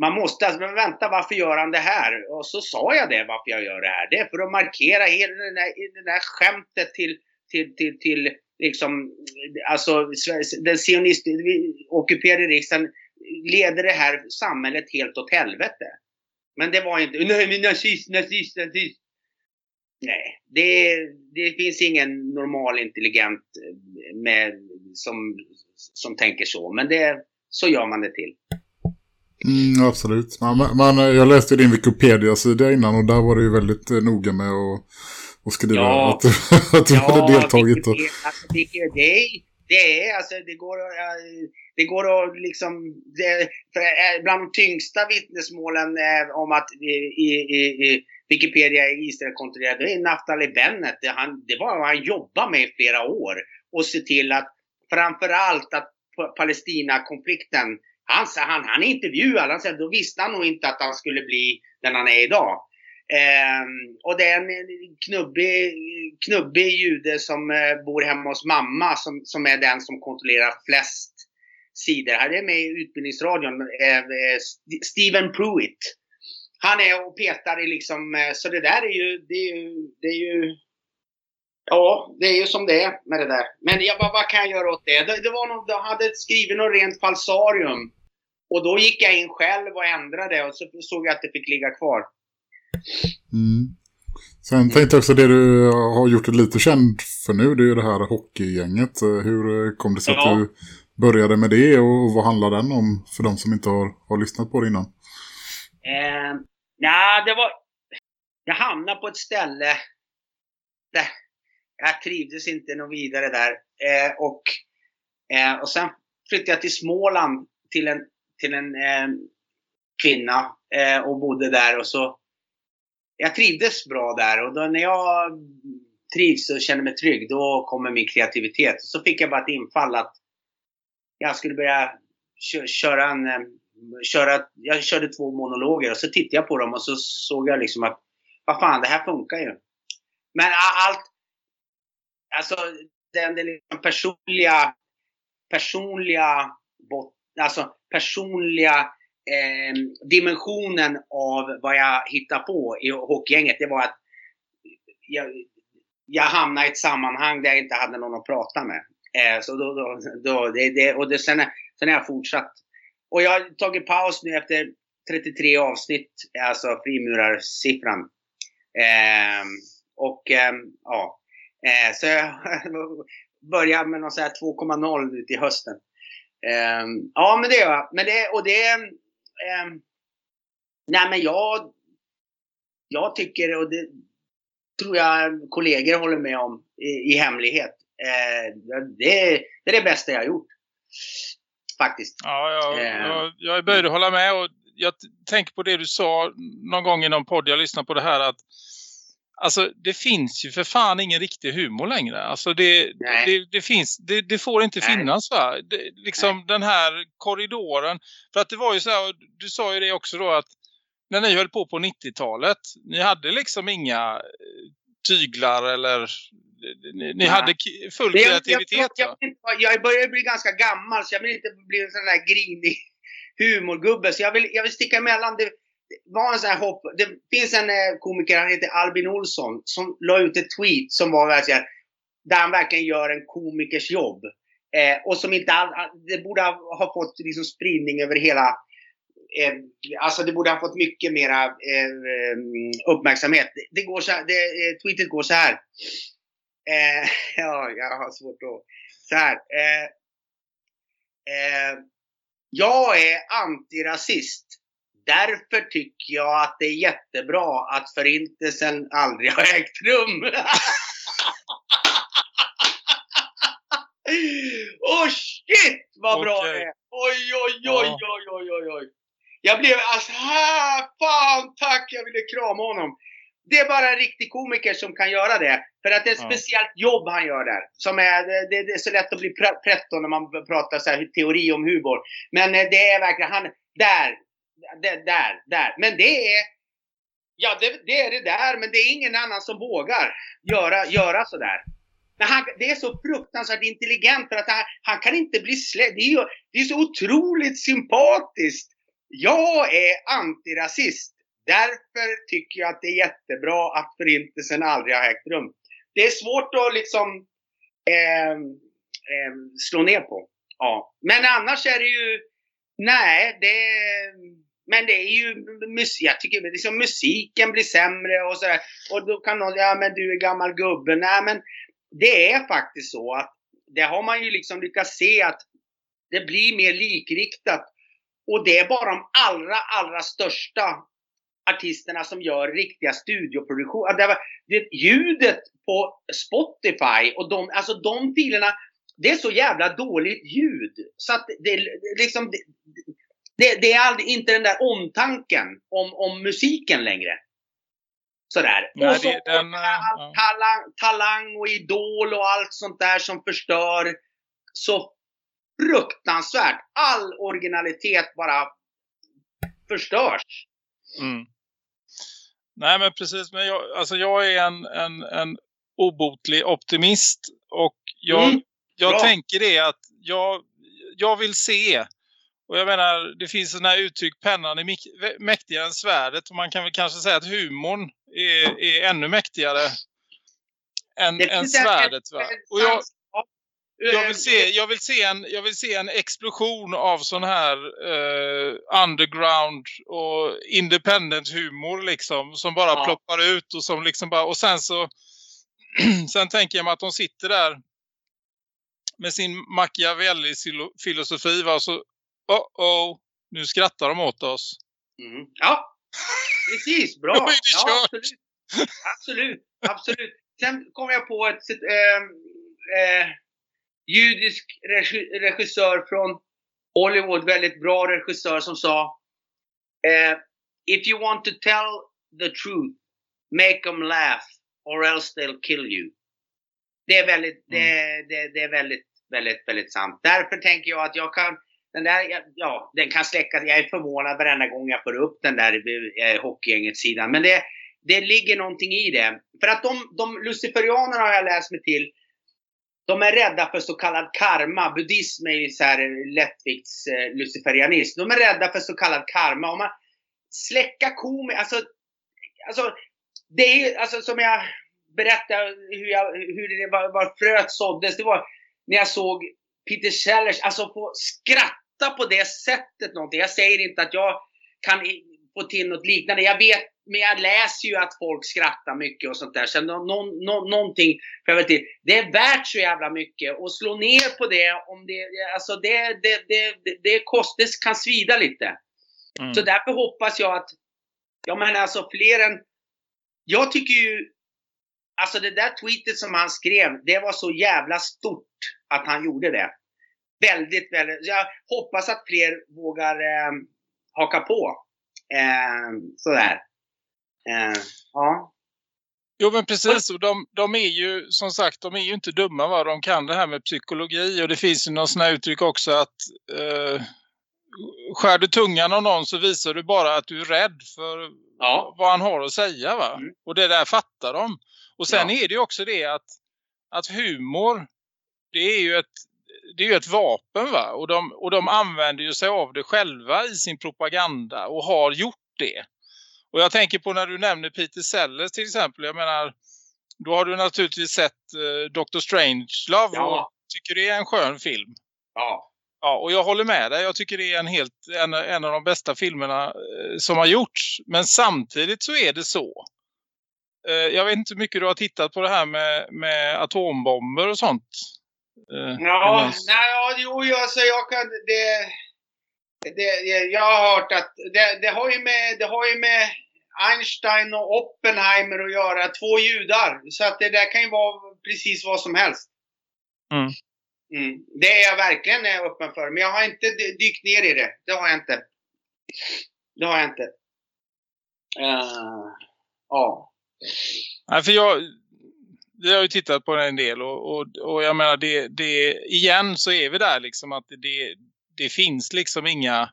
man måste, alltså, men vänta varför gör han det här? Och så sa jag det varför jag gör det här. Det är för att markera hela den där, den där skämtet till, till, till, till liksom, alltså den sionistiska, ockuperade riksdagen leder det här samhället helt åt helvete. Men det var inte, nej men nazist, nazist, nazist. Nej, det, det finns ingen normal intelligent eh, med, som, som tänker så. Men det, så gör man det till. Mm, absolut. Man, man, eh, jag läste din Wikipedia-sida innan och där var det ju väldigt eh, noga med att, att skriva Ja. att, att du hade deltagit. Och, det, alltså, det, det, det är, alltså det går det går att liksom, det, eh, bland de tyngsta vittnesmålen eh, om att i, i, i, Wikipedia är Israel kontrollerat, det är Naftali Bennett. Det, han, det var vad han jobbade med i flera år. Och se till att, framförallt att Pa- Palestina-konflikten, han, han, han intervjuade, han sa, då visste han nog inte att han skulle bli den han är idag. Eh, och det är en knubbig, knubbig jude som eh, bor hemma hos mamma som, som är den som kontrollerar flest sidor. Han är med i Utbildningsradion, eh, eh, St- Steven Pruitt. Han är och petar i liksom, eh, så det där är ju, det är ju, det är ju Ja, det är ju som det är med det där. Men jag, bara, vad kan jag göra åt det? Det, det var nog, de hade skrivit något rent falsarium. Och då gick jag in själv och ändrade och så såg jag att det fick ligga kvar mm. Sen tänkte jag också det du har gjort dig lite känd för nu, det är ju det här hockeygänget. Hur kom det sig Ja. att du började med det och vad handlar den om för de som inte har, har lyssnat på det innan? Eh, nej, det var... Jag hamnade på ett ställe där jag trivdes inte något vidare där. Eh, och, eh, och sen flyttade jag till Småland till en, till en eh, kvinna eh, och bodde där och så... Jag trivdes bra där och då när jag trivs och känner mig trygg då kommer min kreativitet. Så fick jag bara ett infall att jag skulle börja köra en eh, köra, jag körde två monologer och så tittade jag på dem och så såg jag liksom att vad fan, det här funkar ju. Men allt, alltså den, den liksom personliga, personliga, bot, alltså personliga eh, dimensionen av vad jag hittade på i hockeygänget, det var att jag, jag hamnade i ett sammanhang där jag inte hade någon att prata med. Eh, så då, då, då det, det, och det, sen, sen har jag fortsatt och jag har tagit paus nu efter 33 avsnitt, alltså frimurarsiffran. Eh, och eh, ja, eh, så jag börjar med någon sån här 2,0 nu till hösten. Ehm, ja, men det gör jag. Men det, och det, ehm, nej men jag, jag tycker, och det tror jag kollegor håller med om i, i hemlighet. Eh, det, det är det bästa jag har gjort. Faktiskt. Ja, jag, Eh. jag, jag är böjd att hålla med och jag tänker på det du sa någon gång i någon podd, jag lyssnade på det här att Alltså det finns ju för fan ingen riktig humor längre. Alltså det, Nej. det, det finns, det, det får inte Nej. finnas va? Det, liksom den här korridoren. För att det var ju så här, du sa ju det också då att när ni höll på på 90-talet, ni hade liksom inga eh, tyglar eller ni, ni Nej. hade full jag, kreativitet jag, jag, jag, börjar bli ganska gammal så jag vill inte bli en sån där grinig humorgubbe. Så jag vill, jag vill sticka emellan. Det var en sån här hopp. Det finns en eh, komiker, han heter Albin Olsson, som la ut ett tweet som var verkligen, där han verkligen gör en komikers jobb. Eh, och som inte all, det borde ha, fått liksom spridning över hela eh, alltså det borde ha fått mycket mera eh, eh uppmärksamhet. Det, det går så här, det, eh, tweetet går så här. Eh, ja, jag har svårt att... Så här. Eh, eh, jag är antirasist. Därför tycker jag att det är jättebra att förintelsen aldrig har ägt rum. oh shit vad bra Okej. det är! Oj, oj, oj, oj, oj, oj, oj. Jag blev alltså, ah, fan tack, jag ville krama honom. Det är bara en riktig komiker som kan göra det. För att det är ett Ja. speciellt jobb han gör där. Som är, det, det är så lätt att bli pre- pretto när man pratar så här, teori om humor. Men eh, det är verkligen, han, där, där, där, där. Men det är, ja det, det är det där, men det är ingen annan som vågar göra, göra sådär. Men han, det är så fruktansvärt intelligent för att han, han kan inte bli släppt. Det är ju det är så otroligt sympatiskt. Jag är antirasist. Därför tycker jag att det är jättebra att förintelsen aldrig har ägt rum. Det är svårt att liksom eh, eh, slå ner på. Ja. Men annars är det ju, nej, det men det är ju musik, jag tycker liksom musiken blir sämre och sådär. Och då kan någon, ja men du är gammal gubbe. Nej men det är faktiskt så att det har man ju liksom lyckats se att det blir mer likriktat. Och det är bara de allra, allra största artisterna som gör riktiga studioproduktioner. Det var- det- Ljudet på Spotify och de, alltså de filerna, det är så jävla dåligt ljud. Så att det, det liksom, det, det, det är aldrig, inte den där omtanken om, om musiken längre. Sådär. Nej, och så det- den, all ja. talang, talang och idol och allt sånt där som förstör så fruktansvärt. All originalitet bara förstörs. Mm. Nej men precis, men jag, alltså jag är en, en, en obotlig optimist och jag, Mm, jag tänker det att jag, jag vill se och jag menar det finns sådana här uttryck pennan är mäktigare än svärdet och man kan väl kanske säga att humorn är, är ännu mäktigare än, än svärdet va? Och jag, ja, jag vill se, jag vill se en, jag vill se en explosion av sån här eh, underground och independent humor liksom som bara Ja. ploppar ut och som liksom bara och sen så sen tänker jag mig att de sitter där med sin Machiavelli filosofi va så oh oh nu skrattar de åt oss. Mm. Ja, precis. Bra. Då är det ja, absolut. absolut. Absolut. Sen kom jag på ett eh, eh, judisk regi- regissör från Hollywood, väldigt bra regissör som sa eh, If you want to tell the truth, make them laugh or else they'll kill you. Det är väldigt, det, det, det är väldigt, väldigt, väldigt sant. Därför tänker jag att jag kan den där, ja, den kan släcka. Jag är förvånad varenda gång jag får upp den där eh, hockeygängets sidan. Men det, det ligger någonting i det. För att de, de luciferianerna har jag läst mig till. De är rädda för så kallad karma. Buddhism är ju så här eh, lättvikts eh, luciferianism. De är rädda för så kallad karma. Om man släcka komi, alltså, alltså det är ju, alltså som jag berättade hur, jag, hur det var, var fröet såddes. Det var när jag såg Peter Sellers, alltså få skratta på det sättet någonting. Jag säger inte att jag kan få till något liknande. Jag vet, men jag läser ju att folk skrattar mycket och sånt där. Så nå- nå- nå- någonting, jag inte, det är värt så jävla mycket. Och slå ner på det om det, alltså det, det, det, det, det, kost, det kan svida lite. Mm. Så därför hoppas jag att, ja men alltså fler än, jag tycker ju, alltså det där tweetet som han skrev, det var så jävla stort att han gjorde det. Väldigt, väldigt, jag hoppas att fler vågar eh, haka på. Eh, sådär. Eh, ja. Jo men precis, och de, de är ju som sagt, de är ju inte dumma va, de kan det här med psykologi och det finns ju någon sån här uttryck också att eh, skär du tungan av någon så visar du bara att du är rädd för Ja. vad han har att säga va. Mm. Och det där fattar de. Och sen Ja. är det ju också det att, att humor, det är ju ett det är ju ett vapen va och de, och de använder ju sig av det själva i sin propaganda och har gjort det. Och jag tänker på när du nämner Peter Sellers till exempel. Jag menar, då har du naturligtvis sett eh, Doctor Strangelove Ja. och tycker det är en skön film. Ja. Ja, och jag håller med dig. Jag tycker det är en, helt, en, en av de bästa filmerna eh, som har gjorts. Men samtidigt så är det så. Eh, jag vet inte hur mycket du har tittat på det här med, med atombomber och sånt. Eh, Ja, Jonas. nej, ja, jo, alltså jag kan... Det, det, jag har hört att det, det, har ju med, det har ju med Einstein och Oppenheimer att göra. Två judar. Så att det där kan ju vara precis vad som helst. Mm. Mm. Det är jag verkligen eh, öppen för. Men jag har inte dy- dykt ner i det. Det har jag inte. Det har jag inte. Eh, ja. Nej, för jag, vi har ju tittat på en del och, och, och jag menar det, det, igen så är vi där liksom att det, det finns liksom inga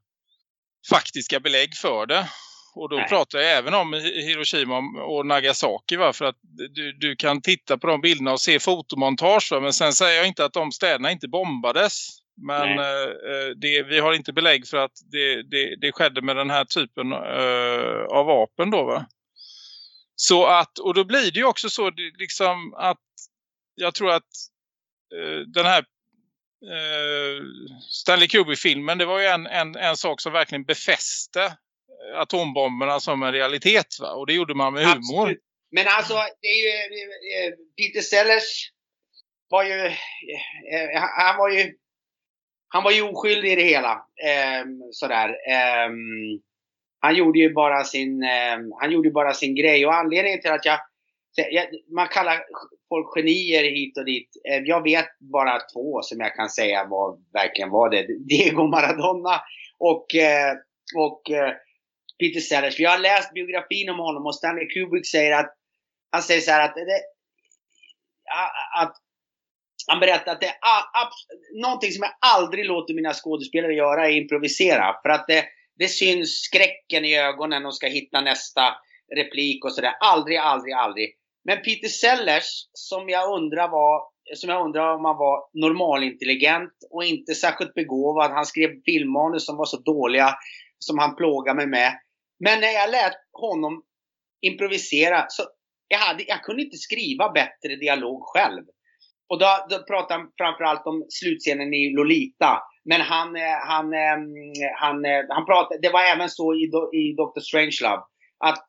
faktiska belägg för det. Och då Nej. pratar jag även om Hiroshima och Nagasaki va? för att du, du kan titta på de bilderna och se fotomontage va? men sen säger jag inte att de städerna inte bombades. Men Nej. eh, det, vi har inte belägg för att det, det, det skedde med den här typen eh, av vapen då va. Så att, och då blir det ju också så liksom att jag tror att eh, den här eh, Stanley Kubrick-filmen, det var ju en, en, en sak som verkligen befäste eh, atombomberna som en realitet va? Och det gjorde man med humor. Absolut. Men alltså, det är ju, Peter Sellers var ju, eh, eh, han- var ju, han var ju oskyldig i det hela. Eh, sådär. Ehm, han gjorde ju bara sin, eh, han gjorde bara sin grej och anledningen till att jag, jag man kallar folk genier hit och dit. Eh, jag vet bara två som jag kan säga var, verkligen var det. Diego Maradona och, eh, och eh, Peter Sellers. Jag har läst biografin om honom och Stanley Kubrick säger att han säger så här att, det, att han berättar att det är a- någonting som jag aldrig låter mina skådespelare göra är improvisera. För att det, det syns skräcken i ögonen och ska hitta nästa replik och sådär. Aldrig, aldrig, aldrig. Men Peter Sellers, som jag undrar var, som jag undrar om han var normalintelligent och inte särskilt begåvad. Han skrev filmmanus som var så dåliga som han plågade mig med. Men när jag lät honom improvisera så jag, hade, jag kunde inte skriva bättre dialog själv. Och då, då pratar han framförallt om slutscenen i Lolita. Men han, eh, han, eh, han, eh, han pratade, det var även så i, i Dr. Strangelove. Att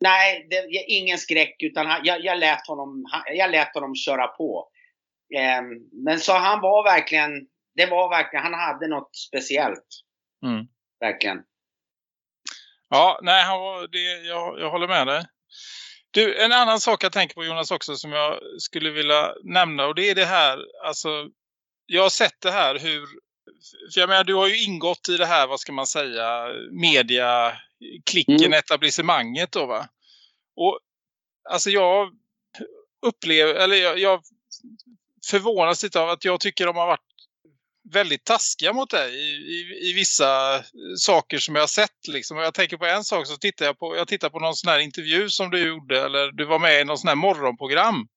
nej, det är ingen skräck utan han, jag, jag, lät honom, jag lät honom köra på. Eh, men så han var verkligen, det var verkligen, han hade något speciellt. Mm. Verkligen. Ja, nej, han var, det, jag, jag håller med dig. Du, en annan sak jag tänker på Jonas också som jag skulle vilja nämna och det är det här, alltså jag har sett det här hur, för jag menar du har ju ingått i det här, vad ska man säga, media, klicken, Mm. etablissemanget då va. Och alltså jag upplever, eller jag, jag förvånas lite av att jag tycker de har varit väldigt taskiga mot dig i, i, i vissa saker som jag har sett. Liksom. Och jag tänker på en sak så tittar jag på, jag tittar på någon sån här intervju som du gjorde eller du var med i någon sån här morgonprogram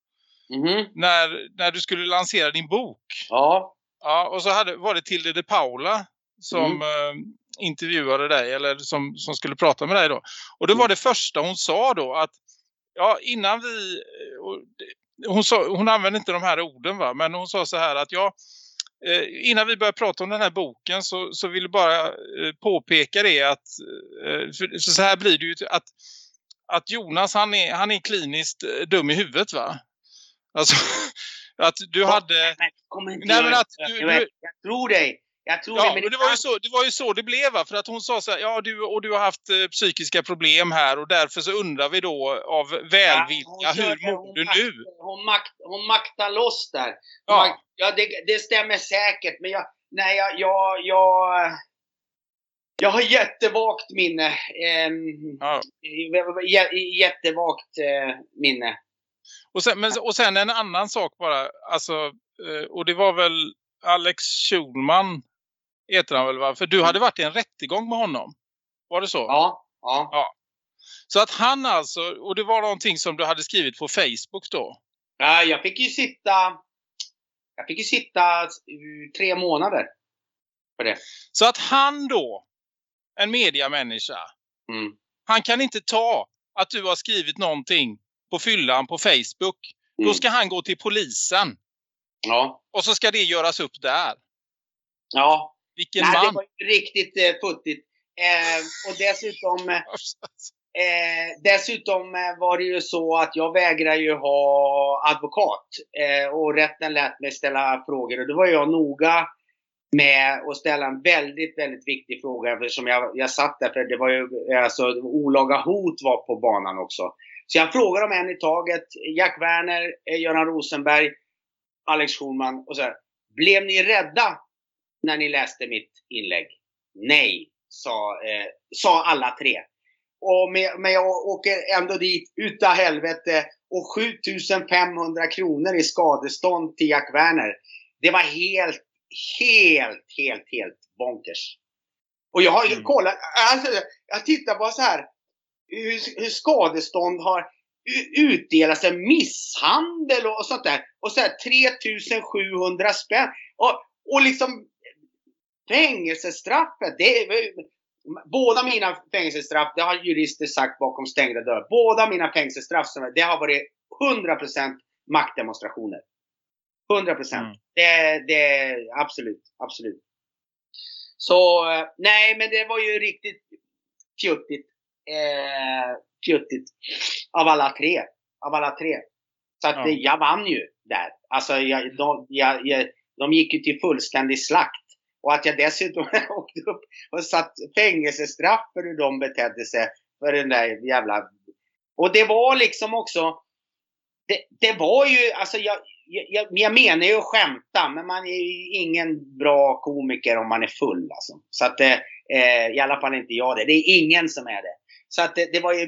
Mhm. när, när du skulle lansera din bok. Ja. Ja, och så hade, var det Tilde de Paula som Mm. eh, intervjuade dig eller som, som skulle prata med dig då. Och det Mm. var det första hon sa då att ja, innan vi eh, hon, sa, hon använde inte de här orden va, men hon sa så här att ja, eh, innan vi börjar prata om den här boken så, så vill jag bara eh, påpeka det att eh, för, för så här blir det ju att, att Jonas han är, han är kliniskt eh, dum i huvudet va. Alltså att du hade Men, kom inte Nej, men att det. du- jag, du- jag tror dig. Jag tror Ja, dig. men det var, ju så, det var ju så det blev va? För att hon sa så här, ja du, och du har haft eh, psykiska problem här och därför så undrar vi då av välvilja, hon hur mår du makt- nu? Hon, makt, hon maktar loss där. Hon Ja. makt- ja det, det stämmer säkert. Men jag, nej, jag, jag, jag, jag har jättevagt minne. Ehm, Ja. jättevagt eh, minne. Och, sen, men, och sen en annan sak bara, alltså, eh, och det var väl Alex Schulman heter han väl va? För du hade varit i en rättegång med honom. Var det så? Ja, ja. Så att han alltså, och det var någonting som du hade skrivit på Facebook då. ja. Jag fick ju sitta, jag fick ju sitta eh, tre månader för det. Så att han då, en mediamänniska, Mm. han kan inte ta att du har skrivit någonting på fyllan på Facebook. Mm. Då ska han gå till polisen Ja, och så ska det göras upp där. Ja, Vilken nej, det man! var ju riktigt eh, futtigt. Eh, och dessutom, eh, dessutom eh, var det ju så att jag vägrar ju ha advokat. Eh, och rätten lät mig ställa frågor. Och då var jag noga med att ställa en väldigt, väldigt viktig fråga eftersom jag, jag satt där för det var ju alltså olaga hot var på banan också. Så jag frågar om en i taget. Jack Werner, eh, Göran Rosenberg, Alex Schulman och så här. Blev ni rädda när ni läste mitt inlägg? Nej, sa, eh, sa alla tre. Och med, men jag åker ändå dit utav helvete och 7500 kronor i skadestånd till Jack Werner. Det var helt, helt, helt, helt bonkers. Och jag har ju Mm. kollat, alltså, jag tittar på så här hur, hur skadestånd har utdelats, en misshandel och sånt där. Och så här 3700 spänn. Och, och liksom fängelsestraffet, det är, Båda mina fängelsestraff, det har jurister sagt bakom stängda dörrar. Båda mina fängelsestraff, det har varit 100% maktdemonstrationer. 100%. Mm. Det, det, absolut, absolut. Så, eh, nej men det var ju riktigt fjuttigt. Eh, fjuttigt. Av alla tre. Av alla tre. Så att Ja. eh, jag vann ju där. Alltså jag, de, jag, jag, de gick ju till fullständig slakt. Och att jag dessutom åkte upp och satt fängelsestraff för hur de betedde sig. För den där jävla... Och det var liksom också... Det, det var ju, alltså jag, jag, jag menar ju att skämta, men man är ju ingen bra komiker om man är full alltså. Så att, eh, i alla fall inte jag det. Det är ingen som är det. Så att det, det var ju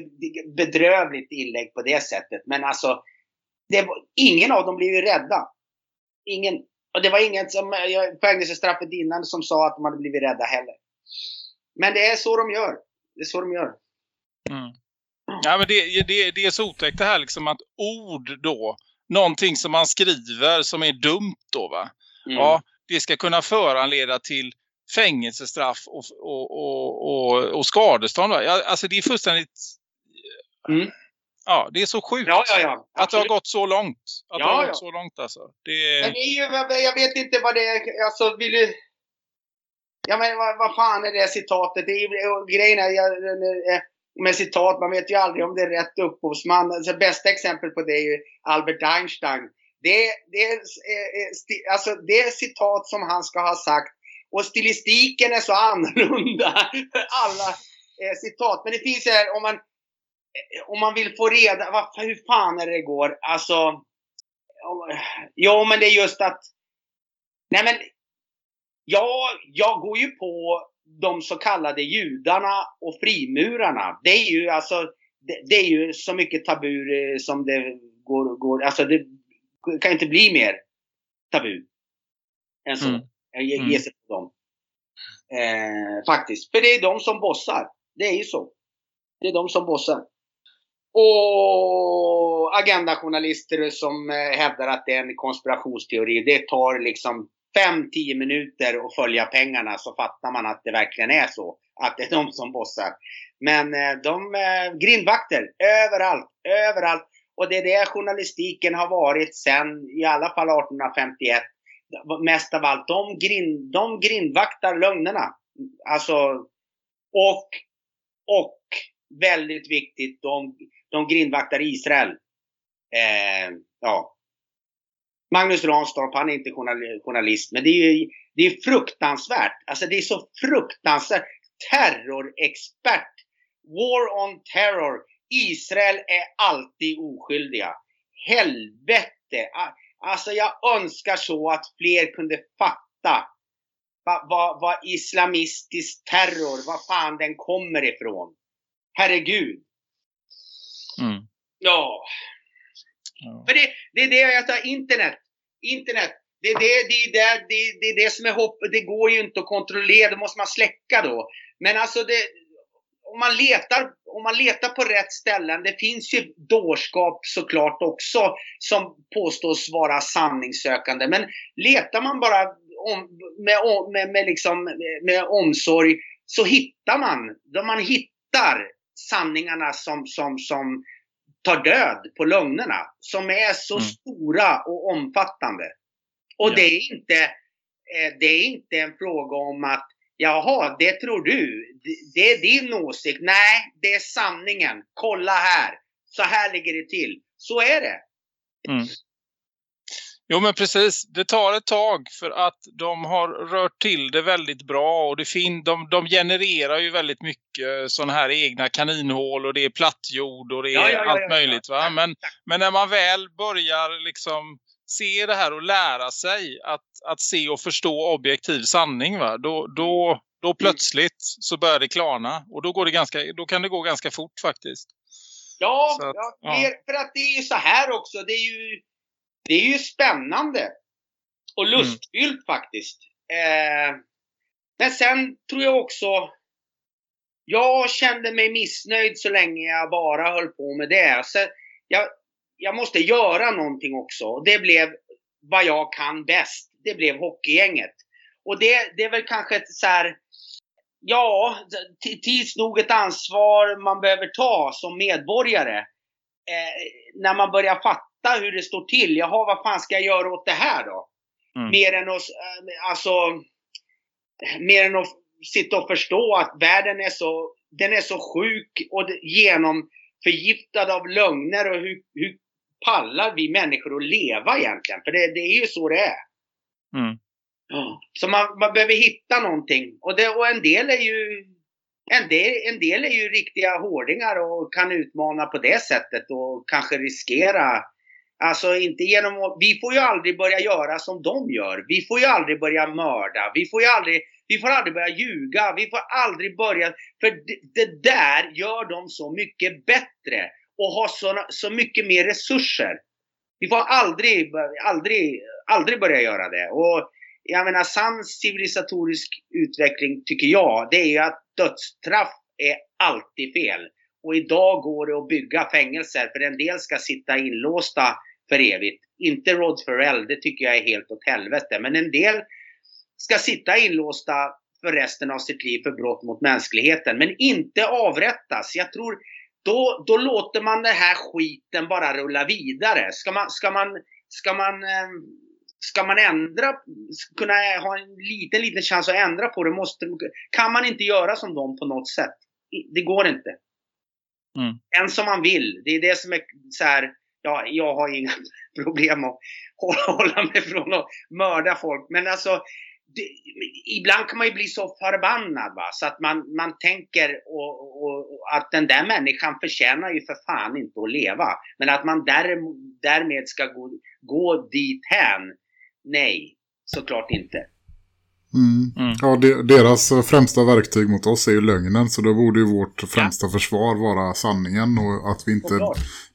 bedrövligt inlägg på det sättet. Men alltså, var, ingen av dem blev ju rädda. Ingen, och det var ingen som, jag- fängelsestraffet innan som sa att de hade blivit rädda heller. Men det är så de gör. Det är så de gör. Mm. Ja, men det, det, det är så otäckt det här liksom att ord då, någonting som man skriver som är dumt då va. Mm. Ja, det ska kunna föranleda till fängelsestraff och, och, och, och, och skadestånd. Ja, alltså det är fullständigt... Mm. Ja, det är så sjukt. Ja, ja, ja. Att det har gått så långt. Att det Ja, har ja. gått så långt alltså. Det Men det är ju, jag vet inte vad det är, alltså vill du... Ja men vad, vad fan är det citatet? Det är grejen är, jag, eh, med citat, man vet ju aldrig om det är rätt upphovsman. Alltså, bästa exempel på det är ju Albert Einstein. Det, det, är, eh, eh, alltså, det citat som han ska ha sagt. Och stilistiken är så annorlunda för alla eh, citat. Men det finns ju här, om man, eh, om man vill få reda, vad, hur fan är det det går? Alltså, ja men det är just att, nej men, ja, jag går ju på de så kallade judarna och frimurarna. Det är ju alltså, det, det är ju så mycket tabu eh, som det går, går alltså det kan inte bli mer tabu än så. Mm. Ge, Mm. ge sig på dem. Eh, faktiskt. För det är de som bossar. Det är ju så. Det är de som bossar. Och agendajournalister som eh, hävdar att det är en konspirationsteori. Det tar liksom 5-10 minuter att följa pengarna så fattar man att det verkligen är så. Att det är de som bossar. Men eh, de eh, grindvakter överallt, överallt. Och det är det journalistiken har varit sen i alla fall 1851. Mest av allt, de, grind, de grindvaktar lögnerna. Alltså, och, och väldigt viktigt, de, de grindvaktar Israel. Eh, ja. Magnus Ranstorp, han är inte journalist, men det är ju det är fruktansvärt. Alltså det är så fruktansvärt. Terrorexpert. War on terror. Israel är alltid oskyldiga. Helvete! Ah, Alltså jag önskar så att fler kunde fatta vad, vad, vad islamistisk terror, vad fan den kommer ifrån. Herregud. Mm. Ja. Ja. För det, det är det jag tar internet. Internet. Det är det, det, är det, det, det, är det som är hopp. Det går ju inte att kontrollera. Det måste man släcka då. Men alltså det, om man letar, om man letar på rätt ställen. Det finns ju dårskap såklart också som påstås vara sanningssökande. Men letar man bara om, med, med, med, liksom, med omsorg så hittar man. Då man hittar sanningarna som, som, som tar död på lögnerna. Som är så Mm. stora och omfattande. Och Ja. det är inte eh, det är inte en fråga om att Jaha, det tror du. Det- är din åsikt. Nej, det är sanningen. Kolla här. Så här ligger det till. Så är det. Jo men precis, det tar ett tag för att de har rört till det väldigt bra och det fin de, de genererar ju väldigt mycket sådana här egna kaninhål och det är plattjord och det är Ja, ja, ja, allt möjligt va. Men, men när man väl börjar liksom se det här och lära sig att, att se och förstå objektiv sanning va, då, då, då plötsligt så börjar det klarna och då, går det ganska, då kan det gå ganska fort faktiskt. Ja, att, ja, ja. för att det är ju så här också. Det är ju, det är ju spännande. Och Mm. lustfyllt faktiskt. Eh, men sen tror jag också... Jag kände mig missnöjd så länge jag bara höll på med det. Så jag, jag måste göra någonting också. Och Det blev vad jag kan bäst. Det blev hockeygänget. Och det, det är väl kanske ett så här... Ja, tids nog ett ansvar man behöver ta som medborgare. Eh, när man börjar fatta hur det står till. Jaha, vad fan ska jag göra åt det här då? Mm. Mer än att, eh, alltså, mer än att sitta och förstå att världen är så, den är så sjuk och genom förgiftad av lögner och hur, hur pallar vi människor att leva egentligen? För det, det är ju så det är. Mm. Ja. Så man, man behöver hitta någonting. Och, det, och en del är ju en del, en del är ju riktiga hårdingar och kan utmana på det sättet och kanske riskera. Alltså inte genom vi får ju aldrig börja göra som de gör. Vi får ju aldrig börja mörda. Vi får ju aldrig, vi får aldrig börja ljuga. Vi får aldrig börja, för det, det där gör de så mycket bättre och ha såna, så mycket mer resurser. Vi får aldrig, aldrig, aldrig börja göra det. Och jag menar sann civilisatorisk utveckling tycker jag, det är ju att dödsstraff är alltid fel. Och idag går det att bygga fängelser för en del ska sitta inlåsta för evigt. Inte Rod Ferrell, det tycker jag är helt åt helvete. Men en del ska sitta inlåsta för resten av sitt liv för brott mot mänskligheten. Men inte avrättas. Jag tror då, då låter man den här skiten bara rulla vidare. Ska man, ska man, ska man, eh, ska man ändra, kunna ha en liten, liten chans att ändra på det, måste, kan man inte göra som dem på något sätt. Det går inte. Mm. Än som man vill. Det är det som är så här, ja, jag har inga problem att hålla, hålla mig från att mörda folk. Men alltså, det, ibland kan man ju bli så förbannad va? så att man, man tänker och, och, och att den där människan förtjänar ju för fan inte att leva. Men att man där, därmed ska gå, gå dit hän. Nej, såklart inte. Mm. Mm. Ja, de, deras främsta verktyg mot oss är ju lögnen. Så då borde ju vårt främsta försvar vara sanningen och att vi inte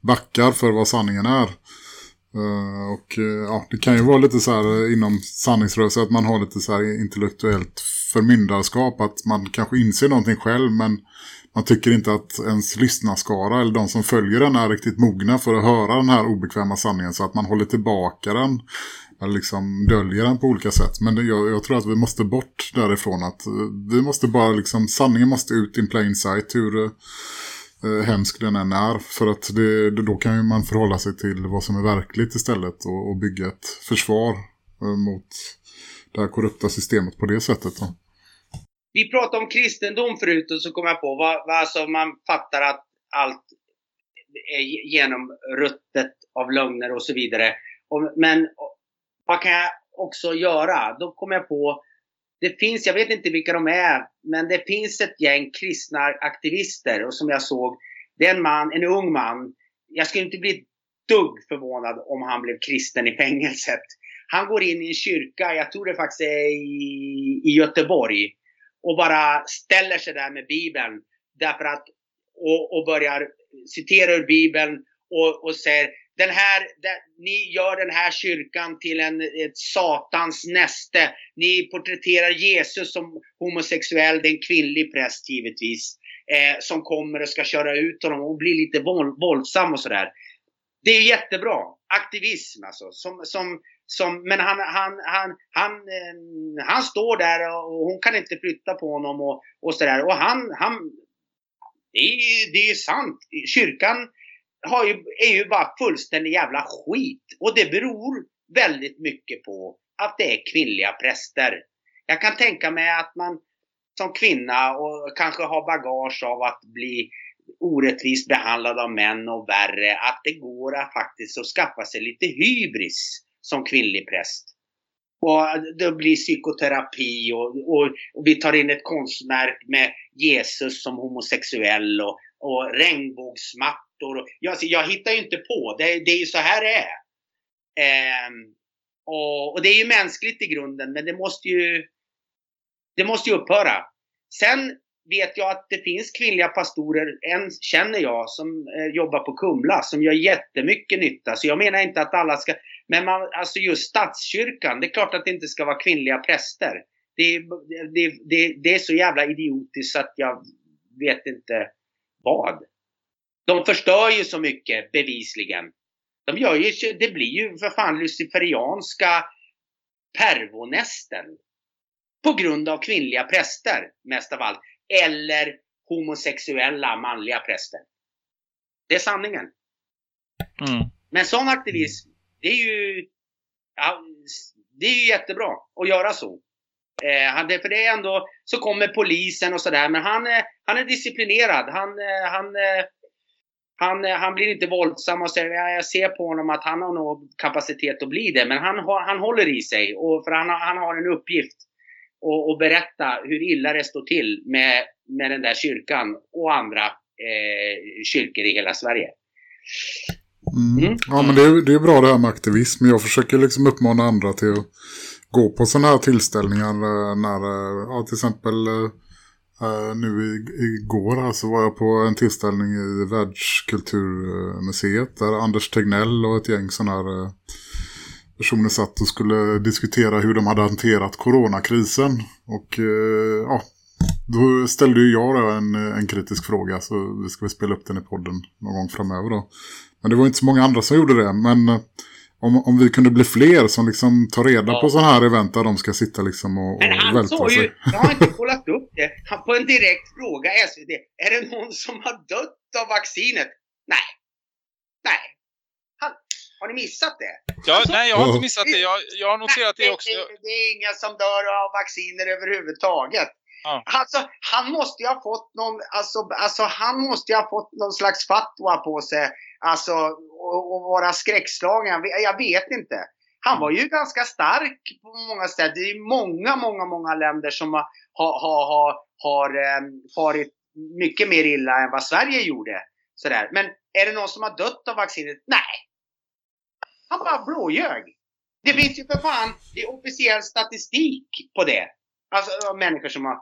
backar för vad sanningen är. Eh, och eh, ja, det kan ju vara lite så här eh, inom sanningsrörelse att man har lite så här intellektuellt förmyndarskap. Att man kanske inser någonting själv men man tycker inte att ens lyssnarskara eller de som följer den är riktigt mogna för att höra den här obekväma sanningen. Så att man håller tillbaka den eller liksom döljer den på olika sätt. Men det, jag, jag tror att vi måste bort därifrån. att Vi måste bara liksom, sanningen måste ut in plain sight hur eh, hemsk den än är. För att det, då kan ju man förhålla sig till vad som är verkligt istället och, och bygga ett försvar eh, mot det här korrupta systemet på det sättet. Då. Vi pratade om kristendom förut och så kom jag på vad, vad alltså man fattar att allt är genomruttet av lögner och så vidare. Och, men vad kan jag också göra? Då kom jag på, det finns, jag vet inte vilka de är, men det finns ett gäng kristna aktivister och som jag såg, det är en man, en ung man. Jag skulle inte bli ett dugg förvånad om han blev kristen i fängelset. Han går in i en kyrka, jag tror det faktiskt är i, i Göteborg och bara ställer sig där med Bibeln. Därför att, och, och börjar citera ur Bibeln och, och säger den här, den, ni gör den här kyrkan till en, ett satans näste. Ni porträtterar Jesus som homosexuell, det är en kvinnlig präst givetvis. Eh, som kommer och ska köra ut honom och blir lite våld, våldsam och sådär. Det är jättebra. Aktivism alltså. Som, som, som, men han, han, han, han, eh, han står där och hon kan inte flytta på honom och, och sådär. Och han, han det är ju det är ju sant. Kyrkan har ju, är ju bara fullständig jävla skit. Och det beror väldigt mycket på att det är kvinnliga präster. Jag kan tänka mig att man som kvinna och kanske har bagage av att bli orättvist behandlad av män och värre, att det går att faktiskt att skaffa sig lite hybris som kvinnlig präst. Och det blir psykoterapi och, och, och vi tar in ett konstverk med Jesus som homosexuell och, och regnbågsmattor. Och, jag, jag hittar ju inte på, det, det är ju så här det är. Ehm, och, och, det är ju mänskligt i grunden, men det måste ju, det måste ju upphöra. Sen vet jag att det finns kvinnliga pastorer, en känner jag, som eh, jobbar på Kumla, som gör jättemycket nytta. Så jag menar inte att alla ska, men man, alltså just statskyrkan, det är klart att det inte ska vara kvinnliga präster. Det, det, det, det är så jävla idiotiskt så att jag vet inte vad. De förstör ju så mycket, bevisligen. De gör ju, det blir ju för fan luciferianska pervonästen. På grund av kvinnliga präster, mest av allt. Eller homosexuella manliga präster. Det är sanningen. Mm. Men sån aktivism, det är ju, ja, det är ju jättebra att göra så. Eh, han- för det är ändå, så kommer polisen och sådär, men han, är- han är disciplinerad. Han, eh, han, eh, han, eh, han blir inte våldsam och säger, ja, jag ser på honom att han har nog kapacitet att bli det, men han, han håller i sig. Och för han, han har en uppgift att att berätta hur illa det står till med, med den där kyrkan och andra eh, kyrkor i hela Sverige. Mm. Mm. Ja, men det är, det är bra det här med aktivism. Jag försöker liksom uppmana andra till att gå på sådana här tillställningar eh, när, eh, ja, till exempel eh, nu i, igår här så var jag på en tillställning i Världskulturmuseet där Anders Tegnell och ett gäng sådana här personer satt och skulle diskutera hur de hade hanterat coronakrisen. Och ja, då ställde ju jag då en, en kritisk fråga så vi ska väl spela upp den i podden någon gång framöver då. Men det var inte så många andra som gjorde det. Men eh, om, om vi kunde bli fler som liksom tar reda Ja. på sådana här event där de ska sitta liksom och, Men och han vältra sa ju, sig. jag har inte kollat upp det, han, på en direkt fråga SVT, är det någon som har dött av vaccinet? Nej. Nej. Han, har ni missat det? Ja, nej, jag har inte missat det. Jag, jag har noterat det också. Det, det är inga som dör av vacciner överhuvudtaget. Ja. Alltså, han måste ju ha fått någon, alltså, alltså han måste ju ha fått någon slags fatwa på sig. Alltså, och, och vara skräckslagen. Jag vet- inte. Han var ju ganska stark på många sätt. Det är många, många, många länder som har, har, har, har, har eh, farit mycket mer illa än vad Sverige gjorde. Sådär. Men är det någon som har dött av vaccinet? Nej. Han bara blåljög. Det finns ju för fan det är officiell statistik på det. Alltså människor som har...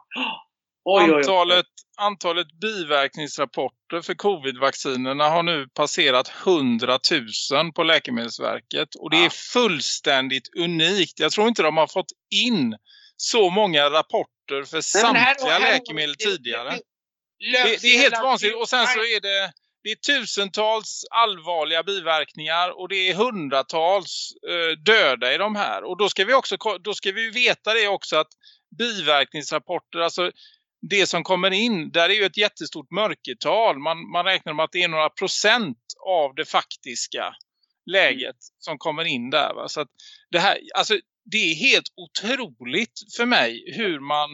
Oj, oj, oj. Antalet, antalet biverkningsrapporter för covid-vaccinerna har nu passerat 100 000 på Läkemedelsverket. Och det Ja. är fullständigt unikt. Jag tror inte de har fått in så många rapporter för Nej, här- samtliga här- läkemedel det- tidigare. det- Det, det är helt vansinnigt. Och sen så är det, det är tusentals allvarliga biverkningar och det är hundratals eh, döda i de här. Och då ska vi också då ska vi veta det också att biverkningsrapporter, alltså det som kommer in, där är ju ett jättestort mörkertal. Man, man räknar med att det är några procent av det faktiska läget som kommer in där. Va? Så att det här, alltså det är helt otroligt för mig hur man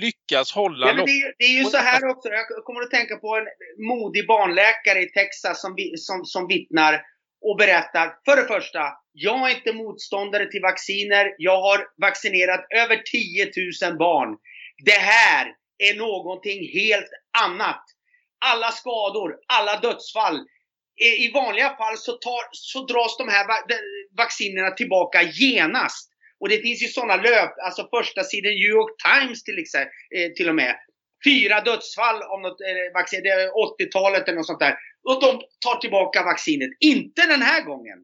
lyckas hålla Ja, men det, är, det är ju så här också. Jag kommer att tänka på en modig barnläkare i Texas som, som, som vittnar och berättar. För det första, jag är inte motståndare till vacciner. Jag har vaccinerat över 10 000 barn. Det här är någonting helt annat. Alla skador, alla dödsfall. I vanliga fall så, tar, så dras de här vaccinerna tillbaka genast. Och det finns ju sådana löp, alltså första sidan New York Times till exempel, eh, till och med. Fyra dödsfall om något eh, vaccin, det är 80-talet eller något sånt där. Och de tar tillbaka vaccinet. Inte den här gången.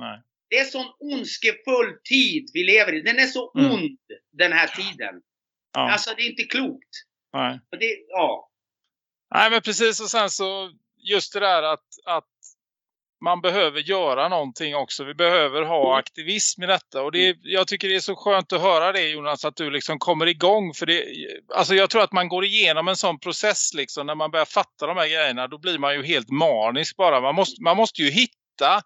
Nej. Det är sån ondskefull tid vi lever i. Den är så Mm. ond den här tiden. Ja, Alltså det är inte klokt. nej. Det, ja. nej, men precis. Och sen så just det där att, att man behöver göra någonting också. Vi behöver ha aktivism i detta. Och det, är- jag tycker det är så skönt att höra det Jonas, att du liksom kommer igång. För det, alltså jag tror att man går igenom en sån process liksom. När man börjar fatta de här grejerna, då blir man ju helt manisk bara. Man måste, man måste ju hitta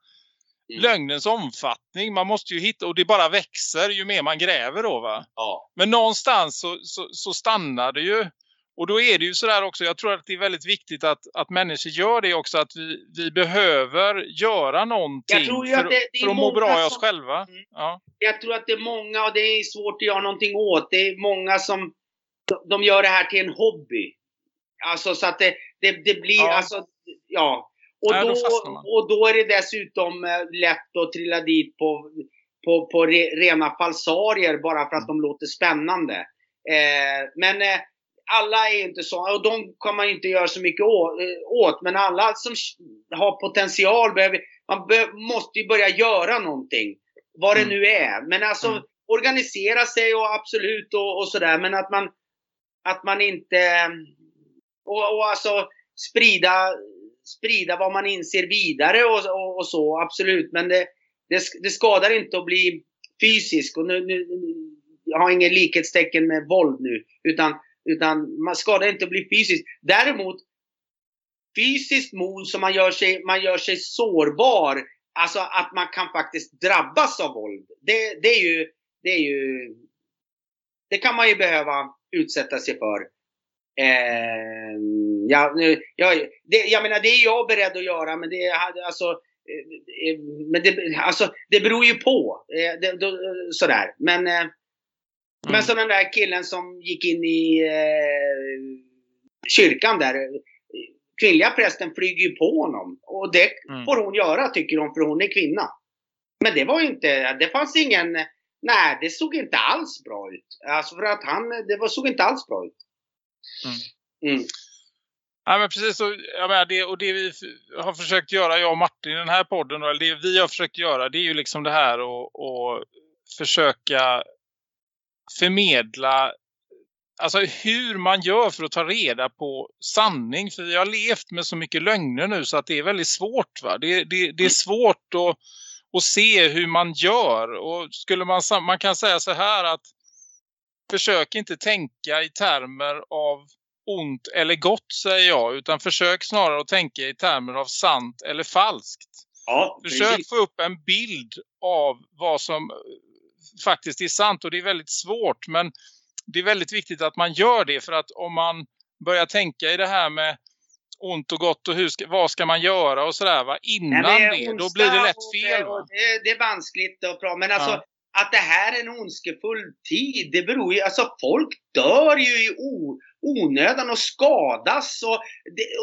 Mm. lögnens omfattning. Man måste ju hitta, och det bara växer ju mer man gräver då va. Ja. Men någonstans så, så, så stannar det ju. Och då är det ju sådär också, jag tror att det är väldigt viktigt att, att människor gör det också. Att vi, vi behöver göra någonting Jag tror ju för, att det- det är för att må bra i oss som- själva. Mm. Ja. Jag tror att det är många, och det är svårt att göra någonting åt, det är många som de- gör det här till en hobby. Alltså så att det, det, det blir, Ja. alltså, ja. Och, Nej, då då, och då är det dessutom eh, lätt att trilla dit på, på, på re, rena falsarier bara för att de låter spännande. Eh, men eh, alla är inte så, och de kan man inte göra så mycket eh, åt. Men alla som har potential behöver, man be, måste ju börja göra någonting. Vad det Mm. nu är. Men alltså Mm. organisera sig och absolut och, och sådär. Men att man, att man inte, och, och alltså sprida, sprida vad man inser vidare och, och, och så, absolut. Men det, det, det skadar inte att bli fysisk. Och nu, nu, jag har ingen likhetstecken med våld nu. Utan, utan man skadar inte att bli fysisk. Däremot fysiskt mod som man gör sig, man gör sig sårbar. Alltså att man kan faktiskt drabbas av våld. Det, det är ju, det är ju, det kan man ju behöva utsätta sig för. Eh, ja, nu, jag, det, jag menar, det är jag beredd att göra, men det alltså, eh, eh, men det, alltså, det beror ju på. Eh, det, då, eh, sådär. Men, eh, men som den där killen som gick in i eh, kyrkan där. Kvinnliga prästen flyger ju på honom. Och det Mm. får hon göra tycker hon, för hon är kvinna. Men det var ju inte, det fanns ingen, nej det såg inte alls bra ut. Alltså för att han, det var, såg inte alls bra ut. Mm. Ja, men precis. Och, jag menar, det, och det vi har försökt göra, jag och Martin i den här podden, eller det vi har försökt göra, det är ju liksom det här och, och försöka förmedla alltså hur man gör för att ta reda på sanning. För vi har levt med så mycket lögner nu så att det är väldigt svårt. Va? Det, det, det är svårt att, att se hur man gör. Och skulle man, man kan säga så här att försök inte tänka i termer av ont eller gott säger jag. Utan försök snarare att tänka i termer av sant eller falskt. Ja, Försök få upp en bild av vad som faktiskt är sant och det är väldigt svårt men det är väldigt viktigt att man gör det för att om man börjar tänka i det här med ont och gott och hur ska, vad ska man göra och sådär va innan Nej, det, då blir det lätt och fel det- va? och Det, det är vanskligt att prata, men alltså Ja. att det här är en ondskefull tid, det beror ju, alltså folk dör ju i o, onödan och skadas och,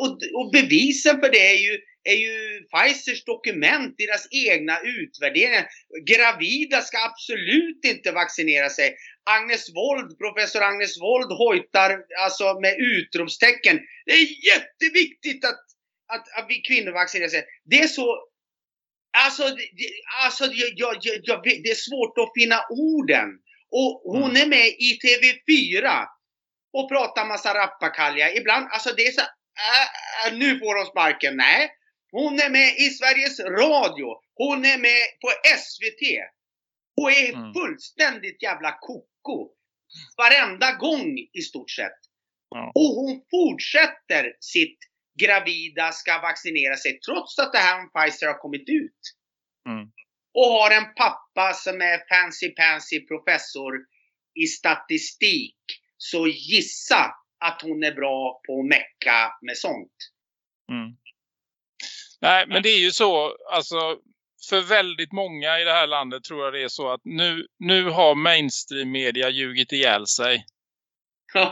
och, och bevisen för det är ju, är ju Pfizers dokument, deras egna utvärderingar. Gravida ska absolut inte vaccinera sig. Agnes Wold, professor Agnes Wold hojtar alltså med utropstecken. Det är jätteviktigt att, att, att vi kvinnor vaccinerar sig. Det är så Alltså, det, alltså jag, jag, jag, det är svårt att finna orden. Och hon Mm. är med i TV4 och pratar massa rappakalja. Ibland, alltså det är så äh, äh, nu får hon sparken. Nej. Hon är med i Sveriges Radio. Hon är med på SVT. Hon är Mm. fullständigt jävla koko. Varenda gång i stort sett. Ja. Och hon fortsätter sitt gravida ska vaccinera sig trots att det här om Pfizer har kommit ut. Mm. Och har en pappa som är fancy pansy professor i statistik. Så gissa att hon är bra på att mecka med sånt. Mm. Nej, men det är ju så, alltså för väldigt många i det här landet tror jag det är så att nu, nu har mainstream media ljugit ihjäl sig.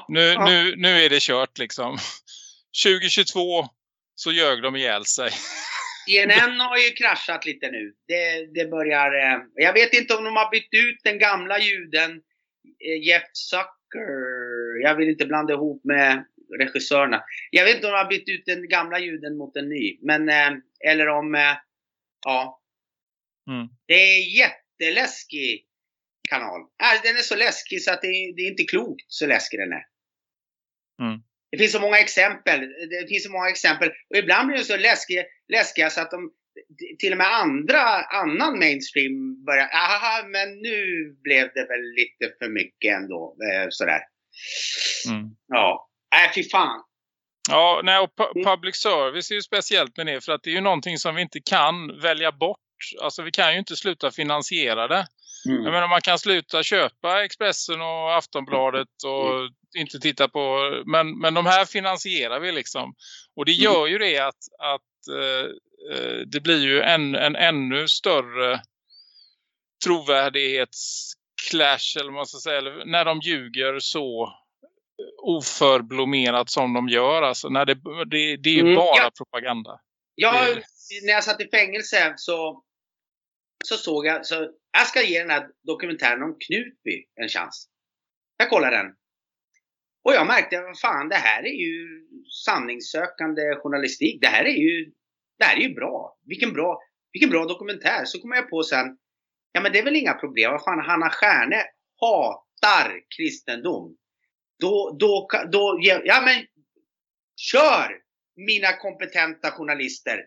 Nu, Ja. nu, nu är det kört liksom. 2022 så ljög de ihjäl sig. CNN har ju kraschat lite nu. Det, det börjar... Eh, jag vet inte om de har bytt ut den gamla juden eh, Jeff Zucker. Jag vill inte blanda ihop med regissörerna. Jag vet inte om de har bytt ut den gamla juden mot en ny. Men, eh, eller om... Eh, ja. Mm. Det är jätteläskig kanal. Äh, den är så läskig så att det, är- det är inte klokt så läskig den är. Mm. Det finns så många exempel. Det finns så många exempel. Och ibland blir de så läskiga, läskiga så att de till och med andra, annan mainstream börjar, aha, men nu blev det väl lite för mycket ändå. Eh, sådär. Mm. Ja. Äh, fy fan. Ja, nej, och pu- Mm. public service är ju speciellt med det för att det är ju någonting som vi inte kan välja bort Alltså vi kan ju inte sluta finansiera det. Mm. Jag menar man kan sluta köpa Expressen och Aftonbladet och Mm. inte titta på. Men, men de här finansierar vi liksom. Och det Mm. gör ju det att, att eh, eh, det blir ju en, en ännu större trovärdighetsclash eller man ska säga. Eller när de ljuger så oförblommerat som de gör. Alltså, när det, det, det är ju Mm, bara ja. propaganda. Jag, Det- när jag satt i fängelse så, så såg jag, så jag ska ge den här dokumentären om Knutby en chans. Jag kollade den. Och jag märkte, vad fan det här är ju sanningssökande journalistik. Det här är ju, det här är ju bra. Vilken bra, vilken bra dokumentär. Så kom jag på sen, ja men det är väl inga problem. Vad fan, Hanna Stjärne hatar kristendom. Då, då, då, ja men kör mina kompetenta journalister.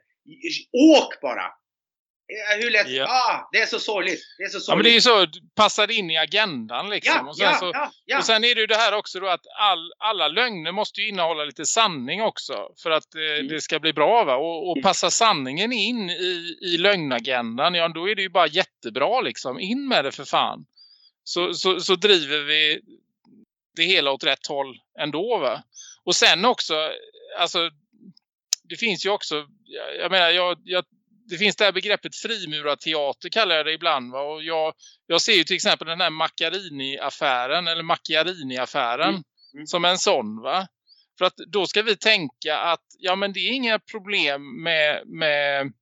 Åk bara! Eh, Hur lätt? Ja. Ah, det är så sorgligt. Det är så Ja, men det är sorgligt. så, passar in i agendan liksom. ja, och, sen ja, så, ja, ja. och sen är det ju det här också då att all, alla lögner måste ju innehålla lite sanning också. För att eh, Mm. det ska bli bra va. Och, och Mm. passar sanningen in i, i lögnagendan, ja då är det ju bara jättebra liksom. In med det för fan. Så, så, så driver vi det hela åt rätt håll ändå va. Och sen också, alltså det finns ju också, jag, menar jag, jag det finns det här begreppet frimurarteater kallar jag det ibland. Va? Och jag, jag ser ju till exempel den här Macchiarini-affären eller Macchiarini-affären Mm. Mm. som en sån va. För att då ska vi tänka att ja men det är inga problem med, med,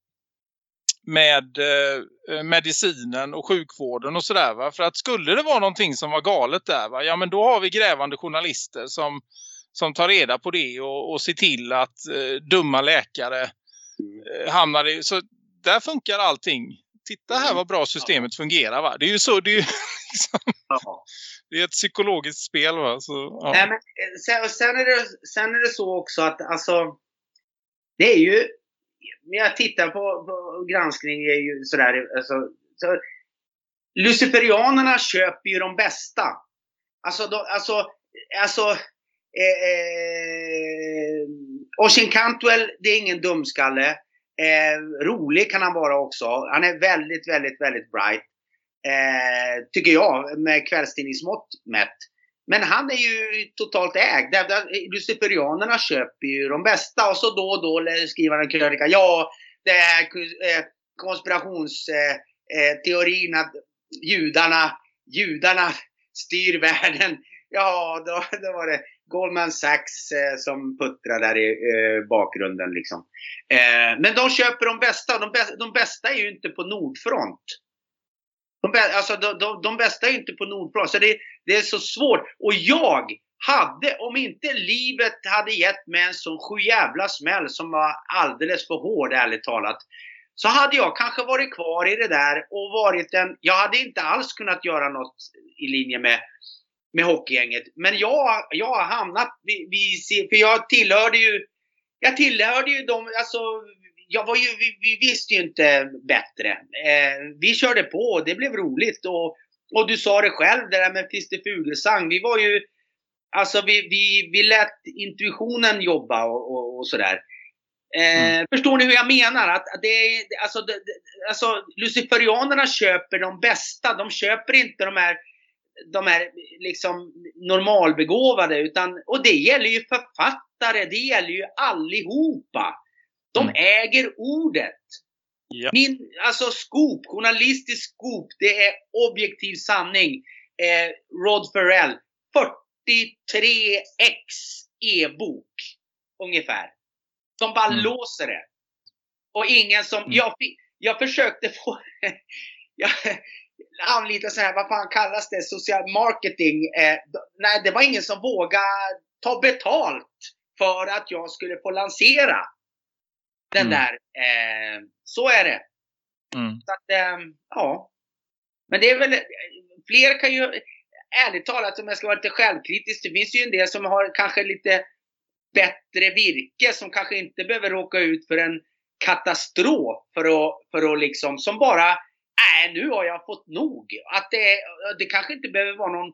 med eh, medicinen och sjukvården och sådär va. För att skulle det vara någonting som var galet där va. Ja men då har vi grävande journalister som, som tar reda på det och, och ser till att eh, dumma läkare eh, hamnar i. Så där funkar allting. Titta här vad bra systemet fungerar va. Det är ju så, det är ju liksom, det är ett psykologiskt spel va. Så, ja. Nej, men, eh, sen, sen, är det, sen är det så också att alltså, det är ju, när jag tittar på, på granskning är ju sådär, alltså, så, Luciferianerna köper ju de bästa. Alltså, de, alltså, alltså eh, eh, Oisin Cantwell, det är ingen dumskalle. Eh, rolig kan han vara också. Han är väldigt, väldigt, väldigt bright. Eh, tycker jag, med kvällstidningsmått mätt. Men han är ju totalt ägd. Luciferianerna köper ju de bästa och så då och då skriver han en krönika. Ja, det är eh, konspirationsteorin eh, eh, att judarna, judarna styr världen. Ja, då, då var det Goldman Sachs eh, som puttrar där i eh, bakgrunden liksom. Eh, men de köper de bästa. De, bästa. de bästa är ju inte på Nordfront. De, alltså, de, de, de bästa är ju inte på Nordfront. Så det, det är så svårt. Och jag hade, om inte livet hade gett mig en sån sjujävla smäll som var alldeles för hård ärligt talat. Så hade jag kanske varit kvar i det där och varit en, jag hade inte alls kunnat göra något i linje med, med hockeygänget. Men jag, jag har hamnat vid, vid, för jag tillhörde ju, jag tillhörde ju dem, alltså jag var ju, vi, vi visste ju inte bättre. Eh, vi körde på och det blev roligt. Och, och du sa det själv, det där med Christer Fuglesang. Vi var ju, alltså vi, vi, vi lät intuitionen jobba och, och, och sådär. Eh, Förstår ni hur jag menar? Att, att det är, alltså, det- alltså, Luciferianerna köper de bästa. De köper inte de här, de här liksom normalbegåvade. Utan, och det gäller ju författare. Det gäller ju allihopa. De Mm. äger ordet. Ja. Min, alltså scoop, journalistisk scoop, det är objektiv sanning. Eh, Rod Ferrell, 43x e-bok ungefär. De bara Mm. låser det. Och ingen som, Mm. jag, jag försökte få, jag anlita så här, vad fan kallas det, social marketing. Eh, nej, det var ingen som vågade ta betalt för att jag skulle få lansera den Mm. där. Eh, så är det. Mm. Så att, eh, ja. Men det är väl, fler kan ju, ärligt talat om jag ska vara lite självkritisk, det finns ju en del som har kanske lite bättre virke som kanske inte behöver råka ut för en katastrof för att, för att liksom, som bara, nej nu har jag fått nog. Att det, det kanske inte behöver vara någon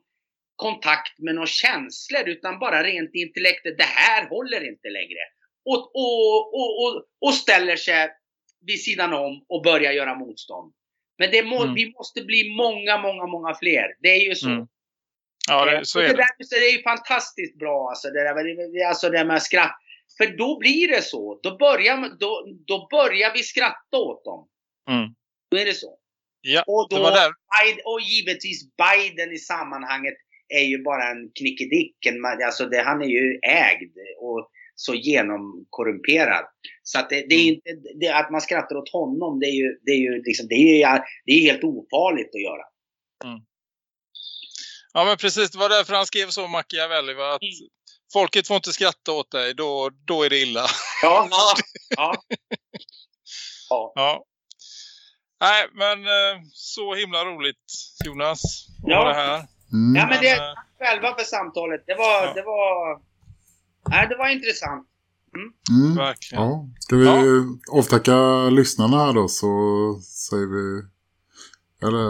kontakt med några känslor utan bara rent intellektet. Det här håller inte längre. Och, och, och, och, och ställer sig vid sidan om och börja göra motstånd. Men det må, Mm. vi måste bli många, många, många fler. Det är ju så. Mm. Ja, det, så och är det, det. där, så det är ju fantastiskt bra alltså det, där, alltså det med skratt. För då blir det så. Då börjar, då, då börjar vi skratta åt dem. Mm. Då är det så. Ja, Och, då. Biden, och givetvis Biden i sammanhanget är ju bara en knickedick. Alltså det, han är ju ägd och så genomkorrumperad. Så att det, det är Mm. inte, det, att man skrattar åt honom, det är ju, det är ju, liksom, det är det är helt ofarligt att göra. Ja, men precis. Det var därför han skrev så Machiavelli. Va? Att Mm. folket får inte skratta åt dig. Då, då är det illa. Ja, ja. ja. Ja. Nej, men eh, så himla roligt Jonas. att Ja. det här. Mm. Ja, men det, eh, tack själva för samtalet. Det var, Ja. det var, nej, det var intressant. Mm. Verkligen. Ja. Ska vi Ja. avtacka lyssnarna här då så säger vi... Eller,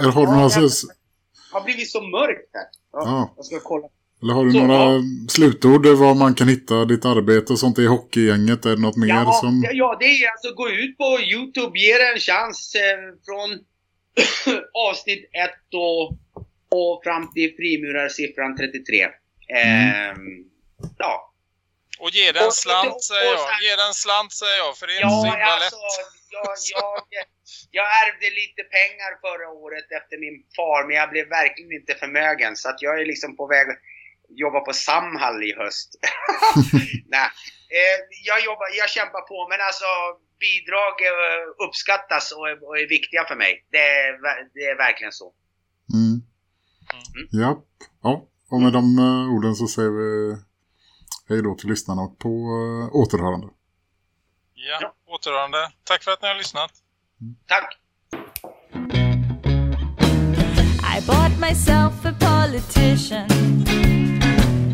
eller har du Ja, några... Det har blivit så mörkt här. Ja, Ja. Jag ska kolla. Eller har du Så, några ja. slutord var man kan hitta ditt arbete och sånt i hockeygänget? Är det något mer Ja, som... ja, ja, det är alltså gå ut på Youtube, ge det en chans eh, från avsnitt 1 och, och fram till frimurarsiffran 33. Ehm, ja. Och ge den slant och- säger jag. Ge den en slant säger jag. För det är inte så Ja, himla alltså, lätt. jag, jag, jag ärvde lite pengar förra året efter min far, men jag blev verkligen inte förmögen. Så att jag är liksom på väg att jobba på Samhall i höst. Nej, eh, jag, jobbar, jag kämpar på, men alltså bidrag eh, uppskattas och är, och är viktiga för mig. Det är, det är verkligen så. Mm. Mm. Ja. ja, och med de eh, orden så säger vi hej då till lyssnarna och på uh, återhörande. Ja, återhörande. Tack för att ni har lyssnat. Tack! I bought myself a politician.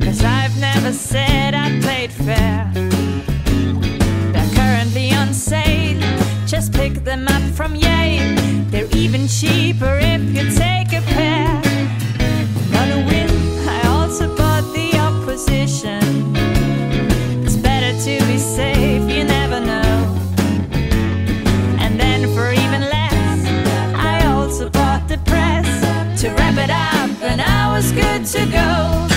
Cause I've never said I played fair. They're currently on sale. Just pick them up from Yale. They're even cheaper if you take a pair. To go.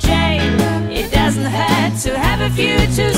Sale, I pick them up from jail. It doesn't hurt to have a few to